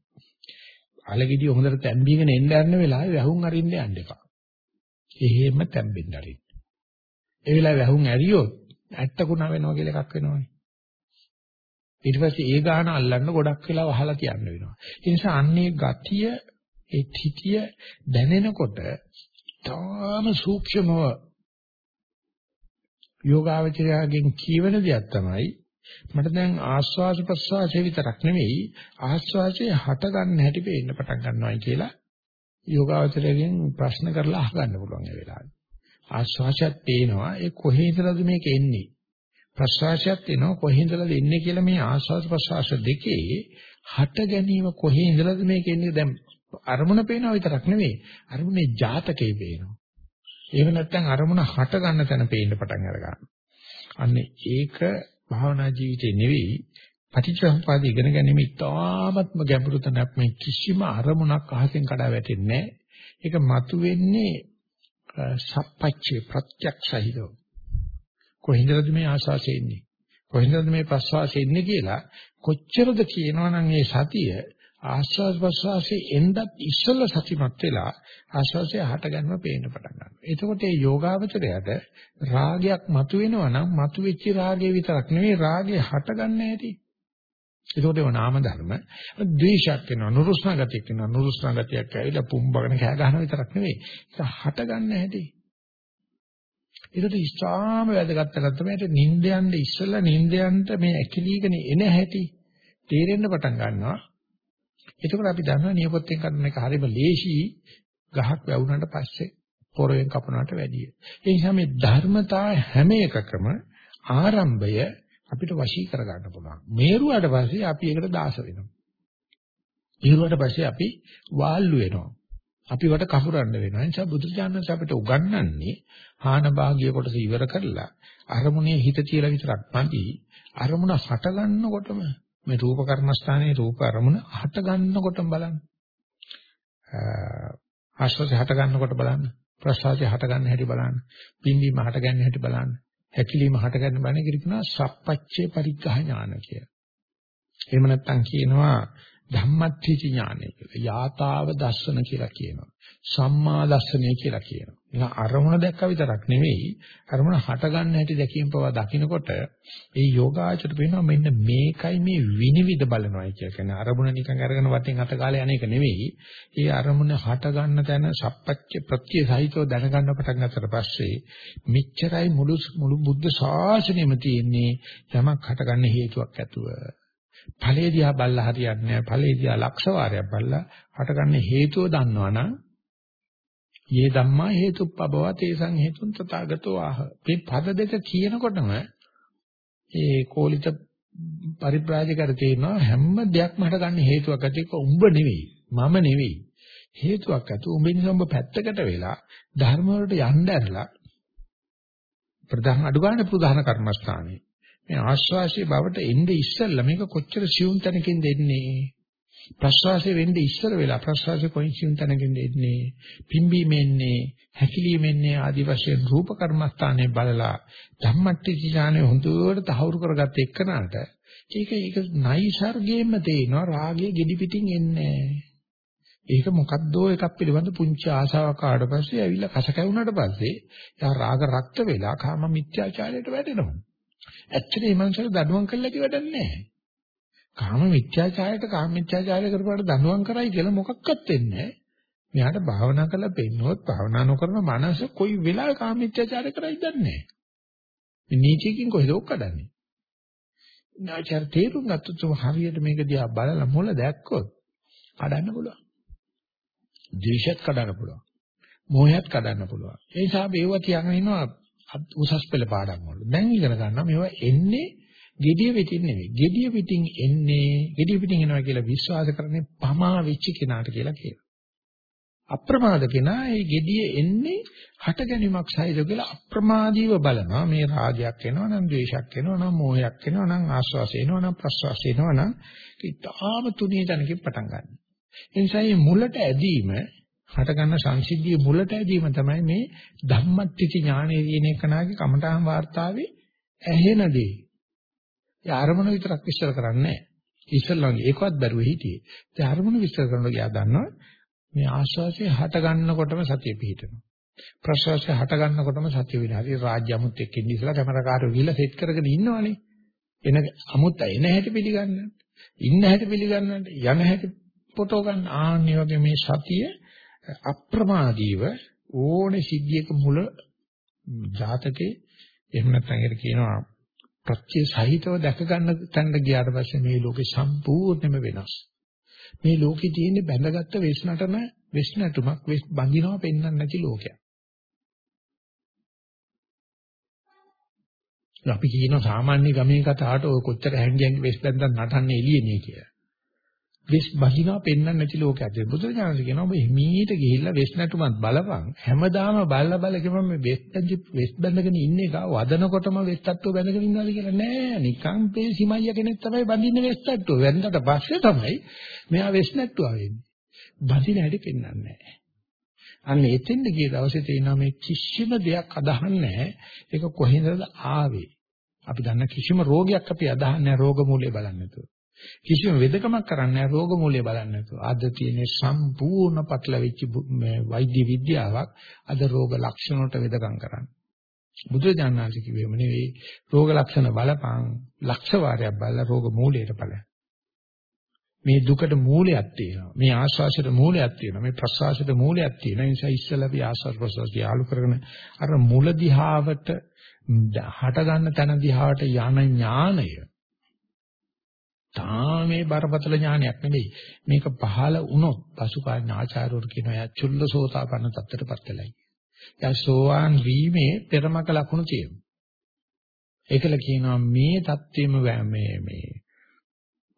අලගිඩිය හොඳට තැම්බීගෙන එන්න යන වෙලාවේ වැහුම් අරින්න යන්න එපා. එහෙම තැම්බෙන්න අරින්න. ඒ වෙලාවේ වැහුම් ඇරියොත් ඇට්ටකුණ වෙනවා කියලා එකක් වෙනවනේ. ඊට පස්සේ ඒ ගාන අල්ලන්න ගොඩක් වෙලා වහලා තියන්න වෙනවා. ඒ නිසා අන්නේ ගතිය ඒ තිතිය දැනෙනකොට තාම සූක්ෂමව යෝගාවචරයෙන් කියවෙන දෙයක් තමයි මට දැන් ආස්වාස ප්‍රස්වාසය විතරක් නෙවෙයි ආස්වාසයේ හට ගන්න හැටි පේන්න පටන් ගන්නවායි කියලා යෝගාවචරයෙන් ප්‍රශ්න කරලා අහගන්න පුළුවන් ඒ වෙලාවේ. ආස්වාසයත් පේනවා ඒ කොහේ ඉඳලාද මේක එන්නේ? ප්‍රස්වාසයත් එනවා කොහේ ඉඳලාද එන්නේ කියලා මේ ආස්වාස ප්‍රස්වාස දෙකේ හට ගැනීම කොහේ ඉඳලාද මේක එන්නේ දැන් අරමුණ පේනවා විතරක් නෙවෙයි අරමුණේ ජාතකේ පේනවා. එහෙම නැත්නම් අරමුණ හට ගන්න තැන පේන්න පටන් අර ගන්නවා. අන්නේ ඒක භාවනා ජීවිතේ නෙවෙයි පටිච්චසමුපාද ඉගෙන ගැනීම ඉතාමත්ම ගැඹුරු තැනක් මේ කිසිම අරමුණක් අහසෙන් කඩා වැටෙන්නේ නැහැ. ඒක මතුවෙන්නේ සප්පච්චේ ප්‍රත්‍යක්ෂහිතව. කොහින්දද මේ ආශාසෙ එන්නේ? කොහින්දද මේ ප්‍රසවාසෙ එන්නේ කියලා කොච්චරද කියනවනම් මේ සතිය ආස්වාද ප්‍රසවාසයේ එන්නත් ඉස්සෙල්ලා සතිමත් වෙලා ආස්වාසය හට ගන්නව පේන්න පටන් ගන්නවා. එතකොට මේ යෝගාවචරයට රාගයක් මතුවෙනවා නම් මතුවෙච්ච රාගය විතරක් නෙවෙයි රාගය හට ගන්න හැටි. ඒකට ඒවා නාම ධර්ම. ද්වේෂයක් වෙනවා, නුරුස්නා ගතියක් වෙනවා. නුරුස්නා ගතියක් ඇවිල්ලා පුම්බගෙන කෑ ගහන විතරක් නෙවෙයි. ඒක හට ගන්න හැටි. ඒකට ඉස්හාම වැදගත් කරගත්ත මේ නිින්ද යන්න ඉස්සෙල්ලා නිින්ද යන්න මේ ඇකිලීගෙන එන හැටි තේරෙන්න පටන් ගන්නවා. එතකොට අපි දන්නවා නියපොත්තෙන් කරන එක හරිම ලේසි ගහක් වැවුනට පස්සේ පොරෙන් කපනවට වැඩිය. ඒ නිසා මේ ධර්මතා හැම එකකම ආරම්භය අපිට වශී කර ගන්න පුළුවන්. මේරුවාට පස්සේ අපි ඒකට දාස වෙනවා. මේරුවාට පස්සේ අපි වාල්ලු වෙනවා. අපි වට කහුරන්න වෙනවා. ඒ නිසා බුදුචානන්ස අපිට උගන්වන්නේ හාන භාගිය කොටස ඉවර කරලා අරමුණේ හිත තියලා විතරක් නැති අරමුණ හට ගන්නකොටම මේ රූප කර්මස්ථානයේ රූප අරමුණ හට ගන්නකොටම බලන්න. ආශ්වාසය හට ගන්නකොට බලන්න. ප්‍රශ්වාසය හට ගන්න හැටි බලන්න. පිම්බීම හට ගන්න හැටි බලන්න. හැකිලිම හට ගන්න බණ කියනවා සප්පච්චේ පරිග්‍රහ ඥාන කිය. එහෙම නැත්නම් කියනවා ධම්මත්‍ත්‍ච ඥානය කියලා. යාතාව දර්ශන කියලා කියනවා. සම්මා දර්ශනය කියලා කියනවා. නිකන් අරමුණ දැක්ක විතරක් නෙවෙයි අරමුණ හට ගන්න හැටි දැකීම පවා දකිනකොට ඒ යෝගාචර වෙනවා මෙන්න මේකයි මේ විනිවිද බලනවායි කියලා කියන්නේ අරමුණ නිකන් අරගෙන වටෙන් අත ගාලා යන එක නෙවෙයි ඒ අරමුණ හට ගන්න තැන සප්පච්ච ප්‍රත්‍ය සහිතව දැනගන්න පටන් ගන්නතර පස්සේ මෙච්චරයි මුළු මුළු බුද්ධ ශාසනයෙම තියෙන්නේ යමක් හට ගන්න හේතුවක් ඇතුව ඵලයේ දිහා බල්ලා හරියන්නේ නැහැ. ඵලයේ දිහා ලක්ෂ වාරයක් බල්ලා හටගන්න හේතුව දන්නවනම් යේ ධම්මා හේතුප්පබව තේසං හේතුන් තථාගතෝ ආහ. මේ පද දෙක කියනකොටම ඒ කෝලිත පරිබ්‍රාජකර තියෙනවා හැම දෙයක්ම හටගන්න හේතුවක් ඇති ඒක උඹ නෙවෙයි. මම නෙවෙයි. හේතුවක් ඇති උඹ නිසා උඹ පැත්තකට වෙලා ධර්ම වලට යන්න ඇරලා ප්‍රධාන අඩුගානේ ප්‍රධාන කර්මස්ථානේ මේ ආශ්වාසයේ බවට එන්නේ ඉස්සෙල්ලා. මේක කොච්චර සියුම් තැනකින්ද එන්නේ ප්‍රශ්වාසයේ වෙන්නේ ඉස්සර වෙලා. ප්‍රශ්වාසයේ කොයින් සියුම් තැනකින්ද එන්නේ පිම්බීමෙන්නේ හැකිලීමෙන්නේ ආදි වශයෙන් රූප කර්මස්ථානයේ බලලා ධම්මට්ටි ඥානය හොඳට තහවුරු කරගත්ත එක්කනට ඒක ඒක නයිසර්ගයෙන්ම තේනවා. රාගයේ gedi පිටින් එන්නේ ඒක මොකද්දෝ එකක් පිළිබඳ පුංචි ආසාවක් ආවට පස්සේ ඇවිල්ලා කස කැවුනට පස්සේ යා රාග රක්ත වෙලා කාම මිත්‍යාචාරයට වැටෙනවා. ඇත්තට මේ මනුස්සයල දඬුවම් කළා කිය වැඩක් නැහැ. කාම මිත්‍යාචාරයට කාම මිත්‍යාචාරය කරපාට දඬුවම් කරයි කියලා මොකක්වත් වෙන්නේ නැහැ. මෙයාට භාවනා කරලා පෙන්නොත් භාවනා නොකරන මනස කොයි වෙලාවෙ කාම මිත්‍යාචාරය කරයි දන්නේ නැහැ. මේ නීචයකින් කොහෙද ඔක්කඩන්නේ? නාචාර තේරුම් ගත්තොත් හරියට මේක දිහා බලලා මොළ දැක්කොත් කඩන්න පුළුවන්. ද්වේෂයත් කඩන්න පුළුවන්. මෝහයත් කඩන්න පුළුවන්. ඒ නිසා මේවා කියගෙන ඉන්නවා උසස් පෙළ පාඩම් වල. දැන් ඉගෙන ගන්නවා මේවා එන්නේ gediya පිටින් නෙවෙයි. gediya පිටින් එන්නේ gediya පිටින් එනවා කියලා විශ්වාස කරන්නේ පමා වෙච්ච කෙනාට කියලා කියනවා. අප්‍රමාද කෙනා ඒ gediya එන්නේ හට ගැනීමක් සහිත කියලා අප්‍රමාදීව බලනවා. මේ රාගයක් එනවා නම් ද්වේෂයක් එනවා නම් මෝහයක් එනවා නම් ආස්වාසය එනවා නම් ප්‍රස්වාසය එනවා නම් ඊටාම තුනී තැනකින් පටන් ගන්නවා. ඒ නිසා මේ මුලට ඇදීම හට ගන්න සංසිද්ධිය මුලට ඇදීම තමයි මේ ධම්මත්‍ත්‍ති ඥානය කියන එකනාගේ කමඨාන් වාර්තාවේ ඇහෙන දේ. ඒ අරමුණ විතරක් විශ්ල කරන්නේ නැහැ. ඉස්සල්ලාගේ ඒකවත් බැරුව හිටියේ. ඒ අරමුණ විශ්ල කරනකොට යා දන්නවා මේ ආශ්වාසය හට ගන්නකොටම සතිය පිහිටනවා. ප්‍රශ්වාසය හට ගන්නකොටම සතිය වෙනවා. හරි රාජ්‍ය අමුත් එක්ක ඉඳි ඉස්සලා කැමරාකාරයෝ ගිහලා සෙට් කරගෙන ඉන්නවනේ. එන අමුත් එන හැටි පිළිගන්න. ඉන්න හැටි පිළිගන්න. යන හැටි ෆොටෝ ගන්න. ආන්නේ වගේ මේ සතිය අප්‍රමාදීව ඕනේ සිද්ධියක මුල ජාතකේ එහෙම නැත්නම් ඒකට කියනවා ප්‍රත්‍ය සහිතව දැක ගන්න තැනට ගියාට පස්සේ මේ ලෝකේ සම්පූර්ණයෙන්ම වෙනස්. මේ ලෝකේ තියෙන බැඳගත්තු වෙස්නටම වෙස්නටුමක් වෙස් බඳිනවා පෙන්වන්න නැති ලෝකයක්. අපි කියන සාමාන්‍ය ගමේ කතාවට ඔය කොච්චර හැංගියන් වෙස් බැඳන් නටන්නේ එළියනේ කියලා. වෙස් බහිනවා පෙන්වන්න නැති ලෝකයක්. බුදුරජාණන් කියනවා ඔබ හිමීට ගිහිල්ලා වෙස් නැටුමත් බලපන්. හැමදාම බලලා බලකම මේ වෙස් බැඳි වෙස් බැඳගෙන ඉන්නේ කා වදනකොටම වෙස් තට්ටුව බැඳගෙන ඉන්නවාද කියලා නෑ. නිකන් මේ සිමయ్య කෙනෙක් තමයි බඳින්නේ වෙස් තට්ටුව. වැන්දට පස්සේ තමයි මෙයා වෙස් නැට්ටුවා වෙන්නේ. බඳින හැටි පෙන්වන්නේ නෑ. අන්න එතෙන්ද ගිය දවසේ තේිනවා මේ කිසිම දෙයක් අදහන්නේ නැහැ. ඒක කොහෙන්ද ආවේ? අපි දන්න කිසිම රෝගයක් අපි අදහන්නේ නැහැ රෝග මූලය බලන්නේ නැතුව. කිසිම වෙදකමක් කරන්නේ නැහැ රෝග මූලය බලන්නේ නැතුව. අද තියෙන සම්පූර්ණ පටලවිච්ච වෛද්‍ය විද්‍යාවක් අද රෝග ලක්ෂණ වලට වෙදකම් කරන්නේ. බුදුරජාණන් කිව්වෙම නෙවෙයි රෝග ලක්ෂණ බලපං ලක්ෂ වාරයක් බලලා රෝග මූලයට බලන්න. මේ දුකට මූලයක් තියෙනවා. මේ ආශ්වාසයට මූලයක් තියෙනවා. මේ ප්‍රශ්වාසයට මූලයක් තියෙනවා. ඒ නිසා ඉස්සෙල්ලා අපි ආශ්වාස ප්‍රශ්වාස යාලු කරගෙන අර මුල දිහාවට හට ගන්න තැන දිහාට යන ඥානය තාමේ බරපතල ඥානයක් නෙවෙයි. මේක පහළ වුණොත් පසුකාලීන ආචාර්යවරු කියනවා යා චුල්ලසෝතාපන්න තත්ත්වයටපත් වෙලයි. යා සෝවාන් වීමේ පෙරමක ලකුණු තියෙනවා. ඒකල කියනවා මේ தත්වෙම මේ මේ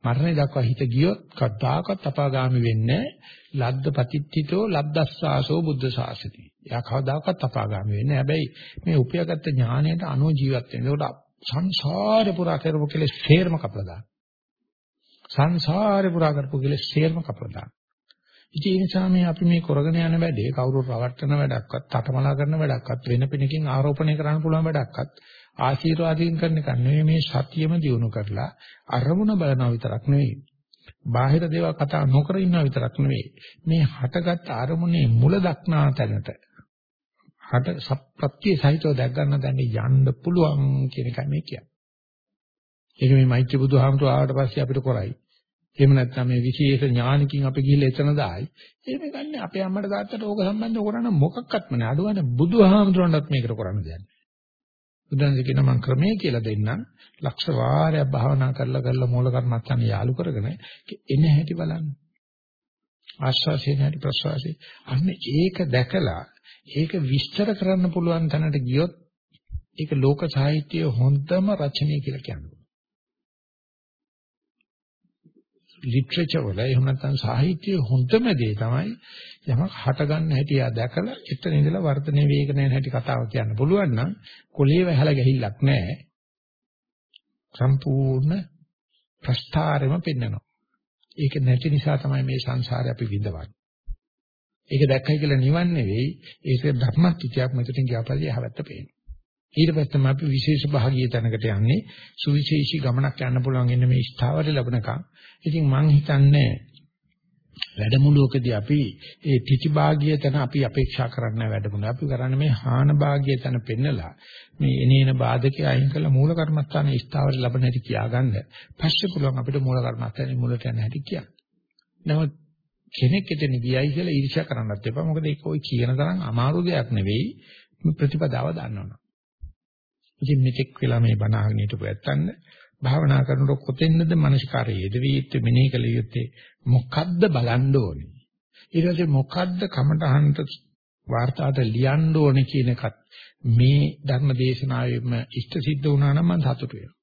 මරණය දක්වා හිත ගියොත් කද්දාකත් අපාගාමි වෙන්නේ ලද්ද පතිත්තිතෝ ලද්දස්සාසෝ බුද්ධ ශාසති. එයා කවදාකවත් අපාගාමි වෙන්නේ හැබැයි මේ උපයාගත්ත ඥාණයට අනුව ජීවත් වෙන. ඒකට සංසාරේ පුරා කරපු කෙලෙස් සේරම කපලා දාන්න. සංසාරේ පුරා කරපු කෙලෙස් සේරම කපලා දාන්න. ඉතින් ඒ නිසා මේ අපි මේ කරගෙන යන වැඩේ කවුරු රවට්ටන වැඩක්වත්, තටමලා කරන වැඩක්වත්, වෙන පිනකින් ආරෝපණය කරන්න පුළුවන් වැඩක්වත් ආශිර්වාදයෙන් කරන එක නෙවෙයි මේ සතියම දිනු කරලා අරමුණ බලනවා විතරක් නෙවෙයි. බාහිර දේවල් කතා නොකර ඉන්නවා විතරක් නෙවෙයි. මේ හටගත් අරමුණේ මුල දක්නා තැනට හට සප්‍රත්‍ය සහිතව දැක් ගන්න තැන යන්න පුළුවන් කියන එකයි මේ කියන්නේ. ඒක මේ මෛත්‍රී බුදුහාමුදුර ආවට පස්සේ අපිට කරයි. එහෙම නැත්නම් මේ විශේෂ ඥානකින් අපි ගිහිල්ලා එතන දායි. එහෙම ගන්න අපේ අම්මට තාත්තට ඕක සම්බන්ධව කරන්න මොකක්වත්ම නෑ. අඩුවනේ බුදුහාමුදුරන්වත් මේකට කරන්න දෙයක් නෑ. බුදුන්සේ කියන මං ක්‍රමයේ කියලා දෙන්නම්. ලක්ෂ වාරයක් භාවනා කරලා කරලා මූල කර්මත්තන් යාලු කරගෙන එන හැටි බලන්න. ආශ්වාසයෙන් හැටි ප්‍රශ්වාසයෙන්. අන්න ඒක දැකලා ඒක විස්තර කරන්න පුළුවන් තැනට ගියොත් ඒක ලෝක සාහිත්‍යයේ හොඳම රචනය කියලා කියනවා. ලිටරචර් වල එහෙම නැත්නම් සාහිත්‍යයේ හොඳම දේ තමයි යමක් හට ගන්න හැටි ආ දැකලා එතන ඉඳලා වර්ධනය වේගන යන හැටි කතාව කියන්න පුළුවන් නම් කොලේ වැහලා ගහිල්ලක් නැහැ. සම්පූර්ණ ප්‍රස්ථාරෙම පෙන්නනවා. ඒක නැති නිසා තමයි මේ සංසාරේ අපි විඳවන්නේ. ඒක දැක්කයි කියලා නිවන් නෙවෙයි. ඒක ධර්මත්‍ත්‍යයක් මෙතනින් ගියාපස්සේ යහවත්ත පේනවා. ඊට පස්සේ තමයි අපි විශේෂ භාගීය තැනකට යන්නේ. සුවිශේෂී ගමනක් යන්න පුළුවන් ඉන්නේ මේ ස්ථාවර ලැබනකම්. ඉතින් මං හිතන්නේ වැඩමුළුවකදී අපි ඒ තිති භාගීය තැන අපි අපේක්ෂා කරන්න වැඩමුළුව. අපි කරන්නේ මේ හාන භාගීය තැන පෙන්නලා මේ එනේන බාධකේ අයින් කරලා මූල කර්මස්ථානයේ ස්ථාවර ලැබෙන හැටි කියාගන්න. පස්සේ පුළුවන් අපිට මූල කර්මස්ථානයේ මුලට යන හැටි කියන්න. නමුත් කෙනෙක් එතන ගියයි කියලා ඊර්ෂ්‍යා කරන්නත් එපා. මොකද ඒක ওই කියන තරම් අමාරු දෙයක් නෙවෙයි. ප්‍රතිපදාව දන්නවනේ. ඉතින් මෙතෙක් වෙලා මේ බණ අහගෙන හිටපු ඇත්තන්න භාවනා කරනකොට කොතෙන්ද මනසිකාරය යෙදවි යුත්තේ මෙනෙහි කළ යුත්තේ මොකද්ද බලන්න ඕනේ ඊට පස්සේ මොකද්ද කමටහන්ට වාර්තාවට ලියන්න ඕනේ කියන එකත් මේ ධර්ම දේශනාවෙම ඉෂ්ට සිද්ධ වුණා නම් මම සතුටු වෙනවා.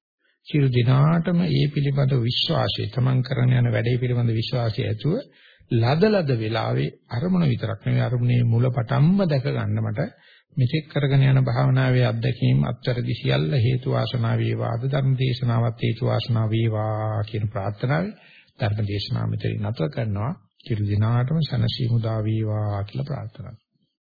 සියලු දිනාටම ඒ පිළිබඳ විශ්වාසය තමන් කරන යන වැඩේ පිළිබඳ විශ්වාසය ඇතුව ලදලද වෙලාවේ අරමුණ විතරක් නෙවෙයි අරමුණේ මුල පටන්ම දැක ගන්න මට මෙතෙක් කරගෙන යන භාවනාවේ අත්දැකීම් අත්තරදි සියල්ල හේතු වාසනා වේවා. අද ධර්ම දේශනාවත් හේතු වාසනා වේවා කියන ප්‍රාර්ථනාවයි ධර්ම දේශනාව මෙතනින් නතර කරනවා. කිරු දිනාටම සනසීමු දා වේවා කියලා ප්‍රාර්ථනා